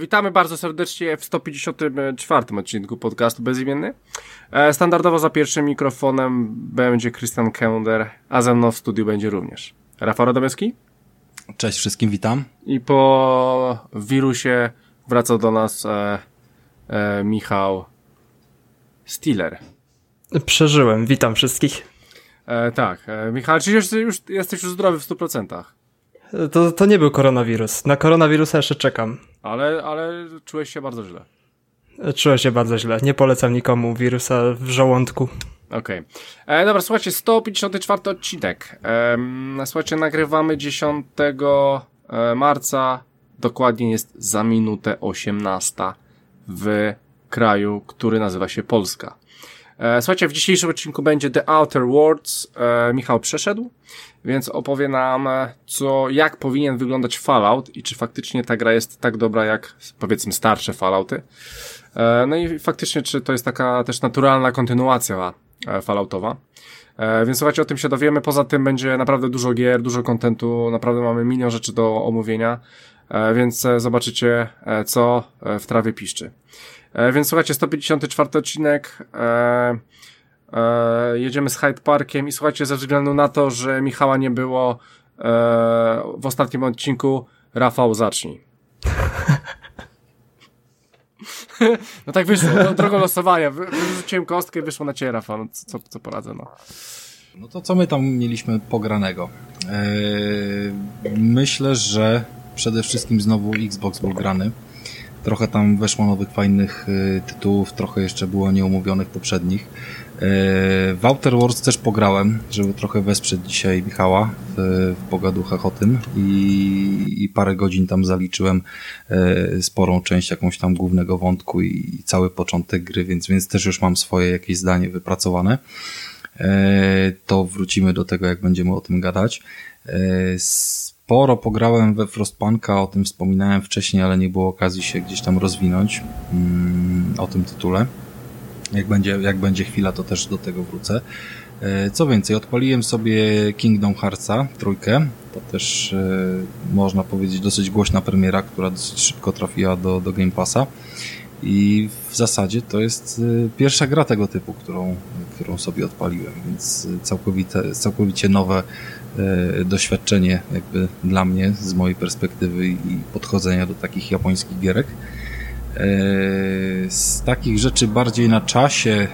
witamy bardzo serdecznie w 154 odcinku podcastu Bezimienny. E, standardowo za pierwszym mikrofonem będzie Christian Kender, a ze mną w studiu będzie również Rafał Radomyski. Cześć wszystkim, witam. I po wirusie wraca do nas e, e, Michał Stiller. Przeżyłem, witam wszystkich. E, tak, e, Michał, czy już, już jesteś już zdrowy w 100%? To, to nie był koronawirus. Na koronawirusa jeszcze czekam. Ale, ale czułeś się bardzo źle. Czułem się bardzo źle. Nie polecam nikomu wirusa w żołądku. Okej. Okay. Dobra, słuchajcie, 154 odcinek. E, słuchajcie, nagrywamy 10 e, marca. Dokładnie jest za minutę 18 w kraju, który nazywa się Polska. E, słuchajcie, w dzisiejszym odcinku będzie The Outer Worlds. E, Michał przeszedł, więc opowie nam, e, co, jak powinien wyglądać Fallout i czy faktycznie ta gra jest tak dobra jak, powiedzmy, starsze Fallouty. No i faktycznie, czy to jest taka też naturalna kontynuacja Falloutowa. Więc słuchajcie, o tym się dowiemy. Poza tym będzie naprawdę dużo gier, dużo kontentu, naprawdę mamy milion rzeczy do omówienia, więc zobaczycie, co w trawie piszczy. E, więc słuchajcie, 154 odcinek. E, e, jedziemy z Hyde Parkiem i słuchajcie, ze względu na to, że Michała nie było e, w ostatnim odcinku, Rafał zacznij. no tak wyszło, no, drogą losowania. Wyrzuciłem kostkę i wyszło na ciebie, Rafał. No, co, co poradzę, no. No to co my tam mieliśmy pogranego? Eee, myślę, że przede wszystkim znowu Xbox był grany. Trochę tam weszło nowych fajnych y, tytułów, trochę jeszcze było nieumówionych poprzednich. Y, w Outer Wars też pograłem, żeby trochę wesprzeć dzisiaj Michała w, w pogaduchach o tym i, i parę godzin tam zaliczyłem y, sporą część jakąś tam głównego wątku i cały początek gry, więc, więc też już mam swoje jakieś zdanie wypracowane. To wrócimy do tego, jak będziemy o tym gadać. Sporo pograłem we Frostpunka, o tym wspominałem wcześniej, ale nie było okazji się gdzieś tam rozwinąć mm, o tym tytule. Jak będzie, jak będzie chwila, to też do tego wrócę. E, co więcej, odpaliłem sobie Kingdom Heartsa, trójkę. To też e, można powiedzieć dosyć głośna premiera, która dosyć szybko trafiła do, do Game Passa. I w zasadzie to jest e, pierwsza gra tego typu, którą, którą sobie odpaliłem, więc całkowite, całkowicie nowe doświadczenie jakby dla mnie z mojej perspektywy i podchodzenia do takich japońskich gierek. E, z takich rzeczy bardziej na czasie e,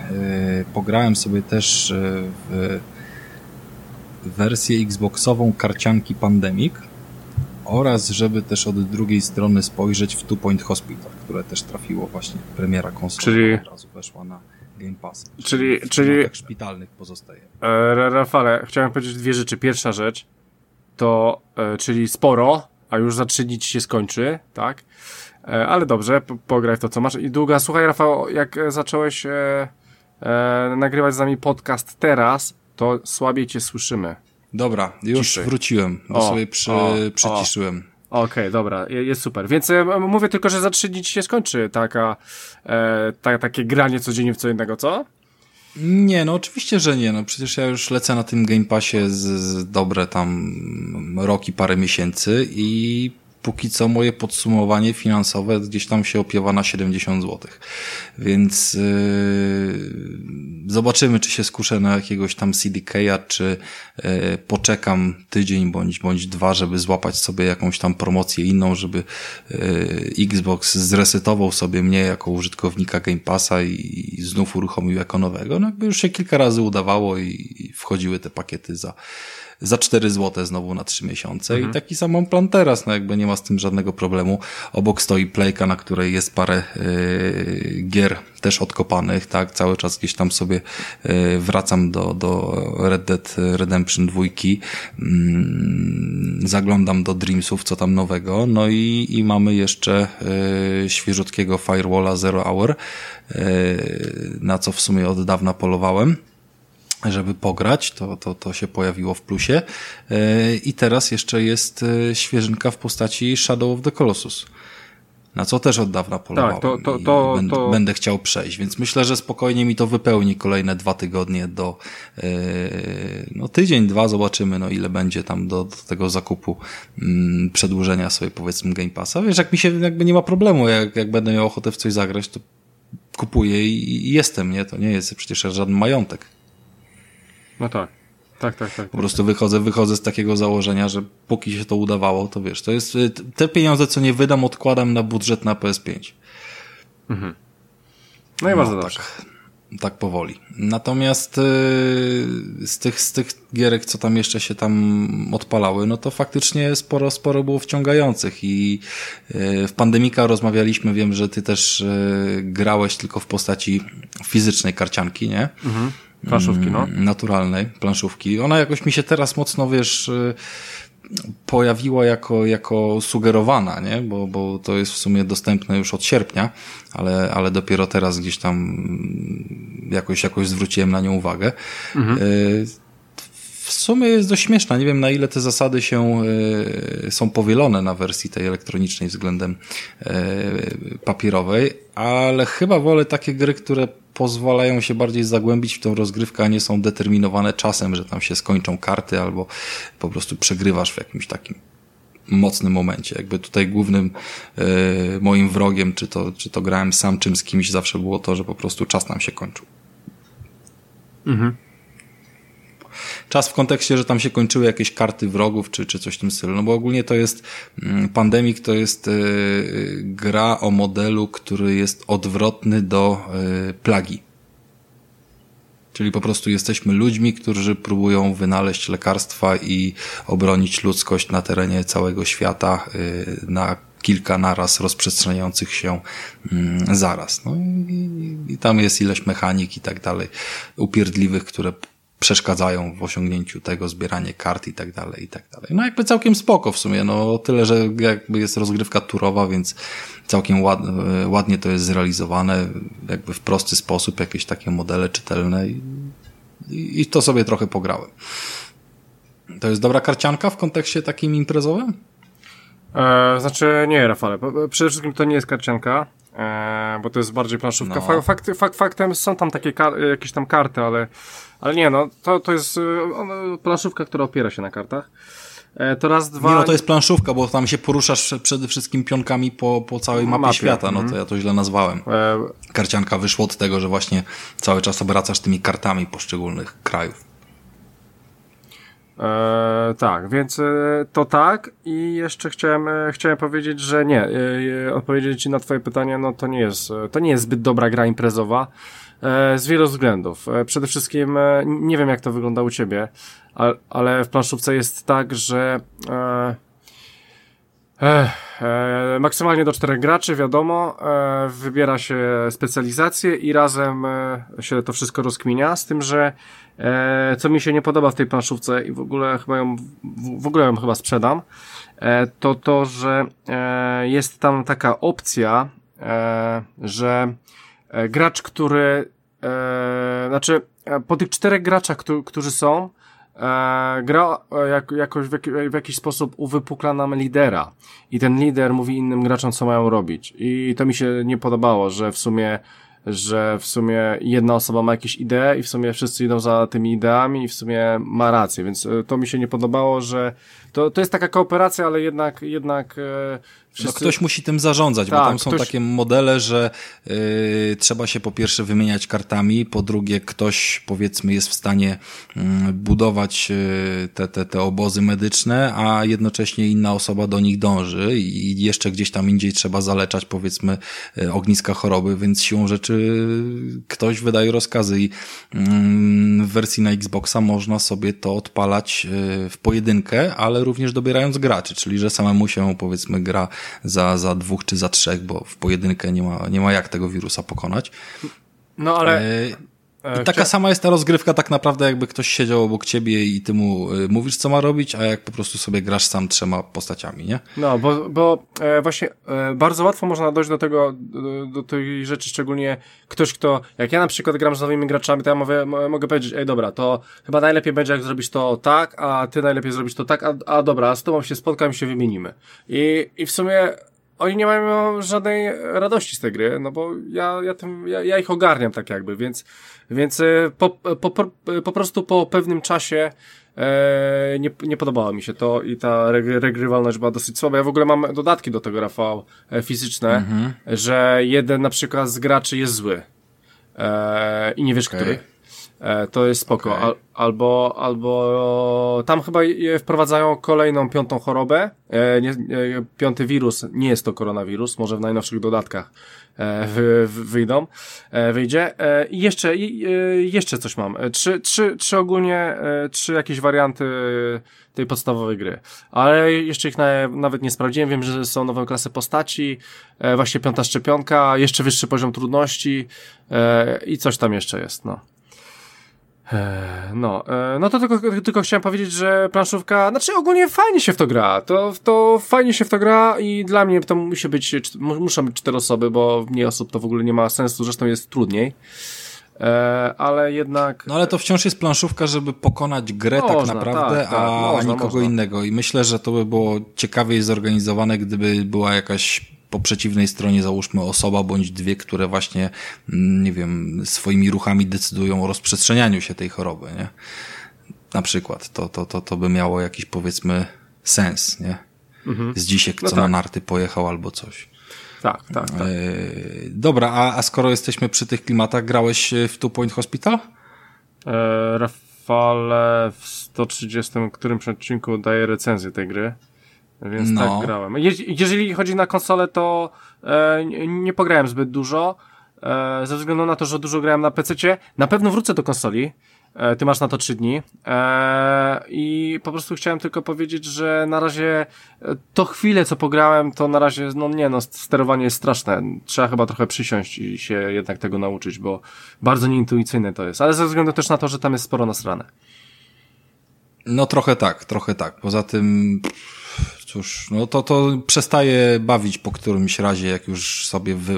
pograłem sobie też w wersję Xboxową karcianki Pandemic oraz żeby też od drugiej strony spojrzeć w Two Point Hospital, które też trafiło właśnie premiera konsolowa Czyli... od razu weszła na Game Pass. Czyli, czyli... szpitalnych pozostaje. E, Rafale, chciałem powiedzieć dwie rzeczy. Pierwsza rzecz to, e, czyli sporo, a już za trzy dni ci się skończy, tak? E, ale dobrze, pograj w to, co masz. I długa, słuchaj Rafał, jak zacząłeś e, e, nagrywać z nami podcast teraz, to słabiej cię słyszymy. Dobra, już Ciszej. wróciłem, bo o, sobie przy, o, przyciszyłem. Okej, okay, dobra, jest super. Więc mówię tylko, że za trzy dni ci się skończy taka, e, ta, takie granie codziennie w co innego, co? Nie, no oczywiście, że nie. No przecież ja już lecę na tym Game Passie z, z dobre tam rok i parę miesięcy i póki co moje podsumowanie finansowe gdzieś tam się opiewa na 70 zł. Więc yy, zobaczymy, czy się skuszę na jakiegoś tam CDK-a, czy yy, poczekam tydzień bądź, bądź dwa, żeby złapać sobie jakąś tam promocję inną, żeby yy, Xbox zresetował sobie mnie jako użytkownika Game Passa i, i znów uruchomił jako nowego. No jakby już się kilka razy udawało i, i wchodziły te pakiety za za 4 zł znowu na 3 miesiące mhm. i taki sam mam plan teraz, no jakby nie ma z tym żadnego problemu. Obok stoi playka, na której jest parę yy, gier też odkopanych, tak, cały czas gdzieś tam sobie yy, wracam do, do Red Dead Redemption 2, yy, zaglądam do Dreamsów, co tam nowego, no i, i mamy jeszcze yy, świeżutkiego Firewalla Zero Hour, na co w sumie od dawna polowałem. Żeby pograć, to, to, to się pojawiło w plusie. I teraz jeszcze jest świeżynka w postaci Shadow of the Colossus na co też od dawna polowałem tak, to, to, to, będę, to... będę chciał przejść, więc myślę, że spokojnie mi to wypełni kolejne dwa tygodnie do yy, no tydzień, dwa zobaczymy, no ile będzie tam do, do tego zakupu yy, przedłużenia sobie powiedzmy Game Passa. Wiesz, jak mi się jakby nie ma problemu, jak, jak będę miał ochotę w coś zagrać, to kupuję i, i jestem, nie? To nie jest przecież żaden majątek. No tak. Tak, tak, tak. Po prostu wychodzę, wychodzę z takiego założenia, że póki się to udawało, to wiesz, to jest, y, te pieniądze, co nie wydam, odkładam na budżet na PS5. Mhm. No i bardzo no, dobrze. Tak, tak powoli. Natomiast yy, z tych, z tych gierek, co tam jeszcze się tam odpalały, no to faktycznie sporo, sporo było wciągających i yy, w Pandemika rozmawialiśmy, wiem, że ty też yy, grałeś tylko w postaci fizycznej karcianki, nie? Mhm. Planszówki, no. Mm, naturalnej planszówki. Ona jakoś mi się teraz mocno, wiesz, y, pojawiła jako, jako sugerowana, nie? Bo, bo to jest w sumie dostępne już od sierpnia, ale, ale dopiero teraz gdzieś tam jakoś, jakoś zwróciłem na nią uwagę. Mhm. Y, w sumie jest dość śmieszna. Nie wiem, na ile te zasady się y, są powielone na wersji tej elektronicznej względem papierowej, ale chyba wolę takie gry, które pozwalają się bardziej zagłębić w tą rozgrywkę, a nie są determinowane czasem, że tam się skończą karty albo po prostu przegrywasz w jakimś takim mocnym momencie. Jakby tutaj głównym yy, moim wrogiem, czy to, czy to grałem sam, czym z kimś, zawsze było to, że po prostu czas nam się kończył. Mhm. Czas w kontekście, że tam się kończyły jakieś karty wrogów, czy, czy coś w tym stylu. No bo ogólnie to jest, mm, Pandemic to jest yy, gra o modelu, który jest odwrotny do yy, plagi. Czyli po prostu jesteśmy ludźmi, którzy próbują wynaleźć lekarstwa i obronić ludzkość na terenie całego świata yy, na kilka naraz rozprzestrzeniających się mm, zaraz. No i, i, tam jest ileś mechanik i tak dalej, upierdliwych, które przeszkadzają w osiągnięciu tego, zbieranie kart i tak dalej, i tak dalej. No jakby całkiem spoko w sumie, no tyle, że jakby jest rozgrywka turowa, więc całkiem ładnie, ładnie to jest zrealizowane, jakby w prosty sposób, jakieś takie modele czytelne i, i to sobie trochę pograłem. To jest dobra karcianka w kontekście takim imprezowym? E, znaczy nie, Rafale. Przede wszystkim to nie jest karcianka, e, bo to jest bardziej planszówka. No. Fakt, fakt, faktem są tam takie jakieś tam karty, ale ale nie, no, to, to jest y, planszówka, która opiera się na kartach. E, to raz, dwa... Nie, no to jest planszówka, bo tam się poruszasz przede wszystkim pionkami po, po całej mapie, mapie. świata, no to mhm. ja to źle nazwałem. E... Karcianka wyszło od tego, że właśnie cały czas obracasz tymi kartami poszczególnych krajów. E, tak, więc e, to tak i jeszcze chciałem, e, chciałem powiedzieć, że nie, e, odpowiedzieć Ci na Twoje pytanie, no to nie jest, to nie jest zbyt dobra gra imprezowa. E, z wielu względów. E, przede wszystkim e, nie wiem jak to wygląda u ciebie, ale w planszówce jest tak, że E, maksymalnie do czterech graczy, wiadomo, e, wybiera się specjalizację i razem e, się to wszystko rozkminia, z tym, że co mi się nie podoba w tej planszówce i w ogóle chyba ją, w ogóle ją chyba sprzedam, to to, że jest tam taka opcja, że gracz, który e, znaczy e, po tych czterech graczach, którzy są, e, gra e, jak, jakoś w, w jakiś sposób uwypukla nam lidera. I ten lider mówi innym graczom, co mają robić. I to mi się nie podobało, że w sumie że w sumie jedna osoba ma jakieś idee i w sumie wszyscy idą za tymi ideami i w sumie ma rację, więc e, to mi się nie podobało, że to, to jest taka kooperacja, ale jednak, jednak e, Wszyscy... No ktoś musi tym zarządzać, tak, bo tam są ktoś... takie modele, że yy, trzeba się po pierwsze wymieniać kartami, po drugie ktoś powiedzmy jest w stanie yy, budować yy, te, te, te obozy medyczne, a jednocześnie inna osoba do nich dąży i jeszcze gdzieś tam indziej trzeba zaleczać powiedzmy yy, ogniska choroby, więc siłą rzeczy ktoś wydaje rozkazy i mm, w wersji na Xboxa można sobie to odpalać yy, w pojedynkę, ale również dobierając graczy, czyli że samemu się powiedzmy gra za, za dwóch czy za trzech, bo w pojedynkę nie ma, nie ma jak tego wirusa pokonać. No ale... E... E, I taka sama jest ta rozgrywka tak naprawdę, jakby ktoś siedział obok ciebie i ty mu y, mówisz, co ma robić, a jak po prostu sobie grasz sam trzema postaciami, nie? No, bo, bo e, właśnie e, bardzo łatwo można dojść do tego, do, tej rzeczy, szczególnie ktoś, kto, jak ja na przykład gram z nowymi graczami, to ja mówię, mogę powiedzieć, ej dobra, to chyba najlepiej będzie, jak zrobić to tak, a ty najlepiej zrobić to tak, a, a dobra, a z tobą się spotkam i się wymienimy. I, i w sumie oni nie mają żadnej radości z tej gry, no bo ja, ja, tym, ja, ja ich ogarniam tak jakby, więc, więc e, po, po, po, prostu po pewnym czasie e, nie, nie podobało mi się to i ta regrywalność była dosyć słaba. Ja w ogóle mam dodatki do tego, Rafał, e, fizyczne, mhm. że jeden na przykład z graczy jest zły e, i nie wiesz, okay. który. E, to jest spoko. Okay. Al, albo, albo tam chyba wprowadzają kolejną piątą chorobę. E, nie, e, piąty wirus, nie jest to koronawirus, może w najnowszych dodatkach e, wy, wyjdą, e, wyjdzie. E, I jeszcze, i, jeszcze coś mam. Trzy, trzy, trzy ogólnie, trzy jakieś warianty tej podstawowej gry. Ale jeszcze ich na, nawet nie sprawdziłem. Wiem, że są nowe klasy postaci, właśnie piąta szczepionka, jeszcze wyższy poziom trudności i coś tam jeszcze jest, no. E, no, e, no to tylko, tylko chciałem powiedzieć, że planszówka, znaczy ogólnie fajnie się w to gra, to, to fajnie się w to gra i dla mnie to musi być, muszą być cztery osoby, bo mniej osób to w ogóle nie ma sensu, zresztą jest trudniej. E, ale jednak. No ale to wciąż jest planszówka, żeby pokonać grę tak można, tak naprawdę, tak, tak, a, można, a nikogo można. innego. I myślę, że to by było ciekawiej zorganizowane, gdyby była jakaś po przeciwnej stronie załóżmy osoba bądź dwie, które właśnie, mm, nie wiem, swoimi ruchami decydują o rozprzestrzenianiu się tej choroby, nie? Na przykład. To, to, to, to by miało jakiś powiedzmy sens, nie? Mhm. Z dzisiek, no co tak. na narty pojechał albo coś. Tak, tak, tak. E, dobra, a, a skoro jesteśmy przy tych klimatach, grałeś w Two Point Hospital? E, Rafale w 130 którymś odcinku daje recenzję tej gry. Więc no. tak grałem. Je jeżeli chodzi na konsolę, to e, nie pograłem zbyt dużo, e, ze względu na to, że dużo grałem na PC. Na pewno wrócę do konsoli. E, ty masz na to trzy dni. E, I po prostu chciałem tylko powiedzieć, że na razie e, to chwilę, co pograłem, to na razie, no nie no, sterowanie jest straszne. Trzeba chyba trochę przysiąść i się jednak tego nauczyć, bo bardzo nieintuicyjne to jest. Ale ze względu też na to, że tam jest sporo nasrane. No trochę tak, trochę tak. Poza tym cóż, no to, to przestaje bawić po którymś razie, jak już sobie wy,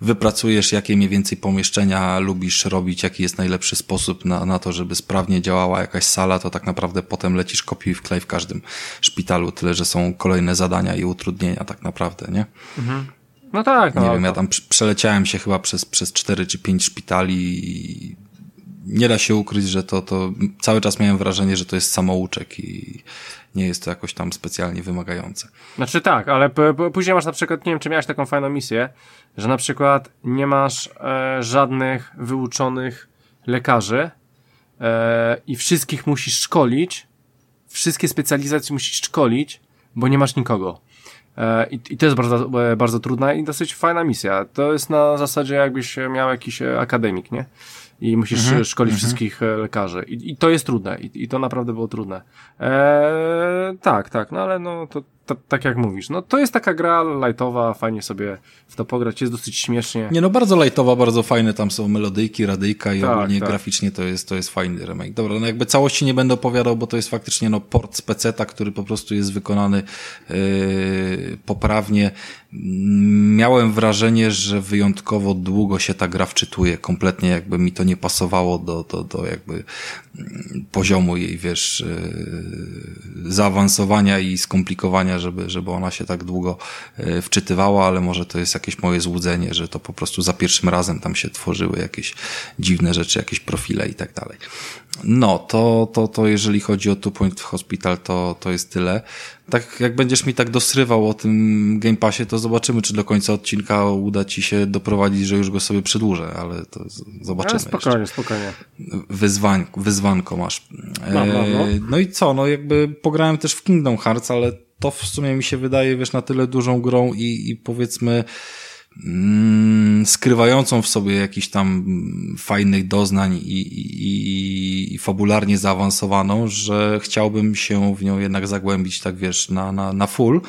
wypracujesz, jakie mniej więcej pomieszczenia lubisz robić, jaki jest najlepszy sposób na, na to, żeby sprawnie działała jakaś sala, to tak naprawdę potem lecisz kopiuj w klej w każdym szpitalu, tyle, że są kolejne zadania i utrudnienia tak naprawdę, nie? Mhm. No tak. No, nie wiem, ja tam przeleciałem się chyba przez, przez cztery czy pięć szpitali i nie da się ukryć, że to, to cały czas miałem wrażenie, że to jest samouczek i nie jest to jakoś tam specjalnie wymagające. Znaczy tak, ale później masz na przykład, nie wiem, czy miałeś taką fajną misję, że na przykład nie masz e, żadnych wyuczonych lekarzy e, i wszystkich musisz szkolić, wszystkie specjalizacje musisz szkolić, bo nie masz nikogo. E, I, to jest bardzo, e, bardzo trudna i dosyć fajna misja. To jest na zasadzie jakbyś miał jakiś e, akademik, nie? I musisz mhm, szkolić mhm. wszystkich e, lekarzy. I, I, to jest trudne. I, I, to naprawdę było trudne. Eee, tak, tak, no ale no to, to, tak jak mówisz, no to jest taka gra lightowa, fajnie sobie w to pograć, jest dosyć śmiesznie. Nie no, bardzo lightowa, bardzo fajne, tam są melodyjki, radyjka i tak, ogólnie tak. graficznie to jest, to jest fajny remake. Dobra, no jakby całości nie będę opowiadał, bo to jest faktycznie no port z peceta, który po prostu jest wykonany yy, poprawnie. Miałem wrażenie, że wyjątkowo długo się ta gra wczytuje, kompletnie jakby mi to nie pasowało do, do, do jakby mm, poziomu jej, wiesz, yy, zaawansowania i skomplikowania, żeby, żeby ona się tak długo yy, wczytywała, ale może to jest jakieś moje złudzenie, że to po prostu za pierwszym razem tam się tworzyły jakieś dziwne rzeczy, jakieś profile i tak dalej. No, to, to, to jeżeli chodzi o Two Point Hospital, to, to jest tyle. Tak, jak będziesz mi tak dosrywał o tym Game Passie, to zobaczymy, czy do końca odcinka uda ci się doprowadzić, że już go sobie przedłużę, ale to zobaczymy. Ale spokojnie, jeszcze. spokojnie. Wyzwań, wyzwanko masz. Mam, mam, no. E, no i co, no jakby pograłem też w Kingdom Hearts, ale to w sumie mi się wydaje, wiesz, na tyle dużą grą i, i powiedzmy, skrywającą w sobie jakiś tam fajnych doznań i, i, i fabularnie zaawansowaną, że chciałbym się w nią jednak zagłębić, tak wiesz, na, na, na full,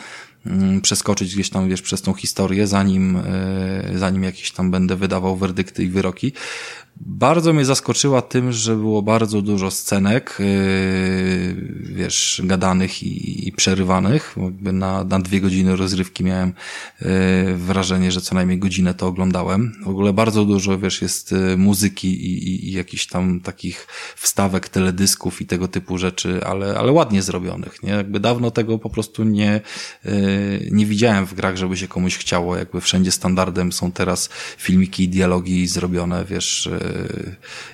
mm, przeskoczyć gdzieś tam, wiesz, przez tą historię, zanim, e, zanim jakieś tam będę wydawał werdykty i wyroki, bardzo mnie zaskoczyła tym, że było bardzo dużo scenek, yy, wiesz, gadanych i, i przerywanych. Jakby na, na dwie godziny rozrywki miałem yy, wrażenie, że co najmniej godzinę to oglądałem. W ogóle bardzo dużo, wiesz, jest yy, muzyki i, i, i jakichś tam takich wstawek, teledysków i tego typu rzeczy, ale, ale ładnie zrobionych, nie? Jakby dawno tego po prostu nie, yy, nie widziałem w grach, żeby się komuś chciało. Jakby wszędzie standardem są teraz filmiki i dialogi zrobione, wiesz,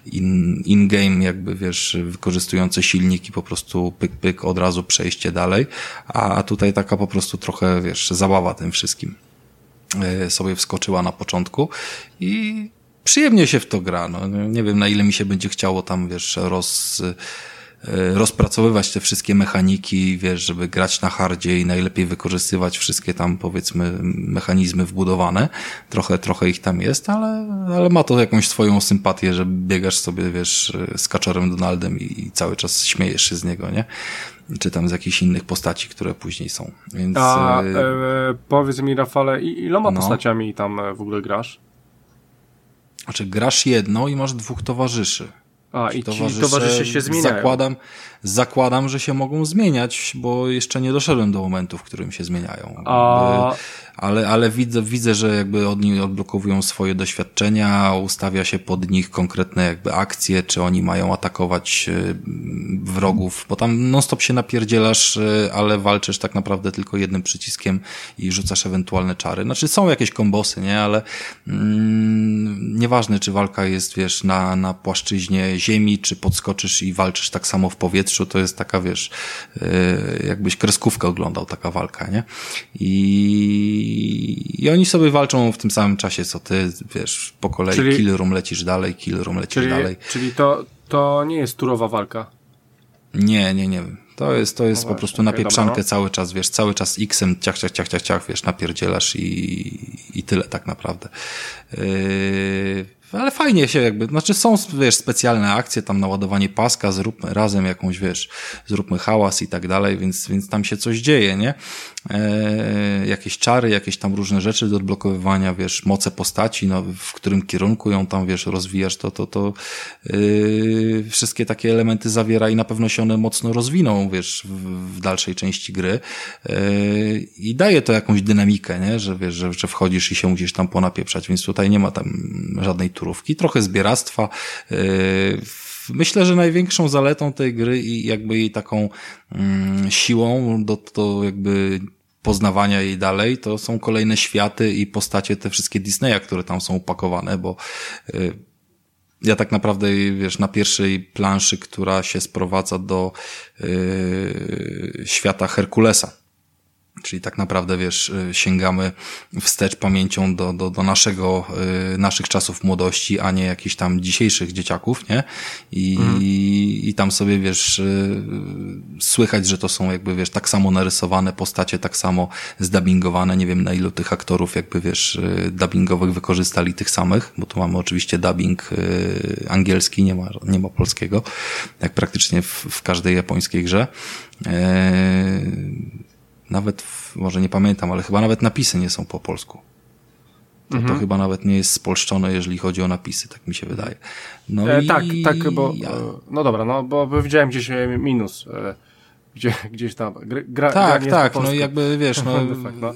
in, in-game jakby, wiesz, wykorzystujące silniki, po prostu pyk, pyk, od razu przejście dalej, a tutaj taka po prostu trochę, wiesz, zabawa tym wszystkim e, sobie wskoczyła na początku i przyjemnie się w to gra, no, nie wiem na ile mi się będzie chciało tam, wiesz, roz rozpracowywać te wszystkie mechaniki, wiesz, żeby grać na hardzie i najlepiej wykorzystywać wszystkie tam, powiedzmy, mechanizmy wbudowane. Trochę, trochę ich tam jest, ale, ale ma to jakąś swoją sympatię, że biegasz sobie, wiesz, z kaczorem Donaldem i, i cały czas śmiejesz się z niego, nie? Czy tam z jakichś innych postaci, które później są. Więc, A e, e, powiedz mi, Rafale, iloma no. postaciami tam w ogóle grasz? Znaczy, grasz jedną i masz dwóch towarzyszy. A, i towarzysze, ci towarzysze się zmieniają. Zakładam, zakładam, że się mogą zmieniać, bo jeszcze nie doszedłem do momentu, w którym się zmieniają. A ale, ale widzę, widzę, że jakby oni odblokowują swoje doświadczenia, ustawia się pod nich konkretne jakby akcje, czy oni mają atakować e, wrogów, bo tam non-stop się napierdzielasz, e, ale walczysz tak naprawdę tylko jednym przyciskiem i rzucasz ewentualne czary. Znaczy są jakieś kombosy, nie, ale mm, nieważne, czy walka jest, wiesz, na, na płaszczyźnie ziemi, czy podskoczysz i walczysz tak samo w powietrzu, to jest taka, wiesz, yy, jakbyś kreskówkę oglądał, taka walka, nie? I i, oni sobie walczą w tym samym czasie, co ty, wiesz, po kolei czyli, kill room lecisz dalej, kill room lecisz czyli, dalej. Czyli to, to nie jest turowa walka? Nie, nie, nie. To jest, to jest no po prostu na pieprzankę no. cały czas, wiesz, cały czas X-em ciach, ciach, ciach, ciach, ciach, wiesz, napierdzielasz i, i tyle tak naprawdę. Yy, ale fajnie się jakby, znaczy są, wiesz, specjalne akcje, tam naładowanie paska, zróbmy razem jakąś, wiesz, zróbmy hałas i tak dalej, więc, więc tam się coś dzieje, nie? E, jakieś czary, jakieś tam różne rzeczy do odblokowywania, wiesz, moce postaci, no, w którym kierunku ją tam, wiesz, rozwijasz, to, to, to yy, wszystkie takie elementy zawiera i na pewno się one mocno rozwiną, wiesz, w, w dalszej części gry yy, i daje to jakąś dynamikę, nie? Że, wiesz, że, że wchodzisz i się musisz tam ponapieprzać, więc tutaj nie ma tam żadnej trochę zbieractwa, yy, Myślę, że największą zaletą tej gry i jakby jej taką mm, siłą do, do jakby poznawania jej dalej, to są kolejne światy i postacie te wszystkie Disneya, które tam są upakowane, bo y, ja tak naprawdę, wiesz, na pierwszej planszy, która się sprowadza do y, świata Herkulesa, Czyli tak naprawdę, wiesz, y, sięgamy wstecz pamięcią do, do, do naszego, y, naszych czasów młodości, a nie jakichś tam dzisiejszych dzieciaków, nie? I, mm. i tam sobie, wiesz, y, słychać, że to są jakby, wiesz, tak samo narysowane postacie, tak samo zdubbingowane. Nie wiem, na ilu tych aktorów, jakby, wiesz, dubbingowych wykorzystali tych samych, bo tu mamy oczywiście dubbing angielski, nie ma, nie ma polskiego, jak praktycznie w, w każdej japońskiej grze. Eee, nawet, może nie pamiętam, ale chyba nawet napisy nie są po polsku. To, mhm. to chyba nawet nie jest spolszczone, jeżeli chodzi o napisy, tak mi się wydaje. No e, i... Tak, tak, bo, ja... no dobra, no bo widziałem gdzieś e, minus, e, gdzie, gdzieś tam, gra, Tak, gra tak, no i jakby, wiesz, no, no.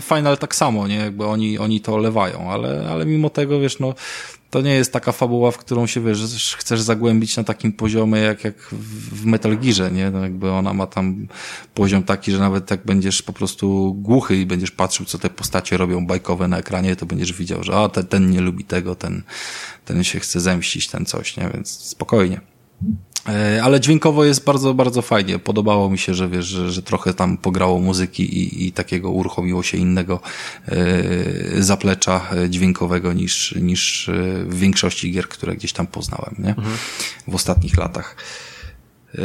Final tak samo, nie, jakby oni, oni to olewają, ale, ale mimo tego, wiesz, no, to nie jest taka fabuła, w którą się wiesz, chcesz zagłębić na takim poziomie jak, jak w Metal Gearze, nie? No jakby ona ma tam poziom taki, że nawet jak będziesz po prostu głuchy i będziesz patrzył, co te postacie robią bajkowe na ekranie, to będziesz widział, że a, ten, ten nie lubi tego, ten, ten się chce zemścić, ten coś, nie? Więc spokojnie. E, ale dźwiękowo jest bardzo, bardzo fajnie. Podobało mi się, że wiesz, że, że trochę tam pograło muzyki i, i takiego uruchomiło się innego e, zaplecza dźwiękowego niż, niż e, w większości gier, które gdzieś tam poznałem, nie? Mhm. W ostatnich latach. E,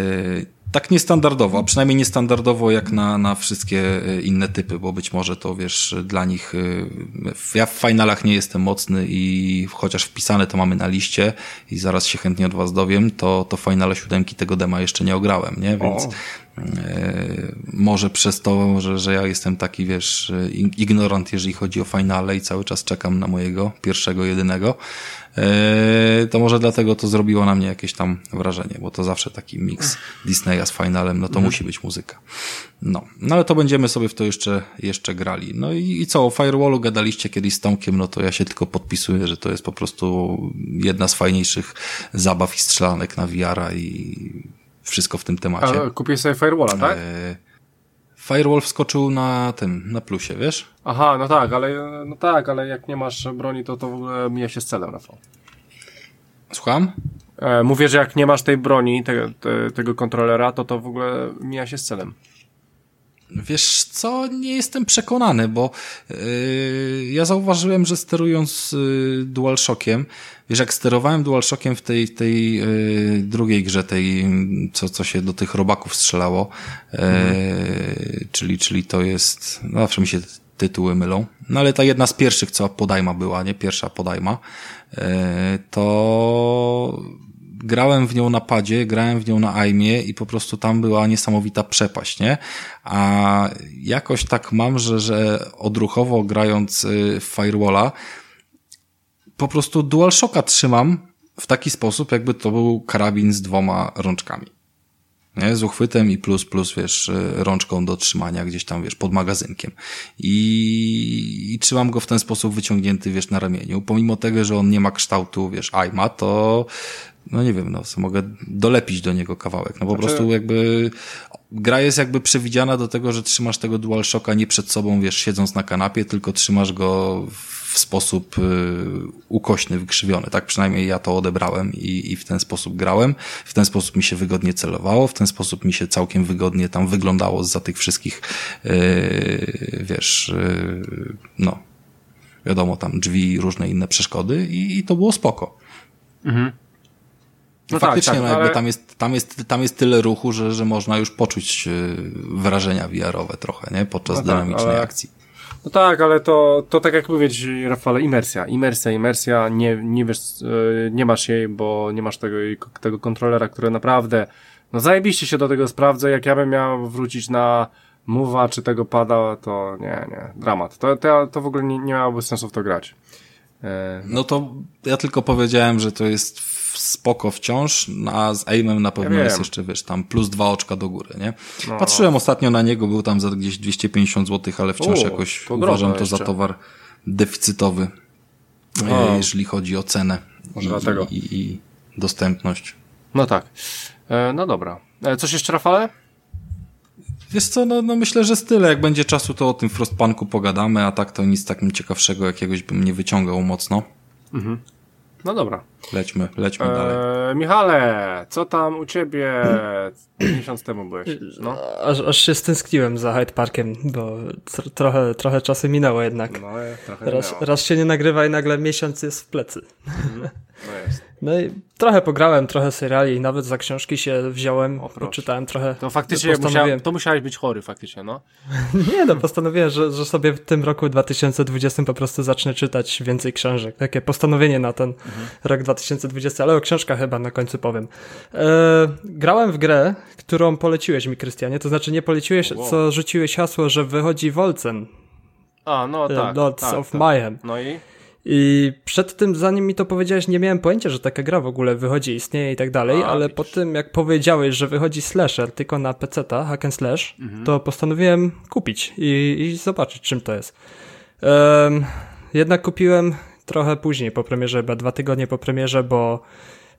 tak niestandardowo, a przynajmniej niestandardowo jak na, na wszystkie e, inne typy, bo być może to wiesz, dla nich, e, ja w finalach nie jestem mocny i chociaż wpisane to mamy na liście i zaraz się chętnie od was dowiem, to, to finale siódemki tego dema jeszcze nie ograłem, nie? Więc, może przez to, że, że ja jestem taki, wiesz, ignorant, jeżeli chodzi o finale i cały czas czekam na mojego pierwszego, jedynego, e, to może dlatego to zrobiło na mnie jakieś tam wrażenie, bo to zawsze taki mix Disneya z finalem, no to mhm. musi być muzyka. No, no ale to będziemy sobie w to jeszcze, jeszcze grali. No i, i co, o Firewallu gadaliście kiedyś z Tomkiem, no to ja się tylko podpisuję, że to jest po prostu jedna z fajniejszych zabaw i strzelanek na VR-a i wszystko w tym temacie. A kupię sobie Firewalla, tak? E, Firewall wskoczył na tym, na plusie, wiesz? Aha, no tak, ale no tak, ale jak nie masz broni, to to w ogóle mija się z celem, Rafał. Słucham? E, mówię, że jak nie masz tej broni, te, te, tego kontrolera, to to w ogóle mija się z celem. Wiesz co, nie jestem przekonany, bo yy, ja zauważyłem, że sterując yy, DualShockiem, wiesz, jak sterowałem DualShockiem w tej, tej yy, drugiej grze, tej, co, co się do tych robaków strzelało, yy, mhm. czyli, czyli to jest, no zawsze mi się tytuły mylą, no ale ta jedna z pierwszych, co podajma była, nie? Pierwsza podajma, yy, to grałem w nią na padzie, grałem w nią na aimie i po prostu tam była niesamowita przepaść, nie? A jakoś tak mam, że, że odruchowo grając y, w Firewalla, po prostu DualShocka trzymam w taki sposób, jakby to był karabin z dwoma rączkami. Nie? Z uchwytem i plus, plus, wiesz, y, rączką do trzymania gdzieś tam, wiesz, pod magazynkiem. I, I trzymam go w ten sposób wyciągnięty, wiesz, na ramieniu. Pomimo tego, że on nie ma kształtu, wiesz, aima, to no nie wiem, no mogę dolepić do niego kawałek. No po znaczy... prostu jakby gra jest jakby przewidziana do tego, że trzymasz tego DualShocka nie przed sobą, wiesz, siedząc na kanapie, tylko trzymasz go w sposób y, ukośny, wykrzywiony. Tak przynajmniej ja to odebrałem i, i w ten sposób grałem. W ten sposób mi się wygodnie celowało, w ten sposób mi się całkiem wygodnie tam wyglądało za tych wszystkich, y, wiesz, y, no, wiadomo, tam drzwi, różne inne przeszkody i, i to było spoko. Mhm. No Faktycznie, tak, tak, no jakby ale... tam, jest, tam, jest, tam jest tyle ruchu, że, że można już poczuć e, wrażenia VR-owe trochę, nie? Podczas no tak, dynamicznej ale... akcji. No tak, ale to, to tak jak mówić, Rafale, imersja, imersja, imersja, nie, nie wiesz, e, nie masz jej, bo nie masz tego, tego kontrolera, który naprawdę, no zajebiście się do tego sprawdza, jak ja bym miał wrócić na Mowa czy tego pada, to nie, nie, dramat. To, to, to w ogóle nie, nie miałoby sensu w to grać. E, no to ja tylko powiedziałem, że to jest spoko wciąż, a z aimem na pewno ja jest jeszcze, wiesz, tam plus dwa oczka do góry, nie? No. Patrzyłem ostatnio na niego, był tam za gdzieś 250 zł, ale wciąż U, jakoś to uważam to za towar deficytowy, e, jeżeli chodzi o cenę i, i, i, dostępność. No tak. E, no dobra. E, coś jeszcze, Rafale? Wiesz co, no, no myślę, że tyle. Jak będzie czasu, to o tym Frostpunku pogadamy, a tak to nic takim ciekawszego jakiegoś bym nie wyciągał mocno. Mhm. No dobra. Lećmy, lećmy eee, dalej. Michale, co tam u ciebie? Miesiąc temu byłeś. No. Aż, aż się stęskniłem za Hyde Parkiem, bo trochę, trochę czasu minęło jednak. No, trochę raz, raz się nie nagrywa i nagle miesiąc jest w plecy. Mhm. No jest. No i trochę pograłem, trochę seriali, nawet za książki się wziąłem, o, poczytałem trochę. To faktycznie postanowiłem... to musiałeś być chory faktycznie, no. Nie, no postanowiłem, że, że sobie w tym roku 2020 po prostu zacznę czytać więcej książek. Takie postanowienie na ten mhm. rok 2020, ale o książkach chyba na końcu powiem. E, grałem w grę, którą poleciłeś mi, Krystianie, to znaczy nie poleciłeś, wow. co rzuciłeś hasło, że wychodzi Wolcen. A, no tak. Lords tak, of tak. Mayhem. No i? I przed tym, zanim mi to powiedziałeś, nie miałem pojęcia, że taka gra w ogóle wychodzi, istnieje i tak dalej, A, ale po tym, jak powiedziałeś, że wychodzi slasher tylko na PC-ta, hack and slash, mhm. to postanowiłem kupić i, i zobaczyć, czym to jest. Um, jednak kupiłem trochę później, po premierze, chyba dwa tygodnie po premierze, bo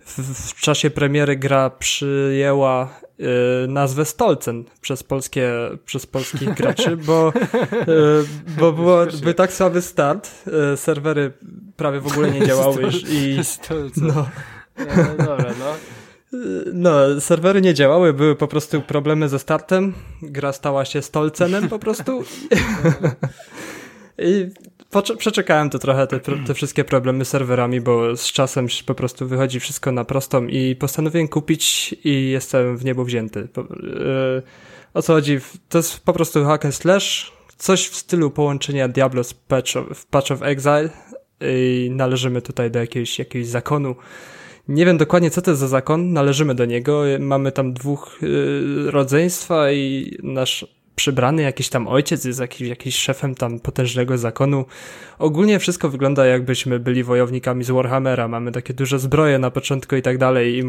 w, w czasie premiery gra przyjęła Y, nazwę Stolcen przez polskie, przez polskich graczy, bo, y, bo było, był tak słaby start, y, serwery prawie w ogóle nie działały już i no. no, dobra, no. No, serwery nie działały, były po prostu problemy ze startem. Gra stała się stolcenem po prostu. I przeczekałem to trochę, te, te, wszystkie problemy z serwerami, bo z czasem po prostu wychodzi wszystko na prostą i postanowiłem kupić i jestem w niebo wzięty. Yy, o co chodzi? To jest po prostu hack and slash, coś w stylu połączenia Diablo z Patch of, Patch of Exile i należymy tutaj do jakiegoś, jakiegoś zakonu Nie wiem dokładnie, co to jest za zakon, należymy do niego. Mamy tam dwóch yy, rodzeństwa i nasz przybrany jakiś tam ojciec jest jakiś, jakiś szefem tam potężnego zakonu. Ogólnie wszystko wygląda jakbyśmy byli wojownikami z Warhammera. Mamy takie duże zbroje na początku i tak dalej i,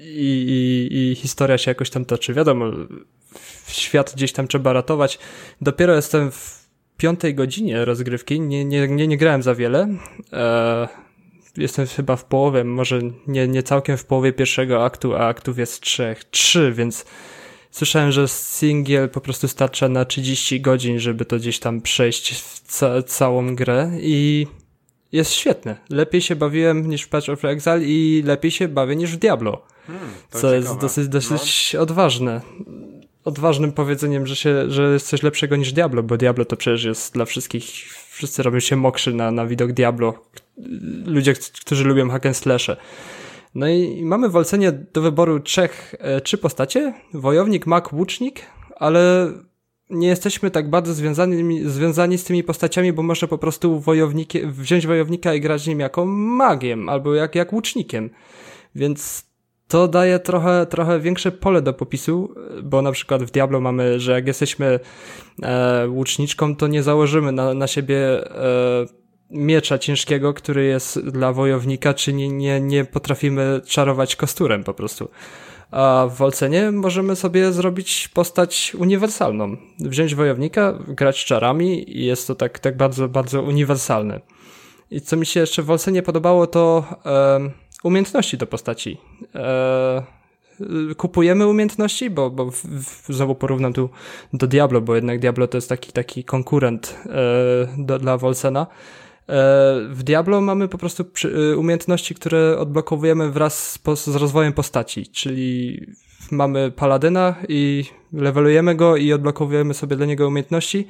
i, i, i historia się jakoś tam toczy. Wiadomo, świat gdzieś tam trzeba ratować. Dopiero jestem w piątej godzinie rozgrywki, nie, nie, nie, nie grałem za wiele. Eee, jestem chyba w połowie, może nie, nie całkiem w połowie pierwszego aktu, a aktów jest trzech, trzy, więc Słyszałem, że singiel po prostu starcza na 30 godzin, żeby to gdzieś tam przejść ca całą grę i jest świetne. Lepiej się bawiłem niż w Patch of Exile i lepiej się bawię niż w Diablo. Hmm, co ciekawe. jest dosyć, dosyć no. odważne. Odważnym powiedzeniem, że, się, że jest coś lepszego niż Diablo, bo Diablo to przecież jest dla wszystkich, wszyscy robią się mokrzy na, na widok Diablo. Ludzie, którzy lubią hack and slashe. No i mamy w Wolcenie do wyboru trzech, e, trzy postacie. Wojownik, mak, łucznik, ale nie jesteśmy tak bardzo związani, związani z tymi postaciami, bo może po prostu wziąć wojownika i grać nim jako magiem albo jak, jak łucznikiem. Więc to daje trochę, trochę większe pole do popisu, bo na przykład w Diablo mamy, że jak jesteśmy e, łuczniczką, to nie założymy na, na siebie e, miecza ciężkiego, który jest dla wojownika, czy nie, nie, nie potrafimy czarować kosturem po prostu. A w Wolcenie możemy sobie zrobić postać uniwersalną. Wziąć wojownika, grać czarami i jest to tak, tak bardzo, bardzo uniwersalne. I co mi się jeszcze w Wolcenie podobało, to e, umiejętności do postaci. E, kupujemy umiejętności, bo, bo w, w, znowu porównam tu do Diablo, bo jednak Diablo to jest taki, taki konkurent e, do, dla Wolcena. E, w Diablo mamy po prostu e, umiejętności, które odblokowujemy wraz z, rozwojem postaci, czyli mamy paladyna i levelujemy go i odblokowujemy sobie dla niego umiejętności,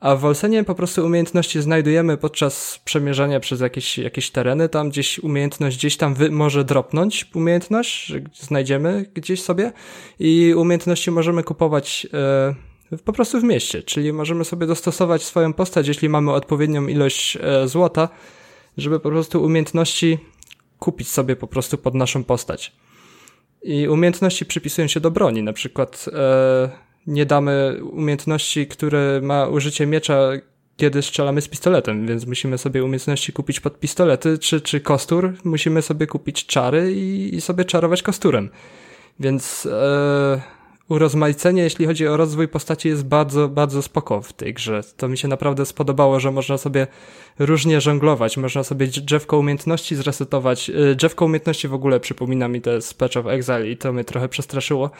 a w Wolsenie po prostu umiejętności znajdujemy podczas przemierzania przez jakieś, jakieś tereny, tam gdzieś umiejętność gdzieś tam wy, może dropnąć umiejętność, że znajdziemy gdzieś sobie i umiejętności możemy kupować e, po prostu w mieście, czyli możemy sobie dostosować swoją postać, jeśli mamy odpowiednią ilość e, złota, żeby po prostu umiejętności kupić sobie po prostu pod naszą postać. I umiejętności przypisują się do broni, na przykład e, nie damy umiejętności, które ma użycie miecza, kiedy strzelamy z pistoletem, więc musimy sobie umiejętności kupić pod pistolety, czy, czy kostur, musimy sobie kupić czary i, i sobie czarować kosturem. Więc e, urozmaicenie, jeśli chodzi o rozwój postaci, jest bardzo, bardzo spoko w tej grze. To mi się naprawdę spodobało, że można sobie różnie żonglować, można sobie drzewko umiejętności zresetować. Y, drzewko umiejętności w ogóle przypomina mi te z Patch of Exile i to mnie trochę przestraszyło.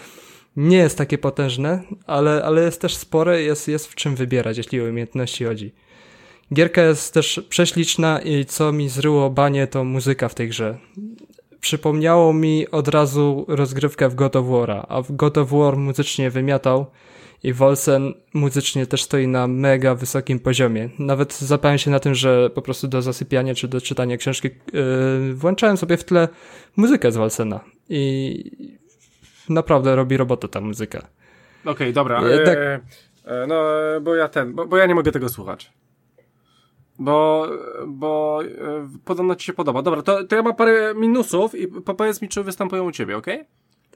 Nie jest takie potężne, ale, ale jest też spore, jest, jest w czym wybierać, jeśli o umiejętności chodzi. Gierka jest też prześliczna i co mi zryło banie, to muzyka w tej grze przypomniało mi od razu rozgrywkę w God of War'a, a w God of War muzycznie wymiatał i Wolsen muzycznie też stoi na mega wysokim poziomie. Nawet zapałem się na tym, że po prostu do zasypiania czy do czytania książki yy, włączałem sobie w tle muzykę z Wolsena i naprawdę robi robotę ta muzyka. Okej, okay, dobra. E, tak... e, e, no, bo ja ten, bo, bo ja nie mogę tego słuchać. Bo, bo e, podobno ci się podoba. Dobra, to, to ja mam parę minusów i powiedz mi, czy występują u ciebie, ok?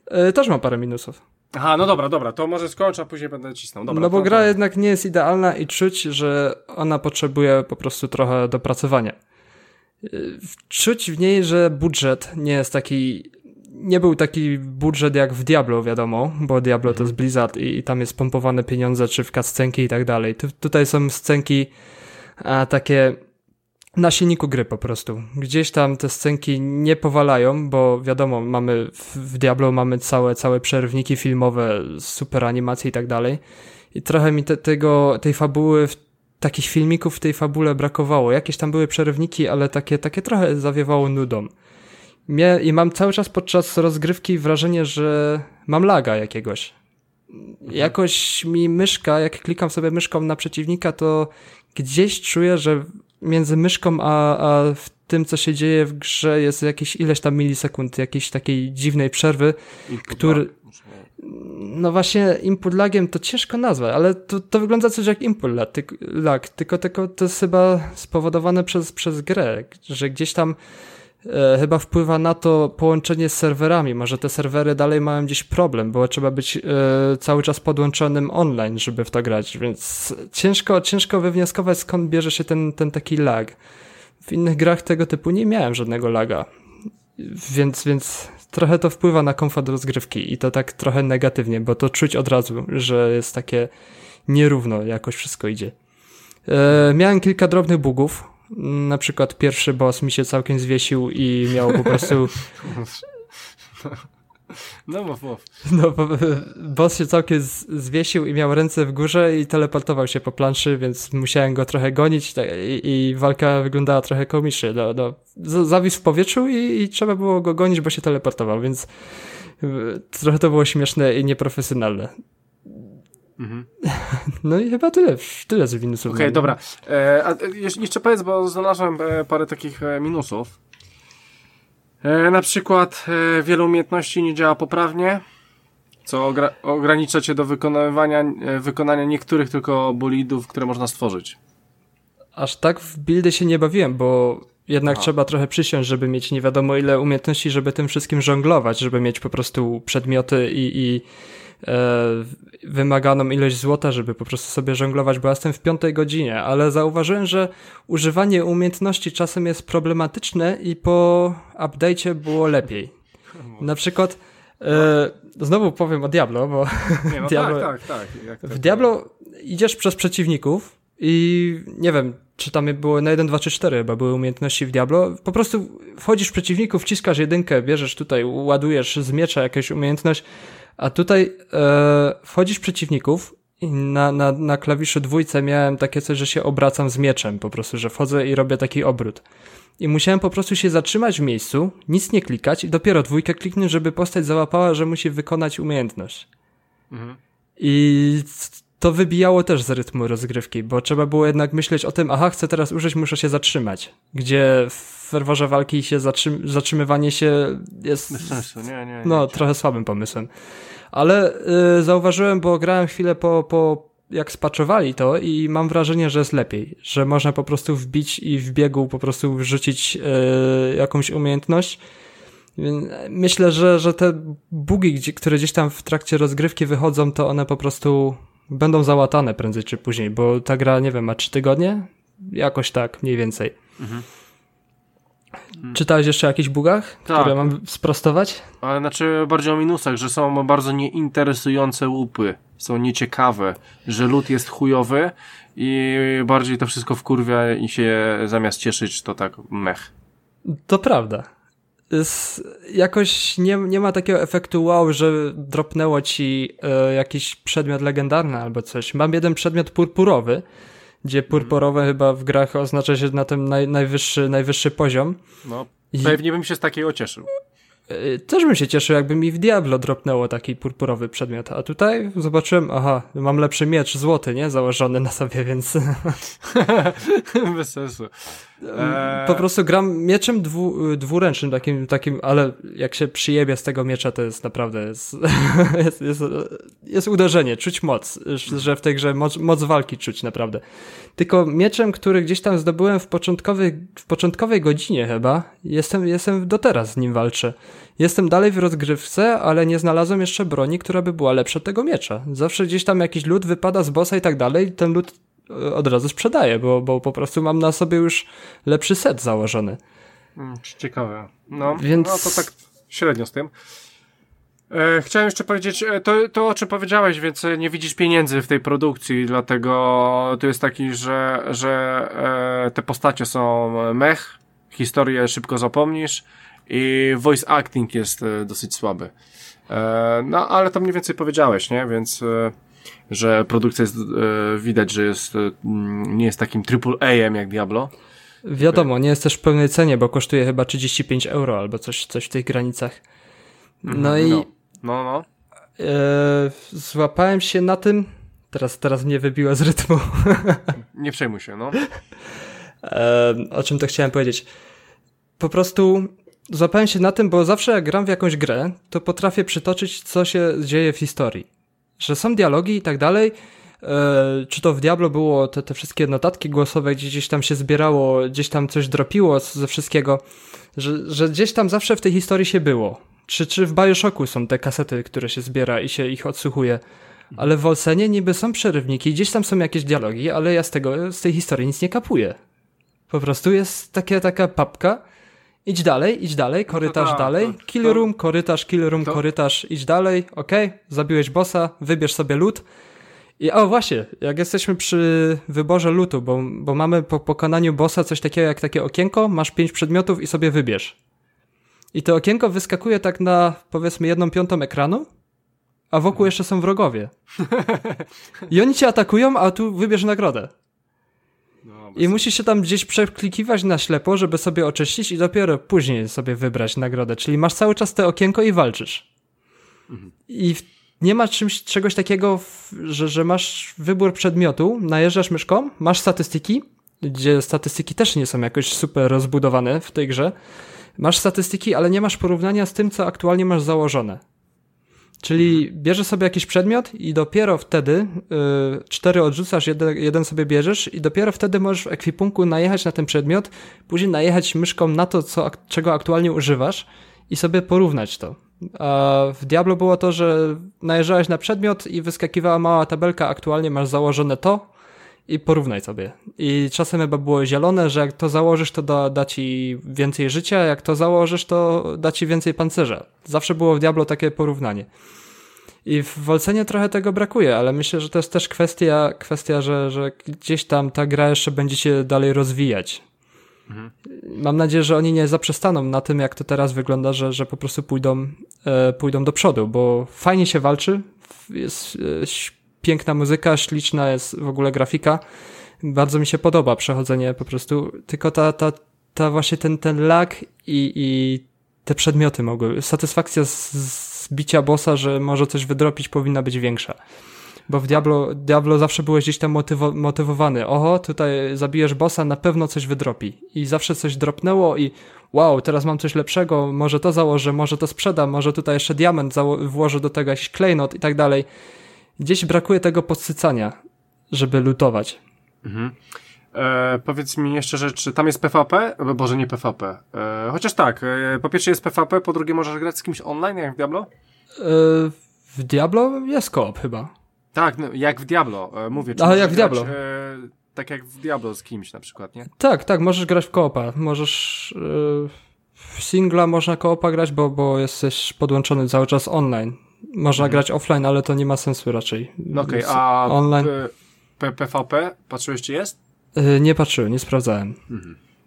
E, też mam parę minusów. Aha, no dobra, dobra, to może skończę, a później będę cisnął. Dobra, no bo gra to... jednak nie jest idealna i czuć, że ona potrzebuje po prostu trochę dopracowania. E, czuć w niej, że budżet nie jest taki nie był taki budżet jak w Diablo, wiadomo, bo Diablo to jest mhm. Blizzard i, i tam jest pompowane pieniądze, czy w cutscenki i tak dalej. Tu, tutaj są scenki a takie na silniku gry po prostu. Gdzieś tam te scenki nie powalają, bo wiadomo, mamy w Diablo mamy całe, całe przerwniki filmowe, super animacje i tak dalej. I trochę mi te, tego, tej fabuły, takich filmików w tej fabule brakowało. Jakieś tam były przerywniki, ale takie, takie trochę zawiewało nudą. I mam cały czas podczas rozgrywki wrażenie, że mam laga jakiegoś. Mhm. Jakoś mi myszka, jak klikam sobie myszką na przeciwnika, to gdzieś czuję, że między myszką a, a w tym, co się dzieje w grze jest jakieś ileś tam milisekund, jakiejś takiej dziwnej przerwy, który... No właśnie, input lagiem to ciężko nazwać, ale to, to wygląda coś jak input lag, tylko, tylko, tylko to jest chyba spowodowane przez, przez grę, że gdzieś tam e, chyba wpływa na to połączenie z serwerami. Może te serwery dalej mają gdzieś problem, bo trzeba być e, cały czas podłączonym online, żeby w to grać, więc ciężko, ciężko wywnioskować skąd bierze się ten, ten taki lag. W innych grach tego typu nie miałem żadnego laga. Więc, więc trochę to wpływa na komfort rozgrywki i to tak trochę negatywnie, bo to czuć od razu, że jest takie nierówno jakoś wszystko idzie. E, miałem kilka drobnych bugów. Na przykład pierwszy boss mi się całkiem zwiesił i miał po prostu No mów, mów. No, bo boss się całkiem zwiesił i miał ręce w górze i teleportował się po planszy, więc musiałem go trochę gonić tak, i, i walka wyglądała trochę komicznie. No, no, zawisł w powietrzu i, i, trzeba było go gonić, bo się teleportował, więc y, trochę to było śmieszne i nieprofesjonalne. Mhm. No i chyba tyle, tyle z minusów. Okej, okay, dobra. E, a, jeszcze powiedz, bo znalazłem e, parę takich e, minusów. E, na przykład e, wiele umiejętności nie działa poprawnie, co ogranicza cię do wykonywania, e, wykonania niektórych tylko bolidów, które można stworzyć. Aż tak w buildy się nie bawiłem, bo jednak A. trzeba trochę przysiąść, żeby mieć nie wiadomo ile umiejętności, żeby tym wszystkim żonglować, żeby mieć po prostu przedmioty i, i e, wymaganą ilość złota, żeby po prostu sobie żonglować, bo ja jestem w piątej godzinie, ale zauważyłem, że używanie umiejętności czasem jest problematyczne i po update'cie było lepiej. Na przykład e, znowu powiem o Diablo, bo nie, no Diablo, tak, tak, tak. w Diablo idziesz przez przeciwników i nie wiem, czy tam było na 1, 2, 3, 4 chyba były umiejętności w Diablo. Po prostu wchodzisz w przeciwników, wciskasz jedynkę, bierzesz tutaj, ładujesz z miecza jakąś umiejętność, a tutaj e, wchodzisz przeciwników i na, na, na klawiszu dwójce miałem takie coś, że się obracam z mieczem po prostu, że wchodzę i robię taki obrót. I musiałem po prostu się zatrzymać w miejscu, nic nie klikać i dopiero dwójkę kliknąć, żeby postać załapała, że musi wykonać umiejętność. Mhm. I to wybijało też z rytmu rozgrywki, bo trzeba było jednak myśleć o tym, aha, chcę teraz użyć, muszę się zatrzymać. Gdzie w ferworze walki się zatrzym zatrzymywanie się jest... Bez sensu, nie, nie. nie no, trochę słabym pomysłem. Ale y, zauważyłem, bo grałem chwilę po, po jak spaczowali to i mam wrażenie, że jest lepiej, że można po prostu wbić i w biegu po prostu wrzucić y, jakąś umiejętność. Myślę, że, że te bugi, które gdzieś tam w trakcie rozgrywki wychodzą, to one po prostu będą załatane prędzej czy później, bo ta gra, nie wiem, ma trzy tygodnie? Jakoś tak, mniej więcej. Mhm. Czytałeś jeszcze o jakichś bugach, tak. które mam sprostować? Ale znaczy bardziej o minusach, że są bardzo nieinteresujące łupy, są nieciekawe, że lód jest chujowy i bardziej to wszystko wkurwia i się zamiast cieszyć to tak mech. To prawda. Jakoś nie, nie ma takiego efektu wow, że dropnęło ci e, jakiś przedmiot legendarny albo coś. Mam jeden przedmiot purpurowy, gdzie purpurowe chyba w grach oznacza się na tym naj, najwyższy, najwyższy poziom. No, pewnie bym się z takiego cieszył. Y, też bym się cieszył, jakby mi w Diablo dropnęło taki purpurowy przedmiot, a tutaj zobaczyłem, aha, mam lepszy miecz złoty, nie? Założony na sobie, więc... Bez sensu. Eee... Po prostu gram mieczem dwu, dwuręcznym, takim, takim, ale jak się przyjebie z tego miecza, to jest naprawdę, jest, jest, jest, jest uderzenie, czuć moc, że w tej grze moc, moc walki czuć naprawdę. Tylko mieczem, który gdzieś tam zdobyłem w początkowej, w początkowej godzinie chyba, jestem, jestem do teraz z nim walczę. Jestem dalej w rozgrywce, ale nie znalazłem jeszcze broni, która by była lepsza od tego miecza. Zawsze gdzieś tam jakiś lód wypada z bossa i tak dalej, ten lód e, od razu sprzedaję, bo, bo po prostu mam na sobie już lepszy set założony. Hmm, ciekawe. No, Więc... no to tak średnio z tym. E, chciałem jeszcze powiedzieć e, to, to, o czym powiedziałeś, więc nie widzisz pieniędzy w tej produkcji, dlatego to jest taki, że, że te postacie są mech, historię szybko zapomnisz, i voice acting jest e, dosyć słaby. E, no, ale to mniej więcej powiedziałeś, nie? Więc, e, że produkcja jest, widać, że jest, nie jest takim AAA-em jak Diablo. Wiadomo, nie jest też w pełnej cenie, bo kosztuje chyba 35 euro albo coś, coś w tych granicach. No, no i. No, no. no. Złapałem się na tym. Teraz, teraz mnie wybiło z rytmu. Nie przejmuj się, no. O czym to chciałem powiedzieć? Po prostu złapałem się na tym, bo zawsze jak gram w jakąś grę, to potrafię przytoczyć, co się dzieje w historii. Że są dialogi i tak dalej. E, czy to w Diablo było te, te wszystkie notatki głosowe, gdzie gdzieś tam się zbierało, gdzieś tam coś dropiło ze wszystkiego. że, że gdzieś tam zawsze w tej historii się było. Czy, czy w Bioshocku są te kasety, które się zbiera i się ich odsłuchuje. Ale w Olsenie niby są przerywniki, gdzieś tam są jakieś dialogi, ale ja z tego, z tej historii nic nie kapuję. Po prostu jest takie, taka papka, idź dalej, idź dalej, korytarz No tak, dalej, to- kill room, korytarz, kill room, to- korytarz, idź dalej, okej, zabiłeś bossa, wybierz sobie loot. I o właśnie, jak jesteśmy przy wyborze lootu, bo, bo mamy po pokonaniu bossa coś takiego jak takie okienko, masz pięć przedmiotów i sobie wybierz. I to okienko wyskakuje tak na powiedzmy jedną piątą ekranu, a wokół jeszcze są wrogowie. I oni cię atakują, a tu wybierz nagrodę. I musisz się tam gdzieś przeklikiwać na ślepo, żeby sobie oczyścić i dopiero później sobie wybrać nagrodę. Czyli masz cały czas te okienko i walczysz. I w, nie ma czymś, czegoś takiego, że, że masz wybór przedmiotu, najeżdżasz myszką, masz statystyki, gdzie statystyki też nie są jakoś super rozbudowane w tej grze. Masz statystyki, ale nie masz porównania z tym, co aktualnie masz założone. Czyli bierzesz sobie jakiś przedmiot i dopiero wtedy y, cztery odrzucasz, jeden, jeden sobie bierzesz i dopiero wtedy możesz w ekwipunku najechać na ten przedmiot, później najechać myszką na to, co, czego aktualnie używasz i sobie porównać to. A w Diablo było to, że najeżdżałeś na przedmiot i wyskakiwała mała tabelka, aktualnie masz założone to i porównaj sobie. I czasem chyba było zielone, że jak to założysz, to da, da ci więcej życia, jak to założysz, to da ci więcej pancerza. Zawsze było w Diablo takie porównanie. I w Wolcenie trochę tego brakuje, ale myślę, że to jest też kwestia, kwestia że, że gdzieś tam ta gra jeszcze będzie się dalej rozwijać. Mam nadzieję, że oni nie zaprzestaną na tym, jak to teraz wygląda, że, że po prostu pójdą, e, pójdą do przodu, bo fajnie się walczy, jest e, piękna muzyka, śliczna jest w ogóle grafika. Bardzo mi się podoba przechodzenie po prostu, tylko ta, ta, ta właśnie ten, ten lag i, i te przedmioty mogły. Satysfakcja z, z bicia bossa, że może coś wydropić, powinna być większa. Bo w Diablo, Diablo zawsze byłeś gdzieś tam motywo, motywowany. Oho, tutaj zabijesz bossa, na pewno coś wydropi. I zawsze coś dropnęło i wow, teraz mam coś lepszego, może to założę, może to sprzedam, może tutaj jeszcze diament włożę do tego jakiś klejnot i tak dalej. Gdzieś brakuje tego podsycania, żeby lutować. E, powiedz mi jeszcze, że czy tam jest PvP? E, Boże, nie PvP. E, chociaż tak, e, po pierwsze jest PvP, po drugie możesz grać z kimś online, jak w Diablo? Yy, w Diablo jest koop chyba. Tak, no, jak w Diablo, e, mówię. Czy Ale jak w grać, Diablo. E, tak jak w Diablo z kimś na przykład, nie? Tak, tak, możesz grać w koopa. Możesz w singla można koopa grać, bo, bo jesteś podłączony cały czas online. Można grać offline, ale to nie ma sensu raczej. No okej, Więc a online PvP, patrzyłeś czy jest? yy, nie patrzyłem, nie sprawdzałem.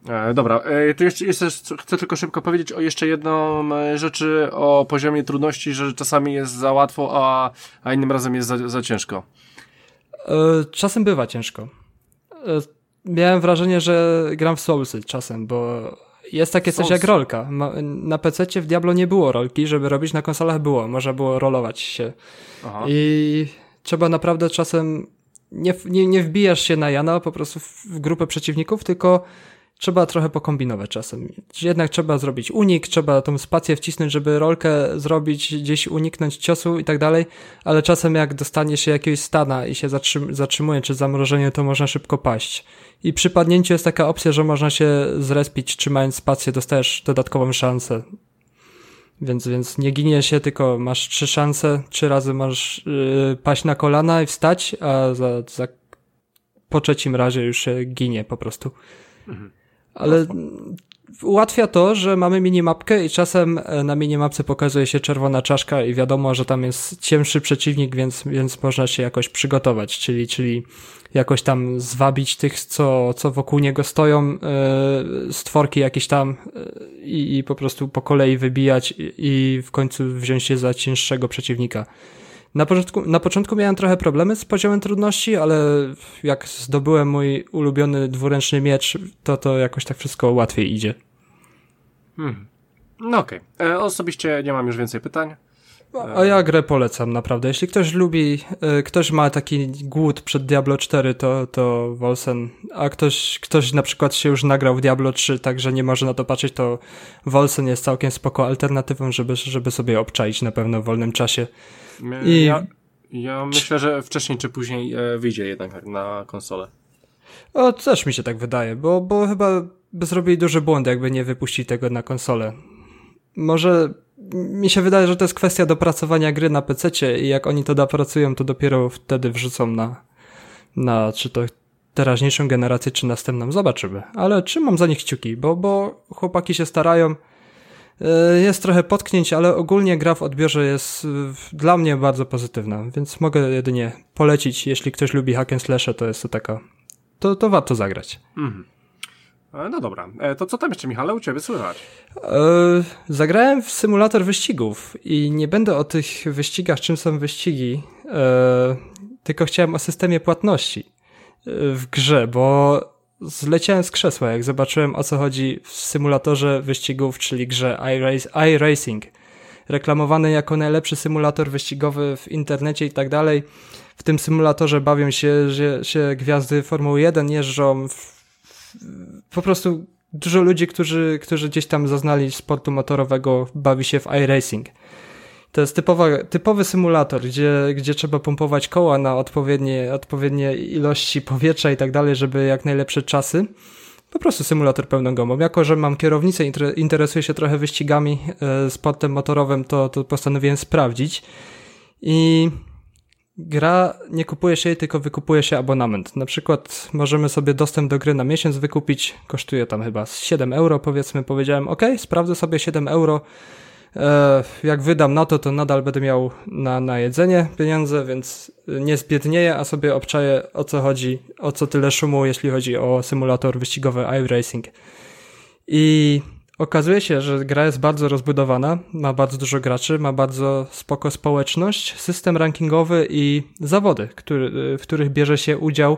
E, dobra, e, to jeszcze, jeszcze chcę tylko szybko powiedzieć o jeszcze jedną e, rzeczy o poziomie trudności, że czasami jest za łatwo, a, a innym razem jest za, za ciężko. Yy, czasem bywa ciężko. Yy, miałem wrażenie, że gram w Soulsy czasem, bo jest takie coś jak rolka. Na PC w Diablo nie było rolki, żeby robić, na konsolach było. Można było rolować się. Aha. I trzeba naprawdę czasem nie, nie, nie wbijasz się na Jana po prostu w, w grupę przeciwników, tylko trzeba trochę pokombinować czasem. Jednak trzeba zrobić unik, trzeba tą spację wcisnąć, żeby rolkę zrobić, gdzieś uniknąć ciosu i tak dalej, ale czasem jak dostanie się jakiegoś stana i się zatrzym, zatrzymuje, czy zamrożenie, to można szybko paść. I przy padnięciu jest taka opcja, że można się zrespić, trzymając spację, dostajesz dodatkową szansę. Więc, więc nie ginie się, tylko masz trzy szanse, trzy razy możesz yy, paść na kolana i wstać, a za, za po trzecim razie już się ginie po prostu. Ale mm, ułatwia to, że mamy minimapkę i czasem e, na minimapce pokazuje się czerwona czaszka i wiadomo, że tam jest cięższy przeciwnik, więc, więc można się jakoś przygotować, czyli, czyli jakoś tam zwabić tych, co, co wokół niego stoją, e, stworki jakieś tam i, i po prostu po kolei wybijać i, i w końcu wziąć się za cięższego przeciwnika. Na początku, na początku miałem trochę problemy z poziomem trudności, ale jak zdobyłem mój ulubiony dwuręczny miecz, to to jakoś tak wszystko łatwiej idzie. No okej. E, Osobiście nie mam już więcej pytań. A ja grę polecam naprawdę. Jeśli ktoś lubi, y, ktoś ma taki głód przed Diablo 4, to, to Wolsen, a ktoś, ktoś na przykład się już nagrał w Diablo 3, także nie może na to patrzeć, to Wolsen jest całkiem spoko alternatywą, żeby, żeby sobie obczaić na pewno w wolnym czasie. I- Ja, ja myślę, że wcześniej czy później e, wyjdzie jednak na konsolę. O, też mi się tak wydaje, bo, bo chyba by zrobili duży błąd, jakby nie wypuścili tego na konsolę. Może mi się wydaje, że to jest kwestia dopracowania gry na PC i jak oni to dopracują, to dopiero wtedy wrzucą na, na czy to teraźniejszą generację, czy następną. Zobaczymy. Ale trzymam za nich kciuki, bo, bo chłopaki się starają. E, jest trochę potknięć, ale ogólnie gra w odbiorze jest dla mnie bardzo pozytywna, więc mogę jedynie polecić, jeśli ktoś lubi hack and slash, to jest to taka, to, to warto zagrać. Mhm. E, no dobra, e, to co tam jeszcze Michale u Ciebie słychać? zagrałem w symulator wyścigów i nie będę o tych wyścigach, czym są wyścigi, tylko chciałem o systemie płatności w grze, bo zleciałem z krzesła, jak zobaczyłem o co chodzi w symulatorze wyścigów, czyli grze iRacing. Reklamowany jako najlepszy symulator wyścigowy w internecie i tak dalej. W tym symulatorze bawią się, że, się gwiazdy Formuły 1, jeżdżą. W, po prostu dużo ludzi, którzy, którzy gdzieś tam zaznali sportu motorowego, bawi się w iRacing. To jest typowa, typowy symulator, gdzie, gdzie trzeba pompować koła na odpowiednie, odpowiednie ilości powietrza i tak dalej, żeby jak najlepsze czasy. Po prostu symulator pełną gumą. Jako, że mam kierownicę, interesuję się trochę wyścigami, e, sportem motorowym, to, to postanowiłem sprawdzić. I gra nie kupuje się jej, tylko wykupuje się abonament. Na przykład możemy sobie dostęp do gry na miesiąc wykupić, kosztuje tam chyba 7 euro, powiedzmy. Powiedziałem, ok, sprawdzę sobie 7 euro E, jak wydam na to, to nadal będę miał na, na jedzenie pieniądze, więc nie zbiednieję, a sobie obczaję o co chodzi, o co tyle szumu, jeśli chodzi o symulator wyścigowy iRacing. I okazuje się, że gra jest bardzo rozbudowana, ma bardzo dużo graczy, ma bardzo spoko społeczność, system rankingowy i zawody, który, w których bierze się udział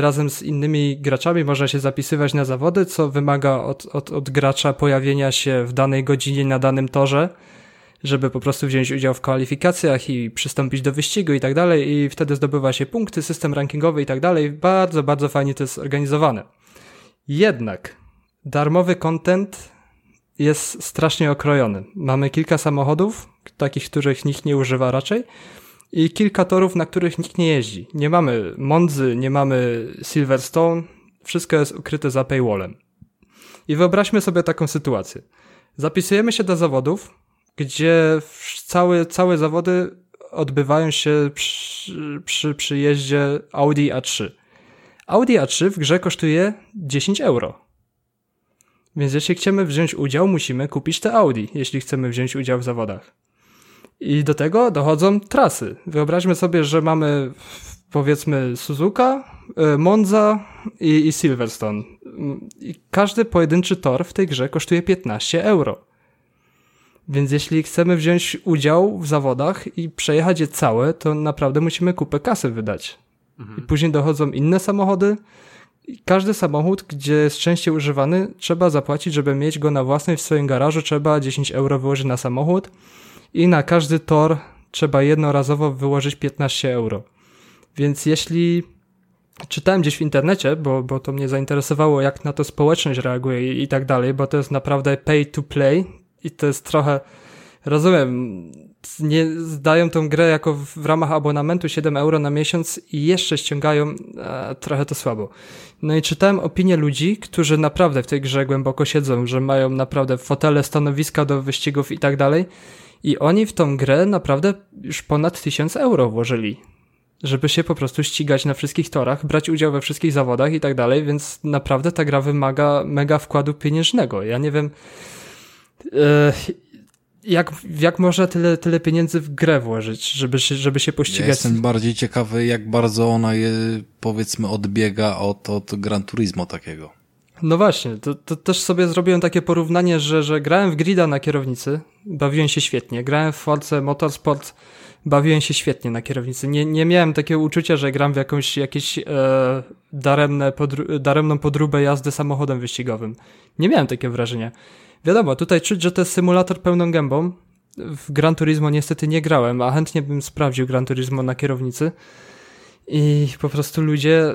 razem z innymi graczami można się zapisywać na zawody, co wymaga od, od, od gracza pojawienia się w danej godzinie na danym torze, żeby po prostu wziąć udział w kwalifikacjach i przystąpić do wyścigu i tak dalej, i wtedy zdobywa się punkty, system rankingowy i tak dalej. Bardzo, bardzo fajnie to jest zorganizowane. Jednak darmowy content jest strasznie okrojony. Mamy kilka samochodów, takich, których nikt nie używa raczej, i kilka torów, na których nikt nie jeździ. Nie mamy Mondzy, nie mamy Silverstone, wszystko jest ukryte za paywallem. I wyobraźmy sobie taką sytuację. Zapisujemy się do zawodów, gdzie całe, całe zawody odbywają się przy, przy przyjeździe Audi A3. Audi A3 w grze kosztuje 10 euro. Więc jeśli chcemy wziąć udział, musimy kupić te Audi, jeśli chcemy wziąć udział w zawodach. I do tego dochodzą trasy. Wyobraźmy sobie, że mamy powiedzmy Suzuka, e, Monza i, i Silverstone. I każdy pojedynczy tor w tej grze kosztuje 15 euro. Więc jeśli chcemy wziąć udział w zawodach i przejechać je całe, to naprawdę musimy kupę kasy wydać. Mhm. I później dochodzą inne samochody. I każdy samochód, gdzie jest częściej używany, trzeba zapłacić, żeby mieć go na własnej w swoim garażu, trzeba 10 euro wyłożyć na samochód i na każdy tor trzeba jednorazowo wyłożyć 15 euro. Więc jeśli czytałem gdzieś w internecie, bo, bo to mnie zainteresowało, jak na to społeczność reaguje i, i tak dalej, bo to jest naprawdę pay to play i to jest trochę, rozumiem, nie zdają tą grę jako w, w ramach abonamentu 7 euro na miesiąc i jeszcze ściągają e, trochę to słabo. No i czytałem opinie ludzi, którzy naprawdę w tej grze głęboko siedzą, że mają naprawdę fotele, stanowiska do wyścigów i tak dalej i oni w tą grę naprawdę już ponad 1000 euro włożyli. Żeby się po prostu ścigać na wszystkich torach, brać udział we wszystkich zawodach i tak dalej, więc naprawdę ta gra wymaga mega wkładu pieniężnego. Ja nie wiem, e, jak, jak można tyle, tyle pieniędzy w grę włożyć, żeby się, żeby się pościgać? Ja jestem bardziej ciekawy, jak bardzo ona je, powiedzmy, odbiega od, od Gran Turismo takiego. No właśnie, to, to też sobie zrobiłem takie porównanie, że, że grałem w Grida na kierownicy, bawiłem się świetnie. Grałem w Force Motorsport, bawiłem się świetnie na kierownicy. Nie, nie miałem takiego uczucia, że gram w jakąś jakieś e, daremne podru daremną podróbę jazdy samochodem wyścigowym. Nie miałem takiego wrażenia. Wiadomo, tutaj czuć, że to jest symulator pełną gębą. W Gran Turismo niestety nie grałem, a chętnie bym sprawdził Gran Turismo na kierownicy. I po prostu ludzie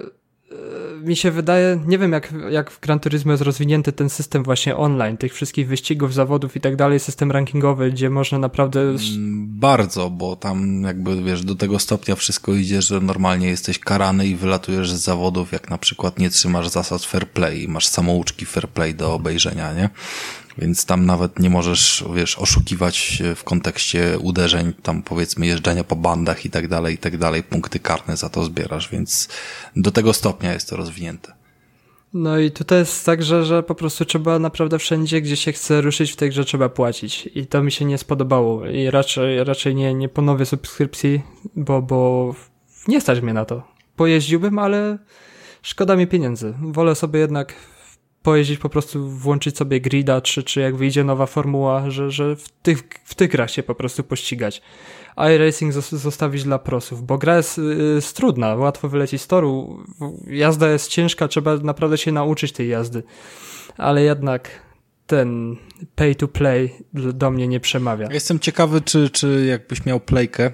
mi się wydaje, nie wiem jak, jak w Gran Turismo jest rozwinięty ten system właśnie online, tych wszystkich wyścigów, zawodów i tak dalej, system rankingowy, gdzie można naprawdę... Mm, bardzo, bo tam jakby wiesz, do tego stopnia wszystko idzie, że normalnie jesteś karany i wylatujesz z zawodów, jak na przykład nie trzymasz zasad fair play i masz samouczki fair play do obejrzenia, nie? Więc tam nawet nie możesz, wiesz, oszukiwać w kontekście uderzeń, tam powiedzmy jeżdżenia po bandach i tak dalej, i tak dalej. Punkty karne za to zbierasz, więc do tego stopnia jest to rozwinięte. No i tutaj jest tak, że, że po prostu trzeba naprawdę wszędzie, gdzie się chce ruszyć w tej grze trzeba płacić. I to mi się nie spodobało. I raczej, raczej nie, nie ponowię subskrypcji, bo, bo nie stać mnie na to. Pojeździłbym, ale szkoda mi pieniędzy. Wolę sobie jednak pojeździć, po prostu włączyć sobie grida, czy, czy jak wyjdzie nowa formuła, że, że w, tych, w tych grach się po prostu pościgać. iRacing zostawić dla prosów, bo gra jest, jest trudna, łatwo wylecieć z toru, jazda jest ciężka, trzeba naprawdę się nauczyć tej jazdy, ale jednak ten pay to play do mnie nie przemawia. Jestem ciekawy, czy, czy jakbyś miał playkę,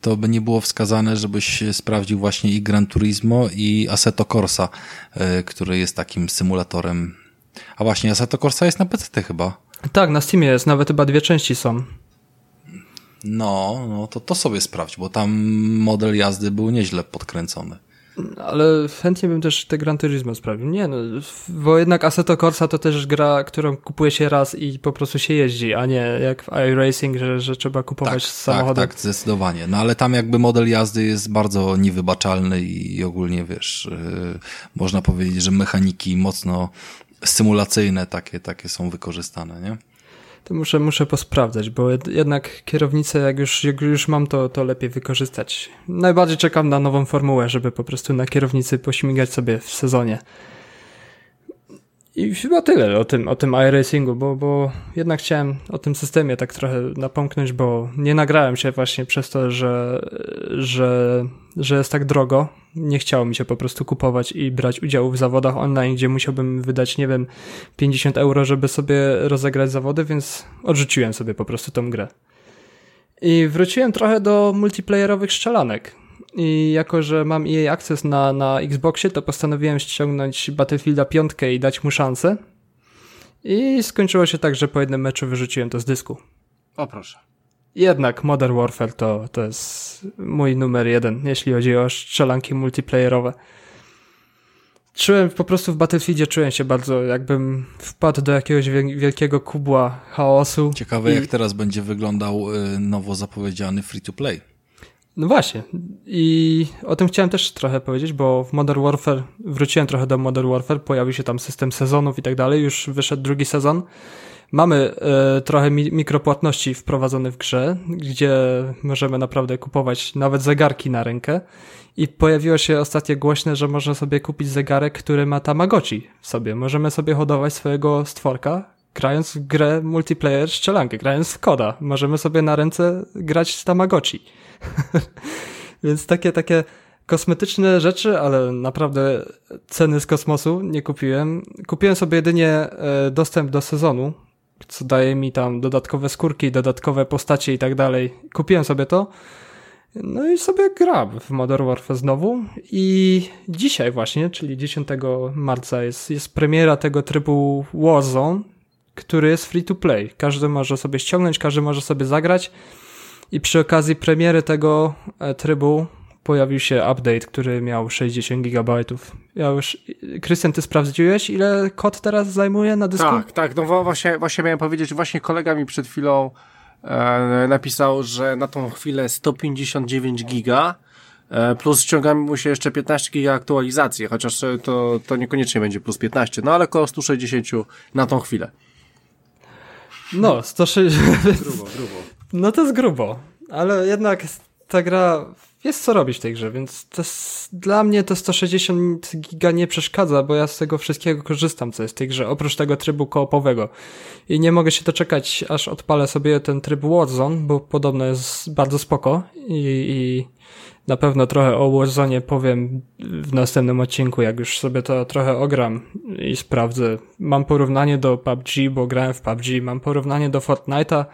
to by nie było wskazane, żebyś sprawdził właśnie i Gran Turismo i Assetto Corsa, e, który jest takim symulatorem. A właśnie Assetto Corsa jest na PC chyba. Tak, na Steamie jest, nawet chyba dwie części są. No, no to to sobie sprawdź, bo tam model jazdy był nieźle podkręcony. Ale chętnie bym też te Gran Turismo sprawił. Nie no, bo jednak Assetto Corsa to też gra, którą kupuje się raz i po prostu się jeździ, a nie jak w iRacing, że, że trzeba kupować tak, samochody. Tak, tak, zdecydowanie. No ale tam jakby model jazdy jest bardzo niewybaczalny i ogólnie wiesz, yy, można powiedzieć, że mechaniki mocno symulacyjne takie, takie są wykorzystane, nie? To muszę, muszę posprawdzać, bo jednak kierownicę, jak już, jak już mam, to, to lepiej wykorzystać. Najbardziej czekam na nową formułę, żeby po prostu na kierownicy pośmigać sobie w sezonie. I chyba tyle o tym, o tym iRacingu, bo, bo jednak chciałem o tym systemie tak trochę napomknąć, bo nie nagrałem się właśnie przez to, że, że, że jest tak drogo. Nie chciało mi się po prostu kupować i brać udziału w zawodach online, gdzie musiałbym wydać, nie wiem, 50 euro, żeby sobie rozegrać zawody, więc odrzuciłem sobie po prostu tą grę. I wróciłem trochę do multiplayerowych strzelanek. I jako, że mam EA Access na, na Xboxie, to postanowiłem ściągnąć Battlefielda 5 i dać mu szansę. I skończyło się tak, że po jednym meczu wyrzuciłem to z dysku. O proszę. Jednak Modern Warfare to, to jest mój numer jeden, jeśli chodzi o strzelanki multiplayerowe. Czułem po prostu w Battlefieldzie, czułem się bardzo, jakbym wpadł do jakiegoś wielkiego kubła chaosu. Ciekawe, i... jak teraz będzie wyglądał y, nowo zapowiedziany free to play. No właśnie. I o tym chciałem też trochę powiedzieć, bo w Modern Warfare, wróciłem trochę do Modern Warfare, pojawił się tam system sezonów i tak dalej, już wyszedł drugi sezon. Mamy e, trochę mi mikropłatności wprowadzone w grze, gdzie możemy naprawdę kupować nawet zegarki na rękę. I pojawiło się ostatnio głośne, że można sobie kupić zegarek, który ma Tamagotchi w sobie. Możemy sobie hodować swojego stworka, grając w grę multiplayer strzelankę, grając w koda. Możemy sobie na ręce grać z Tamagotchi. Więc takie, takie kosmetyczne rzeczy, ale naprawdę ceny z kosmosu nie kupiłem. Kupiłem sobie jedynie e, dostęp do sezonu, co daje mi tam dodatkowe skórki, dodatkowe postacie i tak dalej. Kupiłem sobie to. No i sobie gram w Modern Warfare znowu i dzisiaj właśnie, czyli 10 marca jest, jest premiera tego trybu Warzone, który jest free to play. Każdy może sobie ściągnąć, każdy może sobie zagrać. I przy okazji premiery tego e, trybu pojawił się update, który miał 60 GB. Ja już. Krystian, ty sprawdziłeś, ile kod teraz zajmuje na dysku? Tak, tak. No właśnie, właśnie miałem powiedzieć, właśnie kolega mi przed chwilą e, napisał, że na tą chwilę 159 giga. E, plus ściągamy mu się jeszcze 15 giga aktualizacji, chociaż to, to niekoniecznie będzie plus 15, no ale około 160 na tą chwilę. No, 160. Grubo, grubo. No to jest grubo, ale jednak ta gra jest co robić w tej grze, więc jest, dla mnie to 160 giga nie przeszkadza, bo ja z tego wszystkiego korzystam, co jest w tej grze, oprócz tego trybu koopowego. I nie mogę się doczekać, aż odpalę sobie ten tryb Warzone, bo podobno jest bardzo spoko i, i na pewno trochę o Warzone powiem w następnym odcinku, jak już sobie to trochę ogram i sprawdzę. Mam porównanie do PUBG, bo grałem w PUBG, mam porównanie do Fortnite'a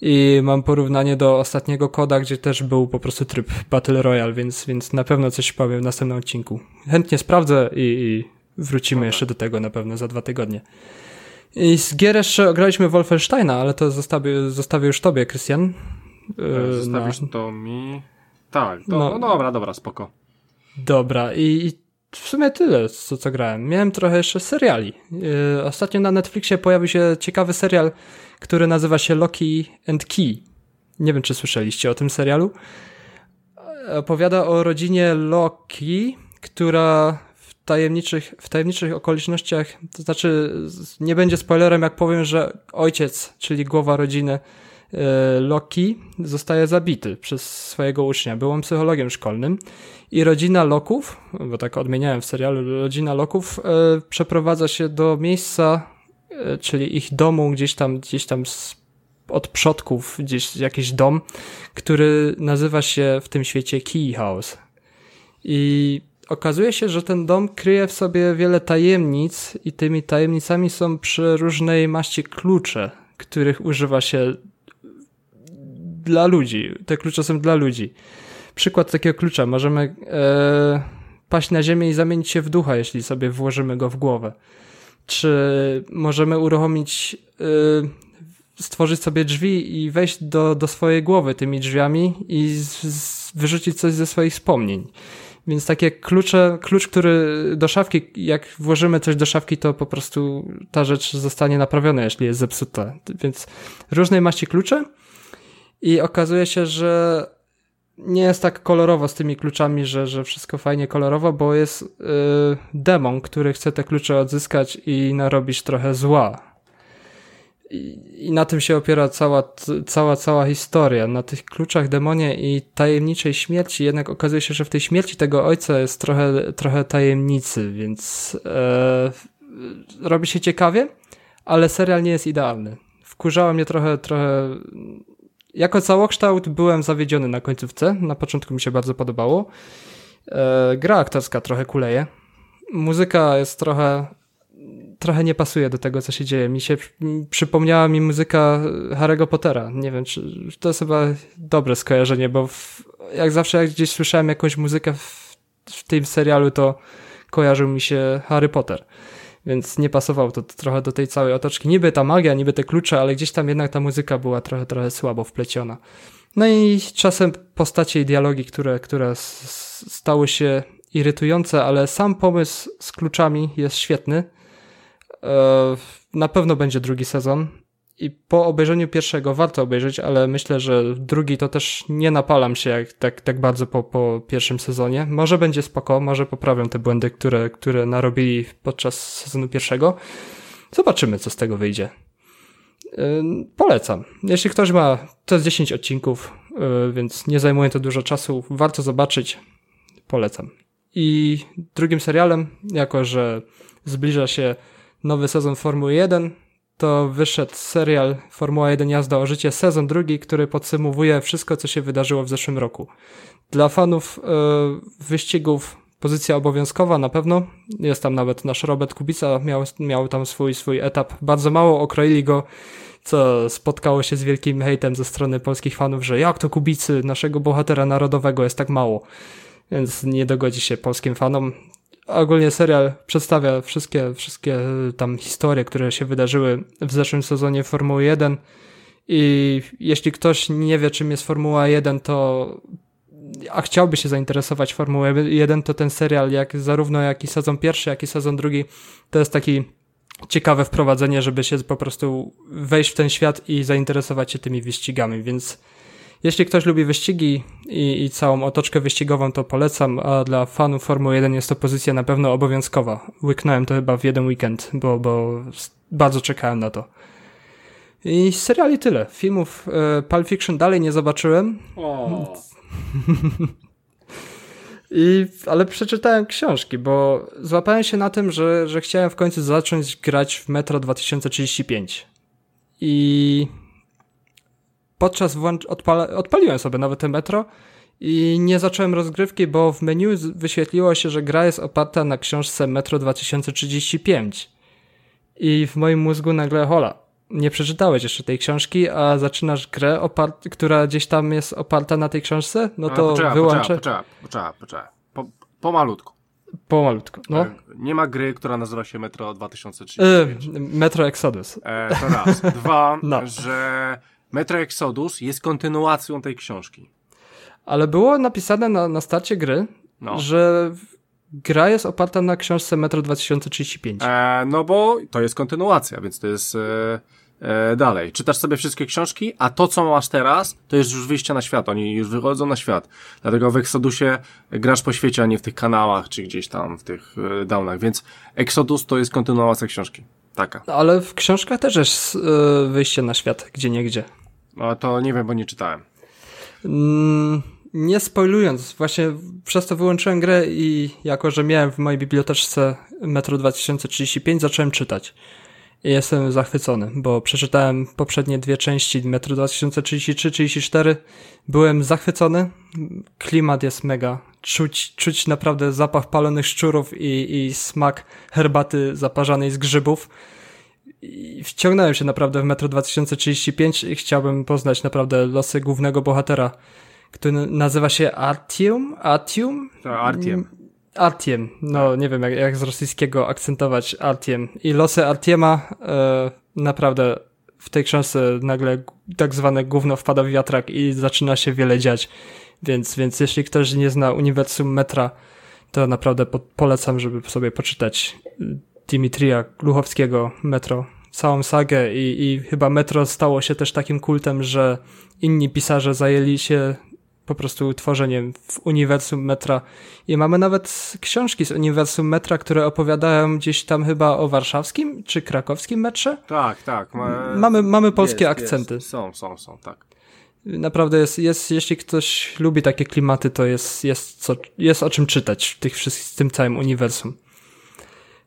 I mam porównanie do ostatniego koda, gdzie też był po prostu tryb Battle Royale, więc, więc na pewno coś powiem w następnym odcinku. Chętnie sprawdzę i, i wrócimy jeszcze do tego na pewno za dwa tygodnie. I z gier jeszcze graliśmy Wolfensteina, ale to zostawię, zostawię już tobie, Krystian. E, zostawisz na... to mi? Tak, to, no, no dobra, dobra, spoko. Dobra, i, i w sumie tyle, co, co grałem. Miałem trochę jeszcze seriali. Yy, ostatnio na Netflixie pojawił się ciekawy serial, który nazywa się Loki and Key. Nie wiem, czy słyszeliście o tym serialu. Opowiada o rodzinie Loki, która w tajemniczych, w tajemniczych okolicznościach, to znaczy nie będzie spoilerem, jak powiem, że ojciec, czyli głowa rodziny yy, Loki, zostaje zabity przez swojego ucznia. Byłem psychologiem szkolnym i rodzina Loków, bo tak odmieniałem w serialu, rodzina Loków e, przeprowadza się do miejsca, e, czyli ich domu gdzieś tam, gdzieś tam z, od przodków, gdzieś jakiś dom, który nazywa się w tym świecie Key House. I okazuje się, że ten dom kryje w sobie wiele tajemnic i tymi tajemnicami są przy różnej maści klucze, których używa się dla ludzi. Te klucze są dla ludzi przykład takiego klucza. Możemy e, paść na ziemię i zamienić się w ducha, jeśli sobie włożymy go w głowę. Czy możemy uruchomić, e, stworzyć sobie drzwi i wejść do, do swojej głowy tymi drzwiami i z, z, wyrzucić coś ze swoich wspomnień. Więc takie klucze, klucz, który do szafki, jak włożymy coś do szafki, to po prostu ta rzecz zostanie naprawiona, jeśli jest zepsuta. Więc różnej maści klucze i okazuje się, że nie jest tak kolorowo z tymi kluczami, że, że wszystko fajnie kolorowo, bo jest yy, demon, który chce te klucze odzyskać i narobić trochę zła. I, I, na tym się opiera cała, cała, cała historia. Na tych kluczach demonie i tajemniczej śmierci. Jednak okazuje się, że w tej śmierci tego ojca jest trochę, trochę tajemnicy, więc yy, robi się ciekawie, ale serial nie jest idealny. Wkurzało mnie trochę, trochę jako całokształt byłem zawiedziony na końcówce. Na początku mi się bardzo podobało. E, gra aktorska trochę kuleje. Muzyka jest trochę trochę nie pasuje do tego, co się dzieje. Mi się przypomniała mi muzyka Harry'ego Pottera. Nie wiem, czy to jest chyba dobre skojarzenie, bo w, jak zawsze jak gdzieś słyszałem jakąś muzykę w, w tym serialu, to kojarzył mi się Harry Potter więc nie pasowało to trochę do tej całej otoczki. Niby ta magia, niby te klucze, ale gdzieś tam jednak ta muzyka była trochę, trochę słabo wpleciona. No i czasem postacie i dialogi, które, które stały się irytujące, ale sam pomysł z kluczami jest świetny. E, na pewno będzie drugi sezon i po obejrzeniu pierwszego warto obejrzeć, ale myślę, że drugi to też nie napalam się jak, tak, tak bardzo po, po pierwszym sezonie. Może będzie spoko, może poprawią te błędy, które, które narobili podczas sezonu pierwszego. Zobaczymy, co z tego wyjdzie. Yy, polecam. Jeśli ktoś ma, to jest 10 odcinków, yy, więc nie zajmuje to dużo czasu. Warto zobaczyć. Polecam. I drugim serialem, jako że zbliża się nowy sezon Formuły 1, to wyszedł serial Formuła 1 Jazda o życie, sezon drugi, który podsumowuje wszystko, co się wydarzyło w zeszłym roku. Dla fanów yy, wyścigów pozycja obowiązkowa na pewno. Jest tam nawet nasz Robert Kubica, miał, miał tam swój, swój etap. Bardzo mało okroili go, co spotkało się z wielkim hejtem ze strony polskich fanów, że jak to Kubicy, naszego bohatera narodowego jest tak mało. Więc nie dogodzi się polskim fanom ogólnie serial przedstawia wszystkie, wszystkie tam historie, które się wydarzyły w zeszłym sezonie Formuły 1 i jeśli ktoś nie wie czym jest Formuła 1, to a chciałby się zainteresować Formułą 1, to ten serial, jak zarówno jak i sezon pierwszy, jak i sezon drugi, to jest taki ciekawe wprowadzenie, żeby się po prostu wejść w ten świat i zainteresować się tymi wyścigami, więc jeśli ktoś lubi wyścigi i, i, całą otoczkę wyścigową, to polecam, a dla fanów Formuły 1 jest to pozycja na pewno obowiązkowa. Łyknąłem to chyba w jeden weekend, bo, bo bardzo czekałem na to. I seriali tyle. Filmów e, Pulp Fiction dalej nie zobaczyłem. O. I, ale przeczytałem książki, bo złapałem się na tym, że, że chciałem w końcu zacząć grać w Metro 2035. I podczas włącz- odpala- odpaliłem sobie nawet te metro i nie zacząłem rozgrywki, bo w menu wyświetliło się, że gra jest oparta na książce Metro 2035. I w moim mózgu nagle hola. nie przeczytałeś jeszcze tej książki, a zaczynasz grę, która gdzieś tam jest oparta na tej książce, no to poczekaj, wyłączę... Poczekaj, poczekaj, poczekaj, po, pomalutku. Pomalutku, no. E, nie ma gry, która nazywa się Metro 2035. Yy, Metro Exodus. E, to raz. Dwa, no. że Metro Exodus jest kontynuacją tej książki. Ale było napisane na, na starcie gry, no. że gra jest oparta na książce Metro 2035. E, no bo to jest kontynuacja, więc to jest e, e, dalej. Czytasz sobie wszystkie książki, a to, co masz teraz, to jest już wyjście na świat. Oni już wychodzą na świat. Dlatego w Exodusie grasz po świecie, a nie w tych kanałach, czy gdzieś tam w tych e, downach. Więc Exodus to jest kontynuacja książki. Taka. Ale w książkach też jest e, wyjście na świat, gdzie nie gdzie. No to nie wiem, bo nie czytałem. Mm nie spoilując, właśnie przez to wyłączyłem grę i jako, że miałem w mojej biblioteczce Metro 2035, zacząłem czytać. I jestem zachwycony, bo przeczytałem poprzednie dwie części Metro 2033-34. Byłem zachwycony. Klimat jest mega. Czuć, czuć naprawdę zapach palonych szczurów i, i smak herbaty zaparzanej z grzybów. I wciągnąłem się naprawdę w Metro 2035 i chciałbym poznać naprawdę losy głównego bohatera który nazywa się Artium? Artium? To Artiem. Artiem, no nie wiem jak, jak z rosyjskiego akcentować Artiem. I losy Artiema e, naprawdę w tej książce nagle tak zwane gówno wpada w wiatrak i zaczyna się wiele dziać. Więc, więc jeśli ktoś nie zna uniwersum metra, to naprawdę po, polecam, żeby sobie poczytać Dimitrija Gluchowskiego Metro, całą sagę i, i chyba Metro stało się też takim kultem, że inni pisarze zajęli się po prostu tworzeniem w uniwersum metra. I mamy nawet książki z uniwersum metra, które opowiadają gdzieś tam chyba o warszawskim czy krakowskim metrze. Tak, tak. Ma... Mamy, mamy polskie jest, akcenty. Jest. Są, są, są, tak. Naprawdę jest, jest, jeśli ktoś lubi takie klimaty, to jest, jest, co, jest o czym czytać w tych wszystkich, tym całym uniwersum.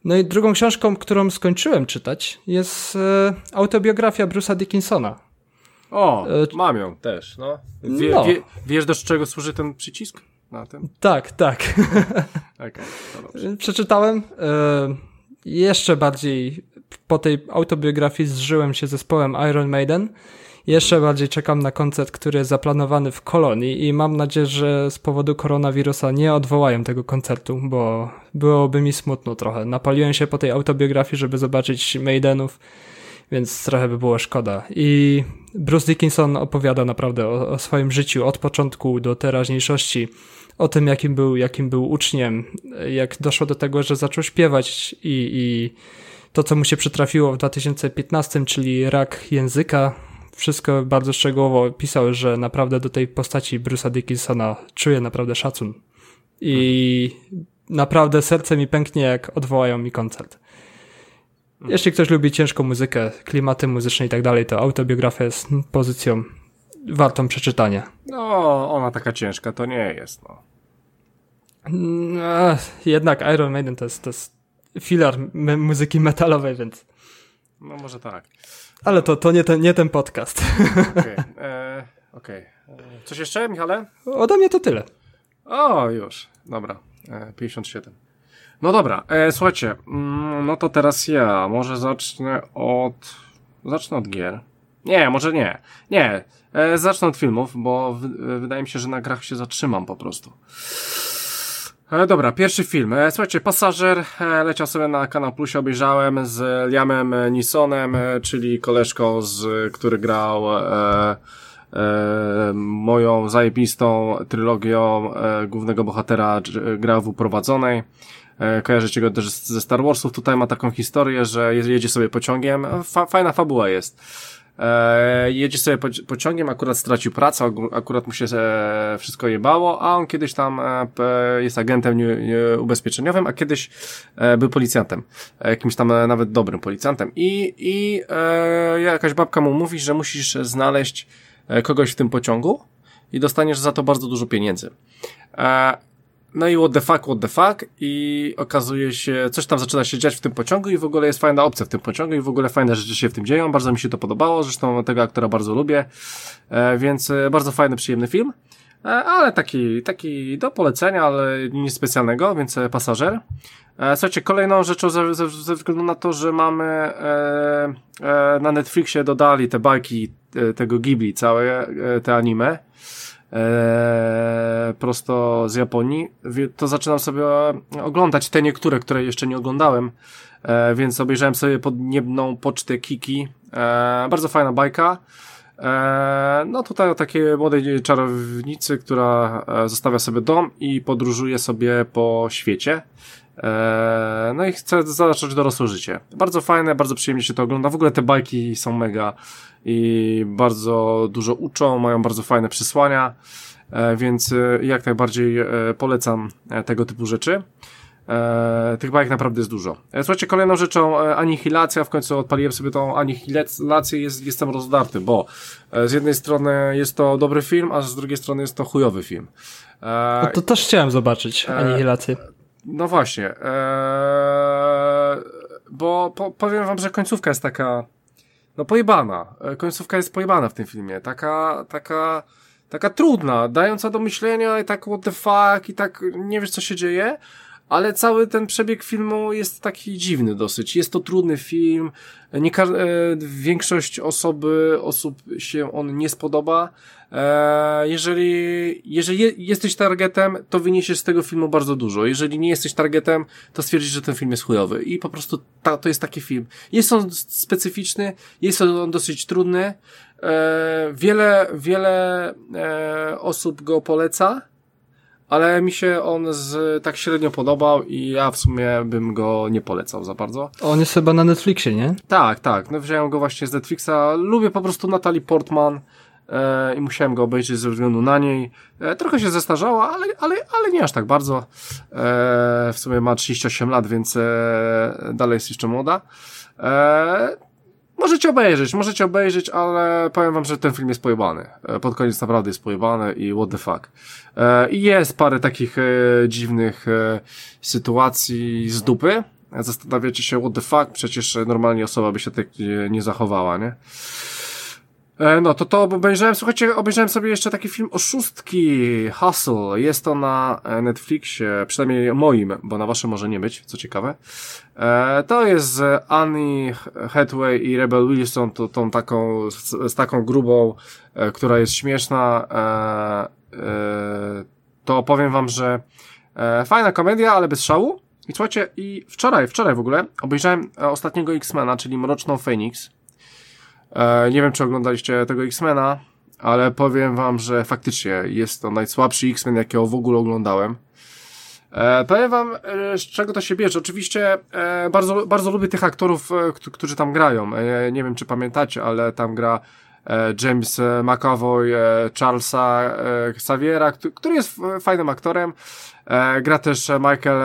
No i drugą książką, którą skończyłem czytać, jest e, autobiografia Bruce'a Dickinsona. O, e, mam ją też, no. Wie, no. Wie, wiesz, do czego służy ten przycisk na tym? Tak, tak. okay, Przeczytałem. E, jeszcze bardziej po tej autobiografii zżyłem się zespołem Iron Maiden. Jeszcze bardziej czekam na koncert, który jest zaplanowany w Kolonii i mam nadzieję, że z powodu koronawirusa nie odwołają tego koncertu, bo byłoby mi smutno trochę. Napaliłem się po tej autobiografii, żeby zobaczyć Maidenów więc trochę by było szkoda. I Bruce Dickinson opowiada naprawdę o, o, swoim życiu od początku do teraźniejszości, o tym, jakim był, jakim był uczniem, jak doszło do tego, że zaczął śpiewać i, i to, co mu się przytrafiło w 2015, czyli rak języka. Wszystko bardzo szczegółowo pisał, że naprawdę do tej postaci Bruce'a Dickinsona czuje naprawdę szacun. I naprawdę serce mi pęknie, jak odwołają mi koncert. Jeśli ktoś lubi ciężką muzykę, klimaty muzyczne i tak dalej, to autobiografia jest pozycją wartą przeczytania. No, ona taka ciężka to nie jest, no. no jednak Iron Maiden to jest, to jest filar muzyki metalowej, więc... No może tak. Ale to, to nie, ten, nie ten podcast. Okej. Okay. E, okay. E, coś jeszcze, Michale? Ode mnie to tyle. O, już. Dobra. E, 57. No dobra, e, słuchajcie, mm, no to teraz ja, może zacznę od, zacznę od gier. Nie, może nie, nie, e, zacznę od filmów, bo w, e, wydaje mi się, że na grach się zatrzymam po prostu. E, dobra, pierwszy film. E, słuchajcie, Pasażer e, leciał sobie na Kanał Plusie, obejrzałem z Liamem Nisonem, czyli koleżką, z, który grał moją zajebistą trylogią głównego bohatera grał w uprowadzonej. Kojarzycie go też ze Star Warsów. Tutaj ma taką historię, że jedzie sobie pociągiem. Fa fajna fabuła jest. E, jedzie sobie pociągiem, akurat stracił pracę, akurat mu się e, wszystko jebało, a on kiedyś tam e, jest agentem ubezpieczeniowym, a kiedyś e, był policjantem. E, jakimś tam nawet dobrym policjantem. I, i jakaś babka mu mówi, że musisz znaleźć kogoś w tym pociągu i dostaniesz za to bardzo dużo pieniędzy. No i what the fuck, what the fuck. I okazuje się, coś tam zaczyna się dziać w tym pociągu i w ogóle jest fajna opcja w tym pociągu i w ogóle fajne rzeczy się w tym dzieją, bardzo mi się to podobało, zresztą tego aktora bardzo lubię, e, więc e, bardzo fajny, przyjemny film. E, ale taki, taki do polecenia, ale nic specjalnego, więc pasażer. Słuchajcie, kolejną rzeczą ze, ze, ze względu na to, że mamy e, e, na Netflixie dodali te bajki e, tego Ghibli, całe te anime, e, prosto z Japonii, to zaczynam sobie oglądać te niektóre, które jeszcze nie oglądałem, e, więc obejrzałem sobie podniebną pocztę Kiki, e, bardzo fajna bajka, no tutaj o takiej młodej czarownicy, która e, zostawia sobie dom i podróżuje sobie po świecie. E, no i chcę zacząć dorosłe życie. Bardzo fajne, bardzo przyjemnie się to ogląda. W ogóle te bajki są mega i bardzo dużo uczą, mają bardzo fajne przesłania, e, więc e, jak najbardziej polecam tego typu rzeczy. tych bajek naprawdę jest dużo. Słuchajcie, kolejną rzeczą anihilacja, w końcu odpaliłem sobie tą anihilację, jest, jestem rozdarty, bo z jednej strony jest to dobry film, a z drugiej strony jest to chujowy film. No to też chciałem zobaczyć anihilację. No właśnie, ee, bo po, powiem wam, że końcówka jest taka, no pojebana. E, końcówka jest pojebana w tym filmie. Taka, taka, taka trudna, dająca do myślenia i tak what the fuck i tak nie wiesz co się dzieje, ale cały ten przebieg filmu jest taki dziwny dosyć. Jest to trudny film, nie e, większość osoby, osób się on nie spodoba. E, jeżeli, jeżeli je, jesteś targetem, to wyniesiesz z tego filmu bardzo dużo. Jeżeli nie jesteś targetem, to stwierdzisz, że ten film jest chujowy. I po prostu ta, to jest taki film. Jest on specyficzny, jest on dosyć trudny. E, wiele, wiele e, osób go poleca ale mi się on z, tak średnio podobał i ja w sumie bym go nie polecał za bardzo. On jest chyba na Netflixie, nie? Tak, tak. No wziąłem go właśnie z Netflixa. Lubię po prostu Natalie Portman e, i musiałem go obejrzeć ze względu na niej. E, trochę się zestarzała, ale, ale, ale nie aż tak bardzo. E, w sumie ma 38 lat, więc e, dalej jest jeszcze młoda. E, Możecie obejrzeć, możecie obejrzeć, ale powiem wam, że ten film jest pojebany. E, pod koniec naprawdę jest pojebany i what the fuck. I jest parę takich dziwnych sytuacji z dupy. Zastanawiacie się, what the fuck, przecież normalnie osoba by się tak nie zachowała, nie? E, no to to obejrzałem, słuchajcie, obejrzałem sobie jeszcze taki film Oszustki, Hustle. Jest to na e, Netflixie, przynajmniej moim, bo na waszym może nie być, co ciekawe. E, to jest z Annie Hathaway i Rebel Wilson, to, tą taką, z, z taką grubą, która jest śmieszna. to powiem wam, że fajna komedia, ale bez szału. I słuchajcie, i wczoraj, wczoraj w ogóle obejrzałem ostatniego X-Mena, czyli Mroczną Phoenix. E, nie wiem, czy oglądaliście tego X-Mena, ale powiem wam, że faktycznie jest to najsłabszy X-Men, jakiego w ogóle oglądałem. E, powiem wam, e, z czego to się bierze. Oczywiście e, bardzo, bardzo lubię tych aktorów, e, którzy tam grają. Nie wiem, czy pamiętacie, ale tam gra James McAvoy, Charlesa Xaviera, który jest fajnym aktorem. gra też Michael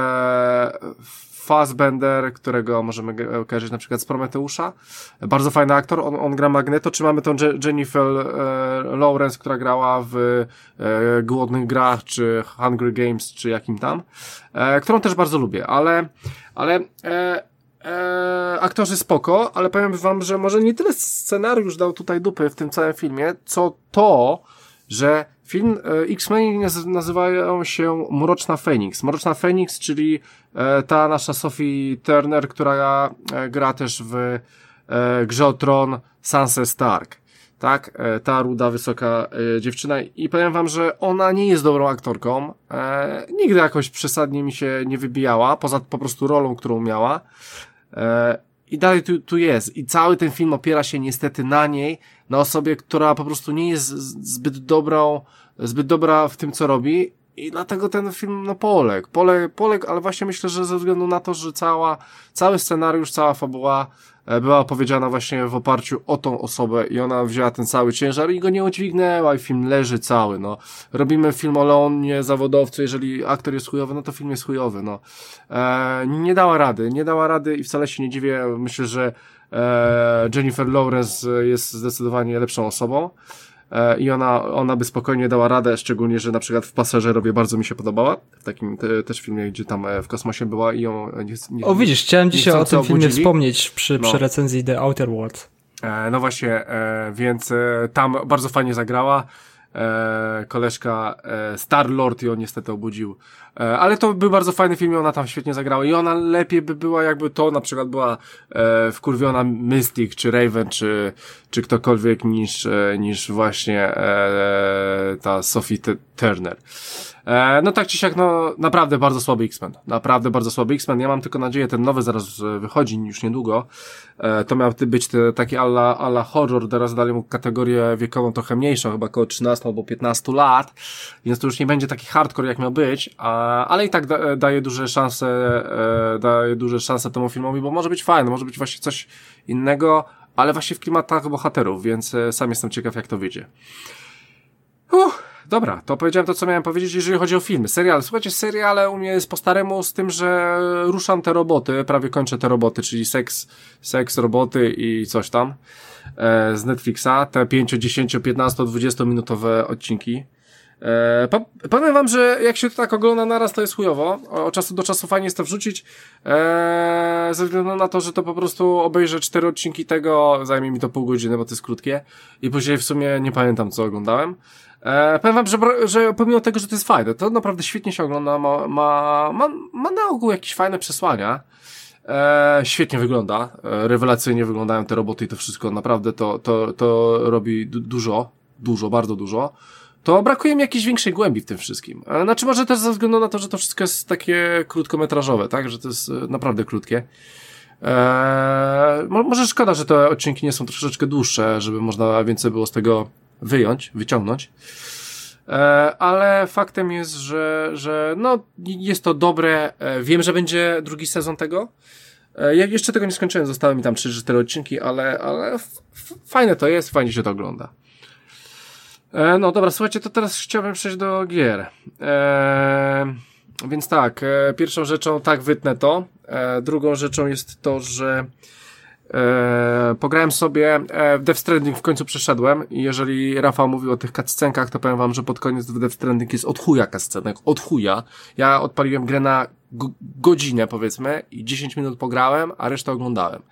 Fassbender, którego możemy kojarzyć na przykład z Prometeusza. Bardzo fajny aktor, on, on gra Magneto, czy mamy tą Jennifer e, Lawrence, która grała w e, Głodnych Grach, czy Hungry Games, czy jakim tam, e, którą też bardzo lubię, ale, ale e, e, aktorzy spoko, ale powiem wam, że może nie tyle scenariusz dał tutaj dupy w tym całym filmie, co to, że film e, X-Men nazywają się Mroczna Phoenix. Mroczna Phoenix, czyli e, ta nasza Sophie Turner, która e, gra też w grze o Tron Sansa Stark. Tak, ta ruda, wysoka dziewczyna i powiem wam, że ona nie jest dobrą aktorką. nigdy jakoś przesadnie mi się nie wybijała, poza po prostu rolą, którą miała. I dalej tu, tu jest. I cały ten film opiera się niestety na niej, na osobie, która po prostu nie jest zbyt dobrą, zbyt dobra w tym, co robi. I dlatego ten film, no, poległ. Poległ, poległ, ale właśnie myślę, że ze względu na to, że cała, cały scenariusz, cała fabuła E, była opowiedziana właśnie w oparciu o tą osobę i ona wzięła ten cały ciężar i go nie udźwignęła i film leży cały, no. Robimy film o Leonie, zawodowcu, jeżeli aktor jest chujowy, no to film jest chujowy, no. E, nie dała rady, nie dała rady i wcale się nie dziwię, myślę, że Jennifer Lawrence jest zdecydowanie lepszą osobą. E, i ona, ona by spokojnie dała radę, szczególnie, że na przykład w Pasażerowie bardzo mi się podobała, w takim te, też filmie, gdzie tam e, w kosmosie była i ją nie, nie O widzisz, chciałem dzisiaj o tym filmie wspomnieć przy, no. przy recenzji The Outer Worlds. E, no właśnie, e, więc e, tam bardzo fajnie zagrała. E, koleżka e, Star-Lord ją niestety obudził. E, ale to był bardzo fajny film i ona tam świetnie zagrała i ona lepiej by była jakby to na przykład była e, wkurwiona Mystic, czy Raven, czy, czy ktokolwiek niż, e, niż właśnie e, ta Sophie Turner. E, no tak czy siak, no naprawdę bardzo słaby X-Men. Naprawdę bardzo słaby X-Men. Ja mam tylko nadzieję, ten nowy zaraz e, wychodzi już niedługo. E, to miał być te, taki ala, ala horror, teraz dali mu kategorię wiekową trochę mniejszą, chyba około 13 albo 15 lat, więc to już nie będzie taki hardcore jak miał być, a, ale i tak da, daje duże szanse, e, daje duże szanse temu filmowi, bo może być fajny, może być właśnie coś innego, ale właśnie w klimatach bohaterów, więc e, sam jestem ciekaw jak to wyjdzie. Uff. Dobra, to powiedziałem to, co miałem powiedzieć, jeżeli chodzi o filmy. Serial. Słuchajcie, seriale u mnie jest po staremu z tym, że ruszam te roboty, prawie kończę te roboty, czyli seks, seks, roboty i coś tam e, z Netflixa. Te 5, 10, 15, 20 minutowe odcinki. E, powiem wam, że jak się to tak ogląda naraz, to jest chujowo. O, czasu do czasu fajnie jest to wrzucić, e, ze względu na to, że to po prostu obejrzę cztery odcinki tego, zajmie mi to pół godziny, bo to jest krótkie i później w sumie nie pamiętam, co oglądałem. E, powiem wam, że, że pomimo tego, że to jest fajne, to naprawdę świetnie się ogląda, ma, ma, ma, ma na ogół jakieś fajne przesłania. E, świetnie wygląda, e, rewelacyjnie wyglądają te roboty i to wszystko, naprawdę to, to, to robi dużo, dużo, bardzo dużo. To brakuje mi jakiejś większej głębi w tym wszystkim. E, znaczy może też ze względu na to, że to wszystko jest takie krótkometrażowe, tak, że to jest e, naprawdę krótkie. Eee, może szkoda, że te odcinki nie są troszeczkę dłuższe, żeby można więcej było z tego wyjąć, wyciągnąć. E, ale faktem jest, że, że no, jest to dobre. E, wiem, że będzie drugi sezon tego. E, ja jeszcze tego nie skończyłem, zostały mi tam 3-4 odcinki, ale, ale fajne to jest, fajnie się to ogląda. No dobra, słuchajcie, to teraz chciałbym przejść do gier. Eee, więc tak, pierwszą rzeczą, tak, wytnę to. Eee, drugą rzeczą jest to, że E, pograłem sobie e, w Death Stranding w końcu przeszedłem i jeżeli Rafał mówił o tych cutscenkach, to powiem wam, że pod koniec w Death Stranding jest od chuja cutscenek, od chuja. Ja odpaliłem grę na godzinę powiedzmy i 10 minut pograłem, a resztę oglądałem.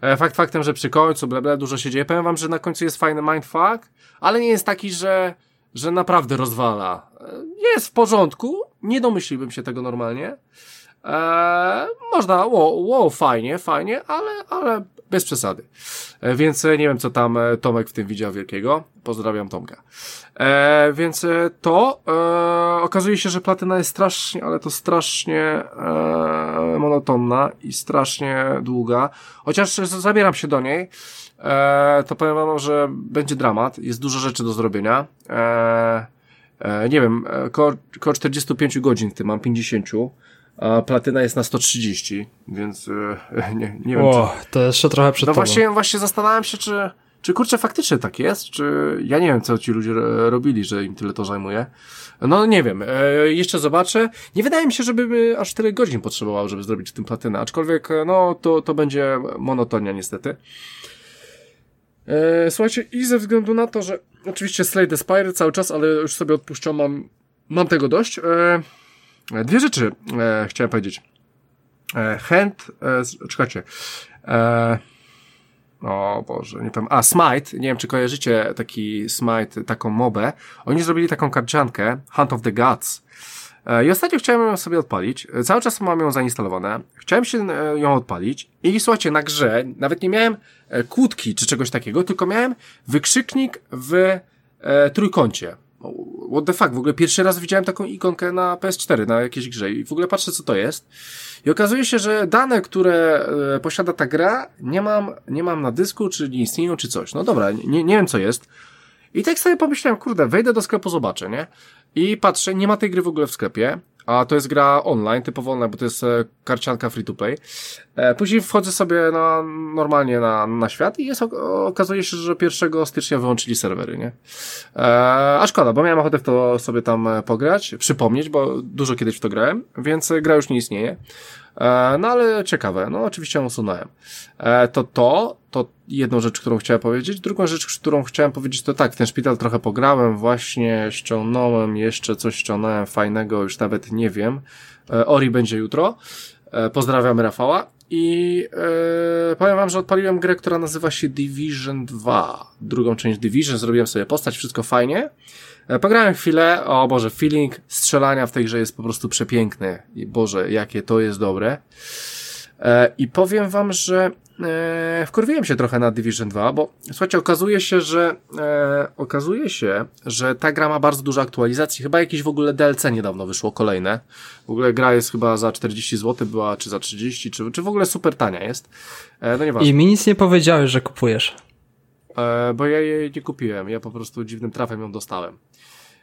E, fakt faktem, że przy końcu bla, bla dużo się dzieje. Powiem wam, że na końcu jest fajny mindfuck, ale nie jest taki, że, że naprawdę rozwala. E, jest w porządku, nie domyśliłbym się tego normalnie. Eee, można, wow, wow, fajnie, fajnie, ale, ale bez przesady. E, więc e, nie wiem, co tam e, Tomek w tym widział wielkiego. Pozdrawiam Tomka. E, więc to e, okazuje się, że platyna jest strasznie, ale to strasznie e, monotonna i strasznie długa. Chociaż zabieram się do niej, e, to powiem wam, że będzie dramat. Jest dużo rzeczy do zrobienia. E, e, nie wiem, około 45 godzin w tym mam 50 a platyna jest na 130, więc e, nie, nie wiem. O, czy... to jeszcze trochę przed No tobą. właśnie, właśnie zastanawiam się, czy, czy kurczę faktycznie tak jest, czy ja nie wiem, co ci ludzie robili, że im tyle to zajmuje. No nie wiem, e, jeszcze zobaczę. Nie wydaje mi się, żeby aż tyle godzin potrzebował, żeby zrobić w tym platynę, aczkolwiek e, no to, to będzie monotonia niestety. E, słuchajcie, i ze względu na to, że oczywiście Slay the Spire cały czas, ale już sobie odpuszczam, mam, mam tego dość. E, E, dwie rzeczy e, chciałem powiedzieć. E, Hand, e, czekajcie. E, o Boże, nie powiem. A, Smite, nie wiem czy kojarzycie taki Smite, taką mobę. Oni zrobili taką karciankę, Hunt of the Gods. E, I ostatnio chciałem ją sobie odpalić. E, cały czas mam ją zainstalowane. Chciałem się ją odpalić i słuchajcie, na grze nawet nie miałem kłódki czy czegoś takiego, tylko miałem wykrzyknik w e, trójkącie what the fuck, w ogóle pierwszy raz widziałem taką ikonkę na PS4, na jakiejś grze i w ogóle patrzę co to jest. I okazuje się, że dane, które e, posiada ta gra, nie mam, nie mam na dysku, czy nie istnieją, czy coś. No dobra, nie, nie wiem co jest. I tak sobie pomyślałem, kurde, wejdę do sklepu, zobaczę, nie? I patrzę, nie ma tej gry w ogóle w sklepie a to jest gra online, typowo online, bo to jest e, karcianka free to play. E, później wchodzę sobie na, normalnie na, na świat i jest, okazuje się, że 1 stycznia wyłączyli serwery, nie? E, a szkoda, bo miałem ochotę w to sobie tam pograć, przypomnieć, bo dużo kiedyś w to grałem, więc gra już nie istnieje. No ale ciekawe, no oczywiście ją usunąłem. To to, to jedną rzecz, którą chciałem powiedzieć. Drugą rzecz, którą chciałem powiedzieć, to tak, ten szpital trochę pograłem, właśnie ściągnąłem jeszcze coś, ściągnąłem fajnego, już nawet nie wiem. E, Ori będzie jutro. Pozdrawiamy Rafała. I e, powiem wam, że odpaliłem grę, która nazywa się Division 2. Drugą część Division, zrobiłem sobie postać, wszystko fajnie. E, pograłem chwilę, o Boże, feeling strzelania w tej grze jest po prostu przepiękny. I Boże, jakie to jest dobre. E, I powiem wam, że e, wkurwiłem się trochę na Division 2, bo słuchajcie, okazuje się, że e, okazuje się, że ta gra ma bardzo dużo aktualizacji. Chyba jakieś w ogóle DLC niedawno wyszło kolejne. W ogóle gra jest chyba za 40 zł była, czy za 30, czy, czy w ogóle super tania jest. E, no nieważne. I mi nic nie powiedziałeś, że kupujesz. E, bo ja jej nie kupiłem, ja po prostu dziwnym trafem ją dostałem.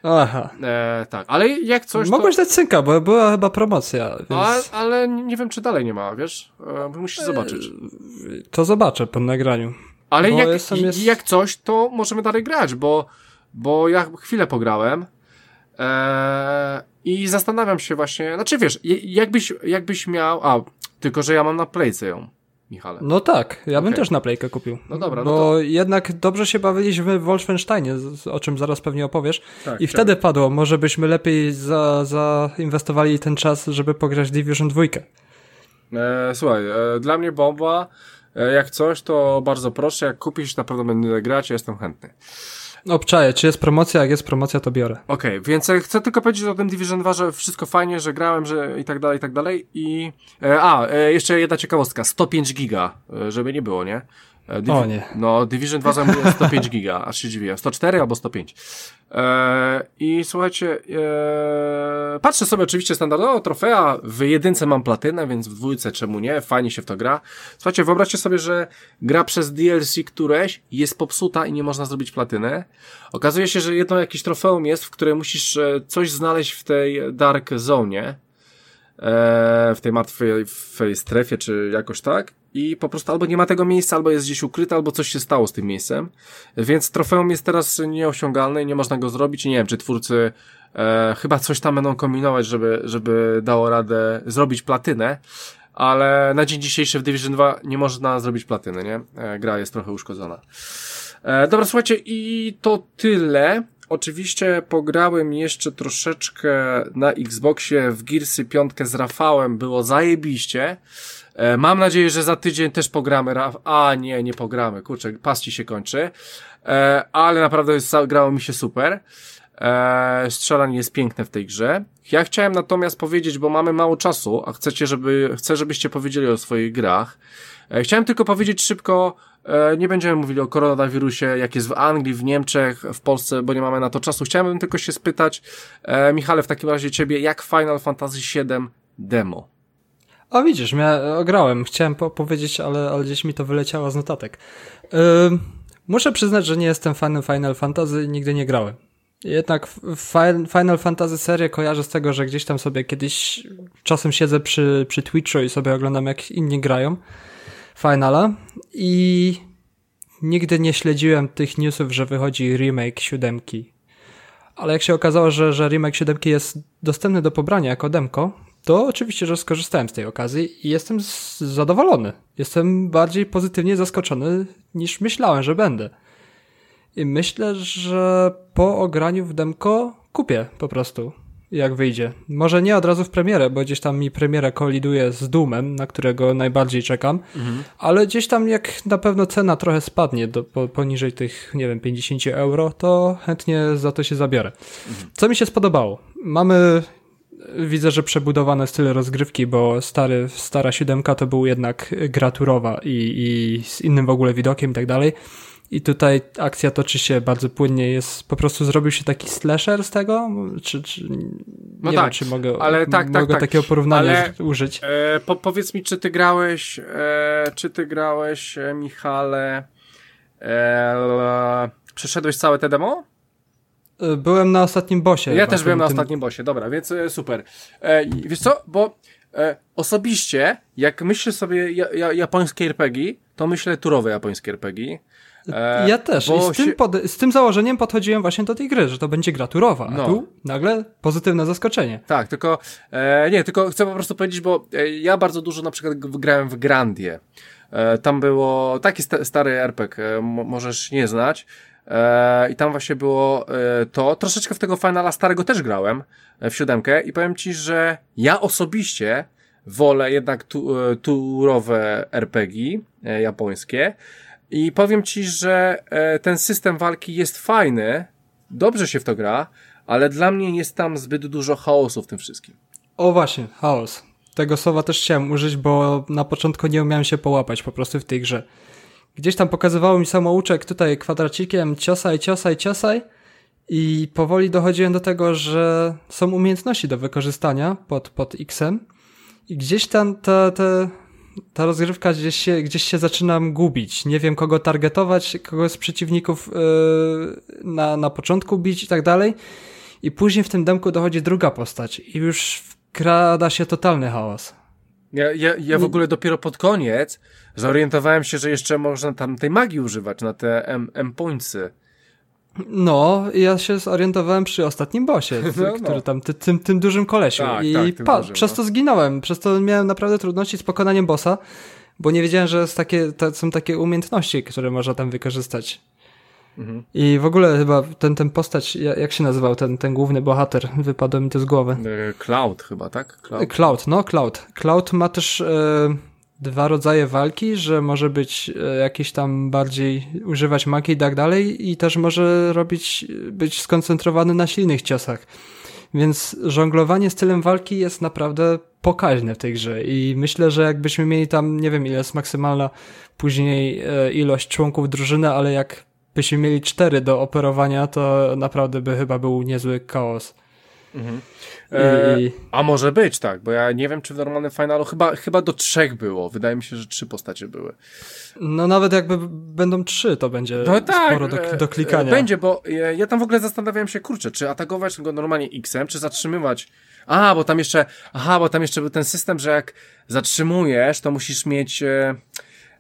Aha. E, tak, ale jak coś Mogłeś to... dać synka, bo była chyba promocja, więc... A, ale nie wiem, czy dalej nie ma, wiesz? E, musisz zobaczyć. To zobaczę po nagraniu. Ale jak, jest- jak coś, to możemy dalej grać, bo, bo ja chwilę pograłem e, i zastanawiam się właśnie, znaczy wiesz, jakbyś, jakbyś miał, a, tylko że ja mam na playce ją, Michale. No tak, ja bym też na playkę kupił. No dobra, no Bo to- jednak dobrze się bawiliśmy w Wolfensteinie, o czym zaraz pewnie opowiesz. Tak, I tak. wtedy padło, może byśmy lepiej za, zainwestowali ten czas, żeby pograć Division 2. E, słuchaj, e, dla mnie bomba, e, jak coś, to bardzo proszę, jak kupisz, na pewno będę grać, ja jestem chętny. Obczaję, czy jest promocja, jak jest promocja, to biorę. Okej, więc e, chcę tylko powiedzieć o tym Division 2, że wszystko fajnie, że grałem, że i tak dalej, i tak dalej. I. E, a, e, jeszcze jedna ciekawostka. 105 giga, żeby nie było, nie? E, Divi- O nie. No, Division 2 zajmuje 105 giga, aż się dziwię. 104 albo 105. E, I słuchajcie, e, patrzę sobie oczywiście standardowo trofea, w jedynce mam platynę, więc w dwójce czemu nie, fajnie się w to gra. Słuchajcie, wyobraźcie sobie, że gra przez DLC któreś jest popsuta i nie można zrobić platyny. Okazuje się, że jedno jakieś trofeum jest, w której musisz e, coś znaleźć w tej Dark Zone, e, w tej martwej w tej strefie, czy jakoś tak. I po prostu albo nie ma tego miejsca, albo jest gdzieś ukryte, albo coś się stało z tym miejscem. Więc trofeum jest teraz nieosiągalne i nie można go zrobić. Nie wiem, czy twórcy e, chyba coś tam będą kombinować, żeby, żeby dało radę zrobić platynę. Ale na dzień dzisiejszy w Division 2 nie można zrobić platyny, nie? E, gra jest trochę uszkodzona. E, dobra, słuchajcie, i to tyle. Oczywiście pograłem jeszcze troszeczkę na Xboxie w Gearsy 5 z Rafałem, było zajebiście. E, mam nadzieję, że za tydzień też pogramy. A, nie, nie pogramy, kurczę, pas ci się kończy. E, ale naprawdę grało mi się super. E, strzelanie jest piękne w tej grze. Ja chciałem natomiast powiedzieć, bo mamy mało czasu, a chcecie, żeby, chcę, żebyście powiedzieli o swoich grach. E, chciałem tylko powiedzieć szybko, nie będziemy mówili o koronawirusie, jak jest w Anglii, w Niemczech, w Polsce, bo nie mamy na to czasu. Chciałem tylko się spytać, e, Michale, w takim razie ciebie, jak Final Fantasy VII demo? O widzisz, ja grałem, chciałem po powiedzieć, ale, ale gdzieś mi to wyleciało z notatek. Ym, muszę przyznać, że nie jestem fanem Final Fantasy nigdy nie grałem. Jednak Fi- Final Fantasy serię kojarzę z tego, że gdzieś tam sobie kiedyś czasem siedzę przy, przy Twitchu i sobie oglądam jak inni grają Finala i nigdy nie śledziłem tych newsów, że wychodzi remake siódemki. Ale jak się okazało, że, że remake siódemki jest dostępny do pobrania jako demko, to oczywiście, że skorzystałem z tej okazji i jestem zadowolony. Jestem bardziej pozytywnie zaskoczony niż myślałem, że będę. I myślę, że po ograniu w demko kupię po prostu, jak wyjdzie. Może nie od razu w premierę, bo gdzieś tam mi premiera koliduje z Doomem, na którego najbardziej czekam, ale gdzieś tam jak na pewno cena trochę spadnie do, po, poniżej tych, nie wiem, 50 euro, to chętnie za to się zabiorę. Co mi się spodobało? Mamy widzę, że przebudowane styl rozgrywki, bo stary, stara siódemka to był jednak gra turowa i, i z innym w ogóle widokiem i tak dalej. I tutaj akcja toczy się bardzo płynnie, jest po prostu zrobił się taki slasher z tego, czy, czy nie No wiem, tak, czy mogę, ale tak, tak, mogę tak. takiego porównania Ale- użyć. E, po, powiedz mi, czy ty grałeś, e, czy ty grałeś, e, Michale, e, przeszedłeś całe te demo? Y, Byłem na ostatnim bosie. Ja też byłem na tym- ostatnim bosie, dobra, więc e, super. E, wiesz co, bo e, osobiście, jak myślę sobie ja, ja, japońskie RPG, to myślę turowe japońskie RPG. E, Ja też. bo I z tym, się- z tym założeniem podchodziłem właśnie do tej gry, że to będzie gra turowa. A No. tu nagle pozytywne zaskoczenie. Tak, tylko e, nie, tylko chcę po prostu powiedzieć, bo e, ja bardzo dużo na przykład grałem w Grandię. E, tam było taki sta, stary RPG, e, mo- możesz nie znać. E, I tam właśnie było e, to. Troszeczkę w tego Finala starego też grałem e, w siódemkę i powiem ci, że ja osobiście wolę jednak tu, e, turowe RPG e, japońskie. I powiem ci, że e, ten system walki jest fajny, dobrze się w to gra, ale dla mnie jest tam zbyt dużo chaosu w tym wszystkim. O właśnie, chaos. Tego słowa też chciałem użyć, bo na początku nie umiałem się połapać po prostu w tej grze. Gdzieś tam pokazywało mi samouczek tutaj kwadracikiem ciosaj, ciosaj, ciosaj i powoli dochodziłem do tego, że są umiejętności do wykorzystania pod, pod X-em i gdzieś tam ta, ta, ta rozgrywka gdzieś się, gdzieś się zaczynam gubić. Nie wiem kogo targetować, kogo z przeciwników yy, na, na początku bić i tak dalej. I później w tym demku dochodzi druga postać i już wkrada się totalny chaos. Ja, ja, ja w ogóle dopiero pod koniec zorientowałem się, że jeszcze można tam tej magii używać na te M-pointsy. No, ja się zorientowałem przy ostatnim bosie, no, no. który tam, ty, tym, tym dużym kolesiu. Tak, I tak, pa, dużym, przez no. to zginąłem, przez to miałem naprawdę trudności z pokonaniem bossa, bo nie wiedziałem, że takie, to są takie umiejętności, które można tam wykorzystać. Mhm. I w ogóle chyba ten, ten postać, jak się nazywał ten, ten główny bohater? Wypadł mi to z głowy. E, Cloud chyba, tak? Cloud, Cloud no Cloud. Cloud ma też e, dwa rodzaje walki, że może być e, jakiś tam bardziej używać magii i tak dalej i też może robić, być skoncentrowany na silnych ciosach. Więc żonglowanie stylem walki jest naprawdę pokaźne w tej grze i myślę, że jakbyśmy mieli tam, nie wiem ile jest maksymalna później e, ilość członków drużyny, ale jak byśmy mieli cztery do operowania, to naprawdę by chyba był niezły chaos. Mhm. E, I... A może być, tak, bo ja nie wiem, czy w normalnym finalu chyba, chyba do trzech było. Wydaje mi się, że trzy postacie były. No nawet jakby będą trzy, to będzie no tak, sporo do, e, do klikania. Będzie, bo ja, ja tam w ogóle zastanawiałem się, kurczę, czy atakować go normalnie X-em, czy zatrzymywać. A, bo tam jeszcze, aha, bo tam jeszcze był ten system, że jak zatrzymujesz, to musisz mieć...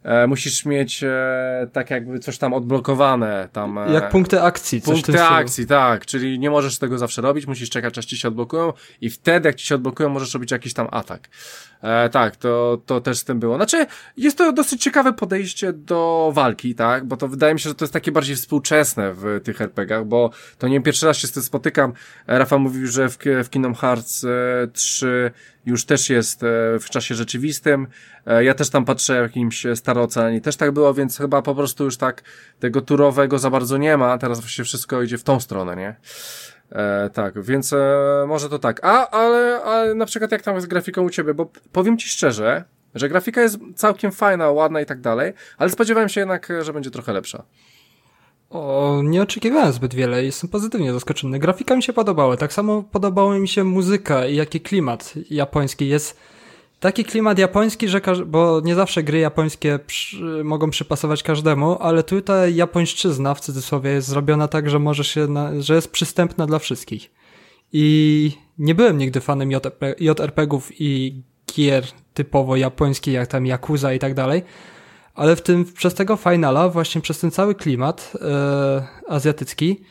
E, e, musisz mieć e, tak jakby coś tam odblokowane. Tam, e, Jak punkty akcji. Punkty akcji, tak. Czyli nie możesz tego zawsze robić, musisz czekać, aż ci się odblokują i wtedy, jak ci się odblokują, możesz robić jakiś tam atak. E, tak, to, to też z tym było. Znaczy, jest to dosyć ciekawe podejście do walki, tak, bo to wydaje mi się, że to jest takie bardziej współczesne w tych RPGach, bo to nie pierwszy raz się z tym spotykam. Rafa mówił, że w, w Kingdom Hearts 3 e, już też jest e, w czasie rzeczywistym. E, ja też tam patrzę jakimś Starooceanie, też tak było, więc chyba po prostu już tak tego turowego za bardzo nie ma, teraz właśnie wszystko idzie w tą stronę, nie? E, tak, więc e, może to tak. A, ale, ale na przykład jak tam jest grafiką u ciebie, bo powiem ci szczerze, że grafika jest całkiem fajna, ładna i tak dalej, ale spodziewałem się jednak, że będzie trochę lepsza. O, nie oczekiwałem zbyt wiele i jestem pozytywnie zaskoczony. Grafika mi się podobała, tak samo podobała mi się muzyka i jaki klimat japoński jest Taki klimat japoński, że bo nie zawsze gry japońskie przy mogą przypasować każdemu, ale tutaj japońszczyzna w cudzysłowie jest zrobiona tak, że może się, na, że jest przystępna dla wszystkich. I nie byłem nigdy fanem JRP, JRPG-ów i gier typowo japońskich, jak tam Yakuza i tak dalej, ale w tym, przez tego finala, właśnie przez ten cały klimat e, azjatycki,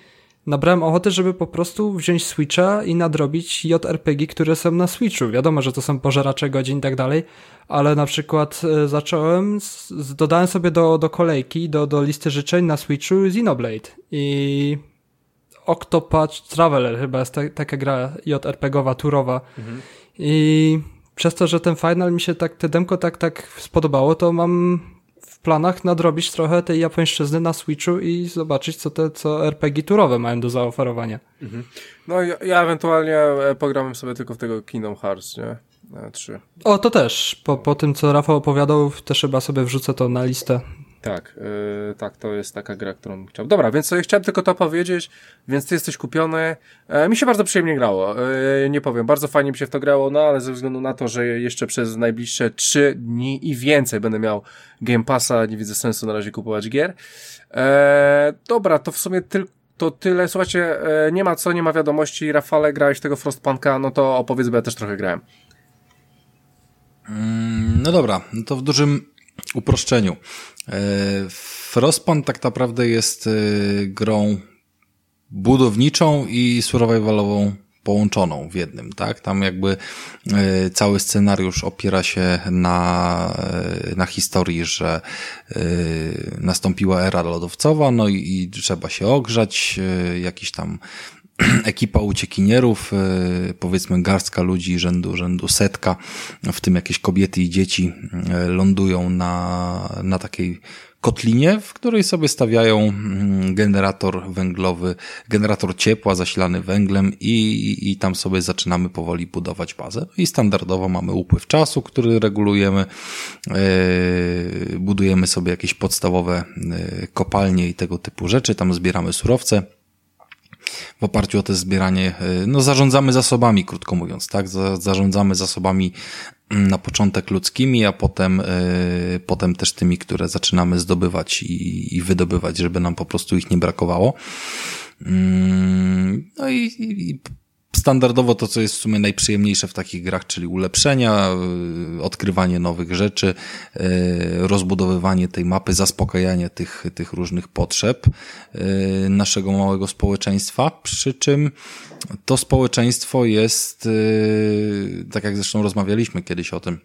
nabrałem ochoty, żeby po prostu wziąć Switcha i nadrobić JRPG, które są na Switchu. Wiadomo, że to są pożeracze godzin i tak dalej, ale na przykład e, zacząłem, z, dodałem sobie do, do kolejki, do, do listy życzeń na Switchu Xenoblade i Octopath Traveler chyba jest ta, taka gra JRPGowa, turowa mhm. i przez to, że ten final mi się tak, te demko tak, tak spodobało, to mam planach nadrobić trochę tej japońszczyzny na Switchu i zobaczyć, co te co RPG turowe mają do zaoferowania. Mhm. No ja, ja ewentualnie e, pogram sobie tylko w tego Kingdom Hearts, nie? 3. O, to też. Po, po tym, co Rafał opowiadał, też chyba sobie wrzucę to na listę. Tak, yy, tak, to jest taka gra, którą chciałem. Dobra, więc sobie chciałem tylko to powiedzieć, więc ty jesteś kupiony. E, mi się bardzo przyjemnie grało, e, nie powiem, bardzo fajnie mi się w to grało, no ale ze względu na to, że jeszcze przez najbliższe trzy dni i więcej będę miał Game Passa, nie widzę sensu na razie kupować gier. E, dobra, to w sumie tylko to tyle. Słuchajcie, e, nie ma co, nie ma wiadomości. Rafale, grałeś tego Frostpunka, no to opowiedz, bo ja też trochę grałem. Mm, no dobra, no to w dużym uproszczeniu. E, Frostpunk tak naprawdę jest e, grą budowniczą i survivalową połączoną w jednym, tak? Tam jakby e, cały scenariusz opiera się na, na historii, że nastąpiła era lodowcowa, no i, i trzeba się ogrzać, jakiś tam ekipa uciekinierów, e, powiedzmy garstka ludzi rzędu, rzędu setka, w tym jakieś kobiety i dzieci e, lądują na, na takiej kotlinie, w której sobie stawiają mm, generator węglowy, generator ciepła zasilany węglem i, i, tam sobie zaczynamy powoli budować bazę. No I standardowo mamy upływ czasu, który regulujemy, yy, budujemy sobie jakieś podstawowe kopalnie i tego typu rzeczy, tam zbieramy surowce w oparciu o to zbieranie, e, no zarządzamy zasobami, krótko mówiąc, tak? Zarządzamy zasobami mm, na początek ludzkimi, a potem, yy, potem też tymi, które zaczynamy zdobywać i, wydobywać, żeby nam po prostu ich nie brakowało. Yy, no i, i standardowo to, co jest w sumie najprzyjemniejsze w takich grach, czyli ulepszenia, y, odkrywanie nowych rzeczy, y, rozbudowywanie tej mapy, zaspokajanie tych, tych różnych potrzeb y, naszego małego społeczeństwa, przy czym to społeczeństwo jest, tak jak zresztą rozmawialiśmy kiedyś o tym,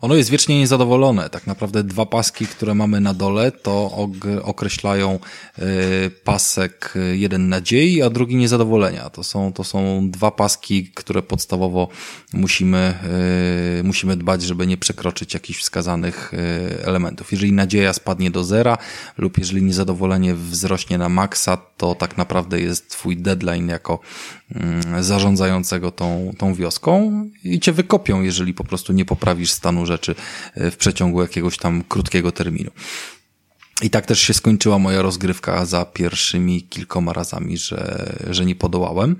ono jest wiecznie niezadowolone. Tak naprawdę dwa paski, które mamy na dole, to określają y, pasek y, jeden nadziei, a drugi niezadowolenia. To są, to są dwa paski, które podstawowo musimy, y, musimy dbać, żeby nie przekroczyć jakichś wskazanych elementów. Jeżeli nadzieja spadnie do zera lub jeżeli niezadowolenie wzrośnie na maksa, to tak naprawdę jest twój deadline jako mm, zarządzającego tą, tą wioską i cię wykopią, jeżeli po prostu nie poprawisz stanu rzeczy e, w przeciągu jakiegoś tam krótkiego terminu. I tak też się skończyła moja rozgrywka za pierwszymi kilkoma razami, że, że nie podołałem.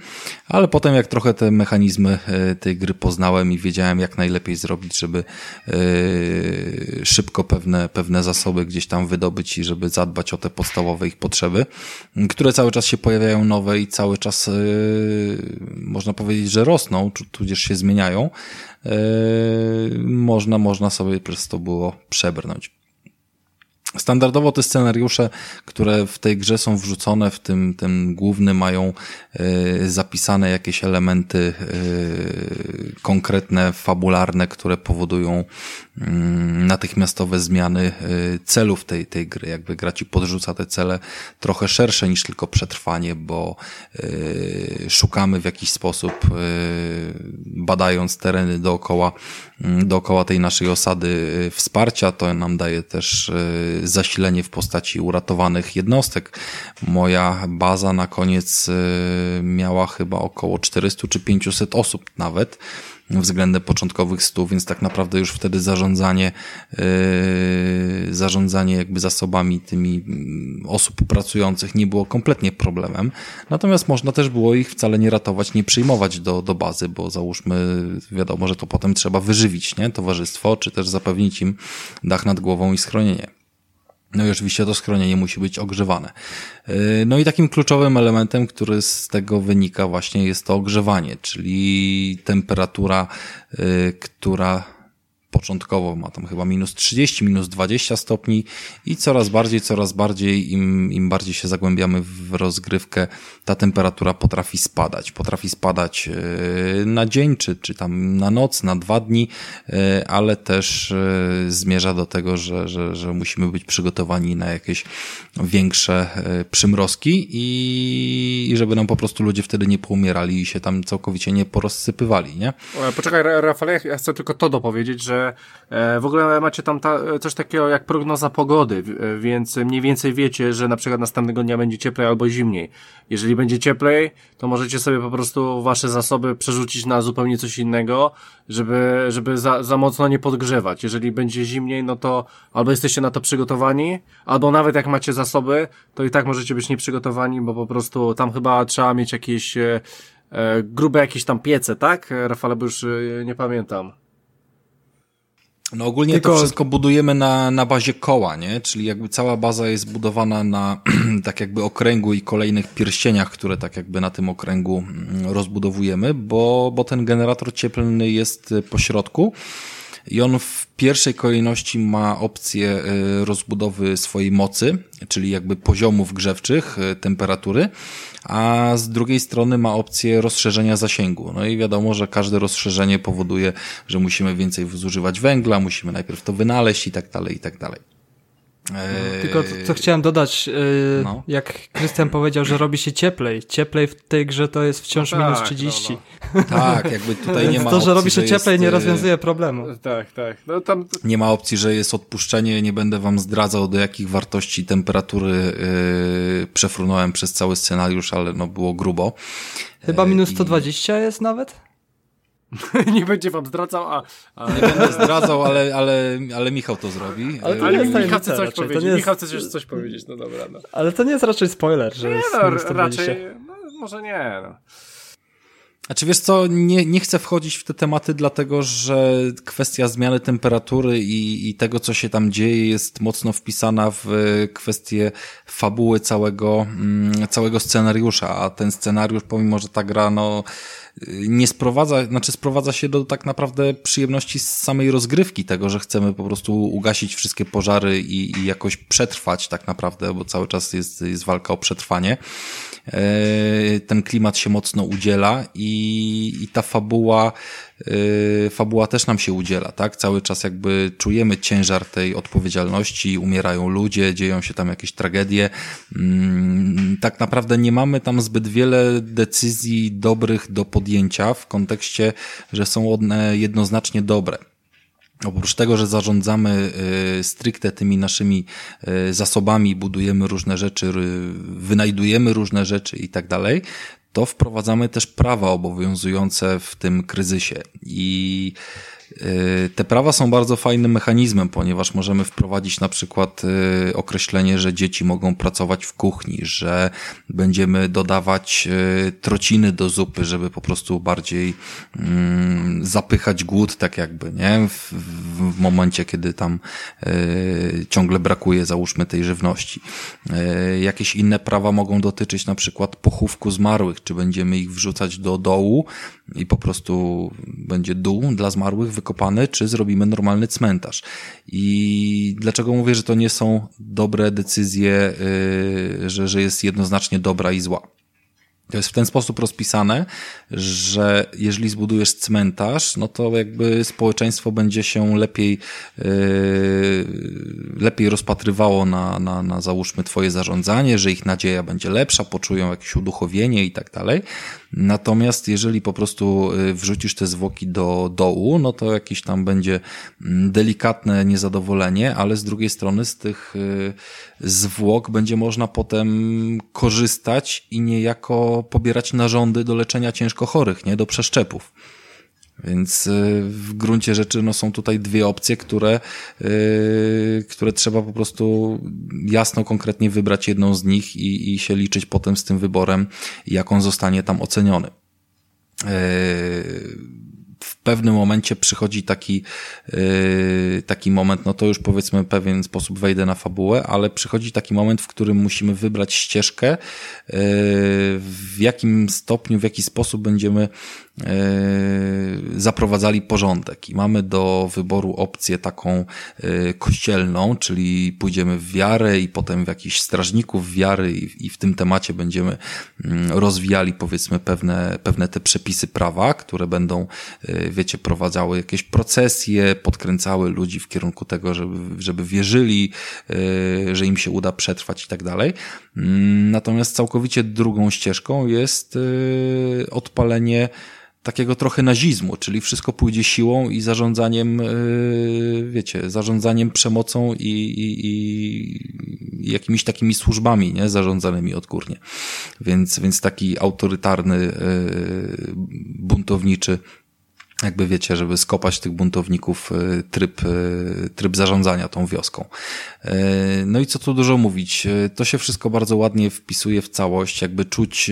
Ale potem, jak trochę te mechanizmy e, tej gry poznałem i wiedziałem, jak najlepiej zrobić, żeby yy, szybko pewne, pewne zasoby gdzieś tam wydobyć i żeby zadbać o te podstawowe ich potrzeby, które cały czas się pojawiają nowe i cały czas yy, można powiedzieć, że rosną, tudzież się zmieniają, można, można sobie przez to było przebrnąć. Standardowo te scenariusze, które w tej grze są wrzucone, w tym, tym główny mają y, zapisane jakieś elementy y, konkretne, fabularne, które powodują y, natychmiastowe zmiany celów tej, tej gry. Jakby gra ci podrzuca te cele trochę szersze niż tylko przetrwanie, bo szukamy w jakiś sposób, badając tereny dookoła, dookoła tej naszej osady wsparcia, to nam daje też zasilenie w postaci uratowanych jednostek. Moja baza na koniec y, miała chyba około 400 czy 500 osób nawet względem początkowych stu, więc tak naprawdę już wtedy zarządzanie, yy, zarządzanie jakby zasobami tymi mm, osób pracujących nie było kompletnie problemem. Natomiast można też było ich wcale nie ratować, nie przyjmować do, do bazy, bo załóżmy, wiadomo, że to potem trzeba wyżywić, nie? Towarzystwo, czy też zapewnić im dach nad głową i schronienie. No i oczywiście to schronienie musi być ogrzewane. Yy, no i takim kluczowym elementem, który z tego wynika właśnie jest to ogrzewanie, czyli temperatura, yy, która początkowo ma tam chyba minus 30, minus 20 stopni i coraz bardziej, coraz bardziej, im, im bardziej się zagłębiamy w rozgrywkę, ta temperatura potrafi spadać. Potrafi spadać e, na dzień, czy, czy tam na noc, na dwa dni, e, ale też e, zmierza do tego, że, że, że musimy być przygotowani na jakieś większe przymrozki i, i żeby nam po prostu ludzie wtedy nie poumierali i się tam całkowicie nie porozsypywali, nie? Poczekaj, Rafał, ja chcę tylko to dopowiedzieć, że E, w ogóle macie tam ta, coś takiego jak prognoza pogody, e, więc mniej więcej wiecie, że na przykład następnego dnia będzie cieplej albo zimniej. Jeżeli będzie cieplej, to możecie sobie po prostu wasze zasoby przerzucić na zupełnie coś innego, żeby, żeby za, za mocno nie podgrzewać. Jeżeli będzie zimniej, no to albo jesteście na to przygotowani, albo nawet jak macie zasoby, to i tak możecie być nieprzygotowani, bo po prostu tam chyba trzeba mieć jakieś e, e grube jakieś tam piece, tak? Rafale, bo już nie pamiętam. No ogólnie Tylko... to wszystko budujemy na, na bazie koła, nie? Czyli jakby cała baza jest budowana na tak jakby okręgu i kolejnych pierścieniach, które tak jakby na tym okręgu mm, rozbudowujemy, bo, bo ten generator cieplny jest po środku i on w pierwszej kolejności ma opcję y, rozbudowy swojej mocy, czyli jakby poziomów grzewczych, y, temperatury, a z drugiej strony ma opcję rozszerzenia zasięgu. No i wiadomo, że każde rozszerzenie powoduje, że musimy więcej zużywać węgla, musimy najpierw to wynaleźć i tak dalej, i tak dalej. Eee... Tylko co, co, chciałem dodać, yy, no. jak Krystian powiedział, że robi się cieplej. Cieplej w tej grze to jest wciąż no tak, minus 30. No, no. Tak, jakby tutaj nie ma To, że opcji, robi się cieplej jest... nie rozwiązuje problemu. Tak, tak. No, tam... Nie ma opcji, że jest odpuszczenie, nie będę wam zdradzał do jakich wartości temperatury yy, przefrunąłem przez cały scenariusz, ale no było grubo. Chyba minus 120 I... jest nawet? nie będzie wam zdradzał, a... a... Nie będę zdradzał, ale, ale, ale Michał to zrobi. Ale, to ale Michał chce coś powiedzieć. Jest... Michał chce coś powiedzieć, no dobra. No. Ale to nie jest raczej spoiler, że nie, jest no, raczej, no, może nie, no. A czy wiesz co, nie, nie chcę wchodzić w te tematy, dlatego że kwestia zmiany temperatury i, i tego, co się tam dzieje, jest mocno wpisana w kwestię fabuły całego, mm, całego scenariusza, a ten scenariusz, pomimo, że ta gra, no, nie sprowadza, znaczy sprowadza się do tak naprawdę przyjemności z samej rozgrywki tego, że chcemy po prostu ugasić wszystkie pożary i, i jakoś przetrwać tak naprawdę, bo cały czas jest, jest walka o przetrwanie. E, ten klimat się mocno udziela i, i ta fabuła Yy, fabuła też nam się udziela, tak? Cały czas jakby czujemy ciężar tej odpowiedzialności, umierają ludzie, dzieją się tam jakieś tragedie. Mm, tak naprawdę nie mamy tam zbyt wiele decyzji dobrych do podjęcia w kontekście, że są one jednoznacznie dobre. Oprócz tego, że zarządzamy y, stricte tymi naszymi y, zasobami, budujemy różne rzeczy, wynajdujemy różne rzeczy i tak dalej, to wprowadzamy też prawa obowiązujące w tym kryzysie. I te prawa są bardzo fajnym mechanizmem, ponieważ możemy wprowadzić na przykład y, określenie, że dzieci mogą pracować w kuchni, że będziemy dodawać y, trociny do zupy, żeby po prostu bardziej mm, zapychać głód, tak jakby, nie? W, w momencie, kiedy tam ciągle brakuje, załóżmy, tej żywności. Jakieś inne prawa mogą dotyczyć na przykład pochówku zmarłych, czy będziemy ich wrzucać do dołu i po prostu będzie dół dla zmarłych wykopany, czy zrobimy normalny cmentarz. I dlaczego mówię, że to nie są dobre decyzje, yy, że, że jest jednoznacznie dobra i zła? To jest w ten sposób rozpisane, że jeżeli zbudujesz cmentarz, no to jakby społeczeństwo będzie się lepiej, yy, lepiej rozpatrywało na, na, na załóżmy twoje zarządzanie, że ich nadzieja będzie lepsza, poczują jakieś uduchowienie i tak dalej. Natomiast jeżeli po prostu y, wrzucisz te zwłoki do dołu, no to jakieś tam będzie mm, delikatne niezadowolenie, ale z drugiej strony z tych y, zwłok będzie można potem korzystać i niejako pobierać narządy do leczenia ciężko chorych, nie? Do przeszczepów. Więc y, w gruncie rzeczy no, są tutaj dwie opcje, które, yy, które trzeba po prostu jasno, konkretnie wybrać jedną z nich i, i się liczyć potem z tym wyborem, jak on zostanie tam oceniony. Yy, w pewnym momencie przychodzi taki, yy, taki moment, no to już powiedzmy w pewien sposób wejdę na fabułę, ale przychodzi taki moment, w którym musimy wybrać ścieżkę, yy, w jakim stopniu, w jaki sposób będziemy zaprowadzali porządek i mamy do wyboru opcję taką e, kościelną, czyli pójdziemy w wiarę i potem w jakichś strażników wiary i, i w tym temacie będziemy mm, rozwijali powiedzmy pewne, pewne te przepisy prawa, które będą, e, wiecie, prowadzały jakieś procesje, podkręcały ludzi w kierunku tego, żeby, żeby wierzyli, że im się uda przetrwać i tak dalej. Mm, natomiast całkowicie drugą ścieżką jest odpalenie takiego trochę nazizmu, czyli wszystko pójdzie siłą i zarządzaniem, yy, wiecie, zarządzaniem przemocą i, i, i jakimiś takimi służbami, nie, zarządzanymi odgórnie. Więc, więc taki autorytarny, yy, buntowniczy jakby wiecie, żeby skopać tych buntowników e, tryb, e, tryb zarządzania tą wioską. E, no i co tu dużo mówić, to się wszystko bardzo ładnie wpisuje w całość, jakby czuć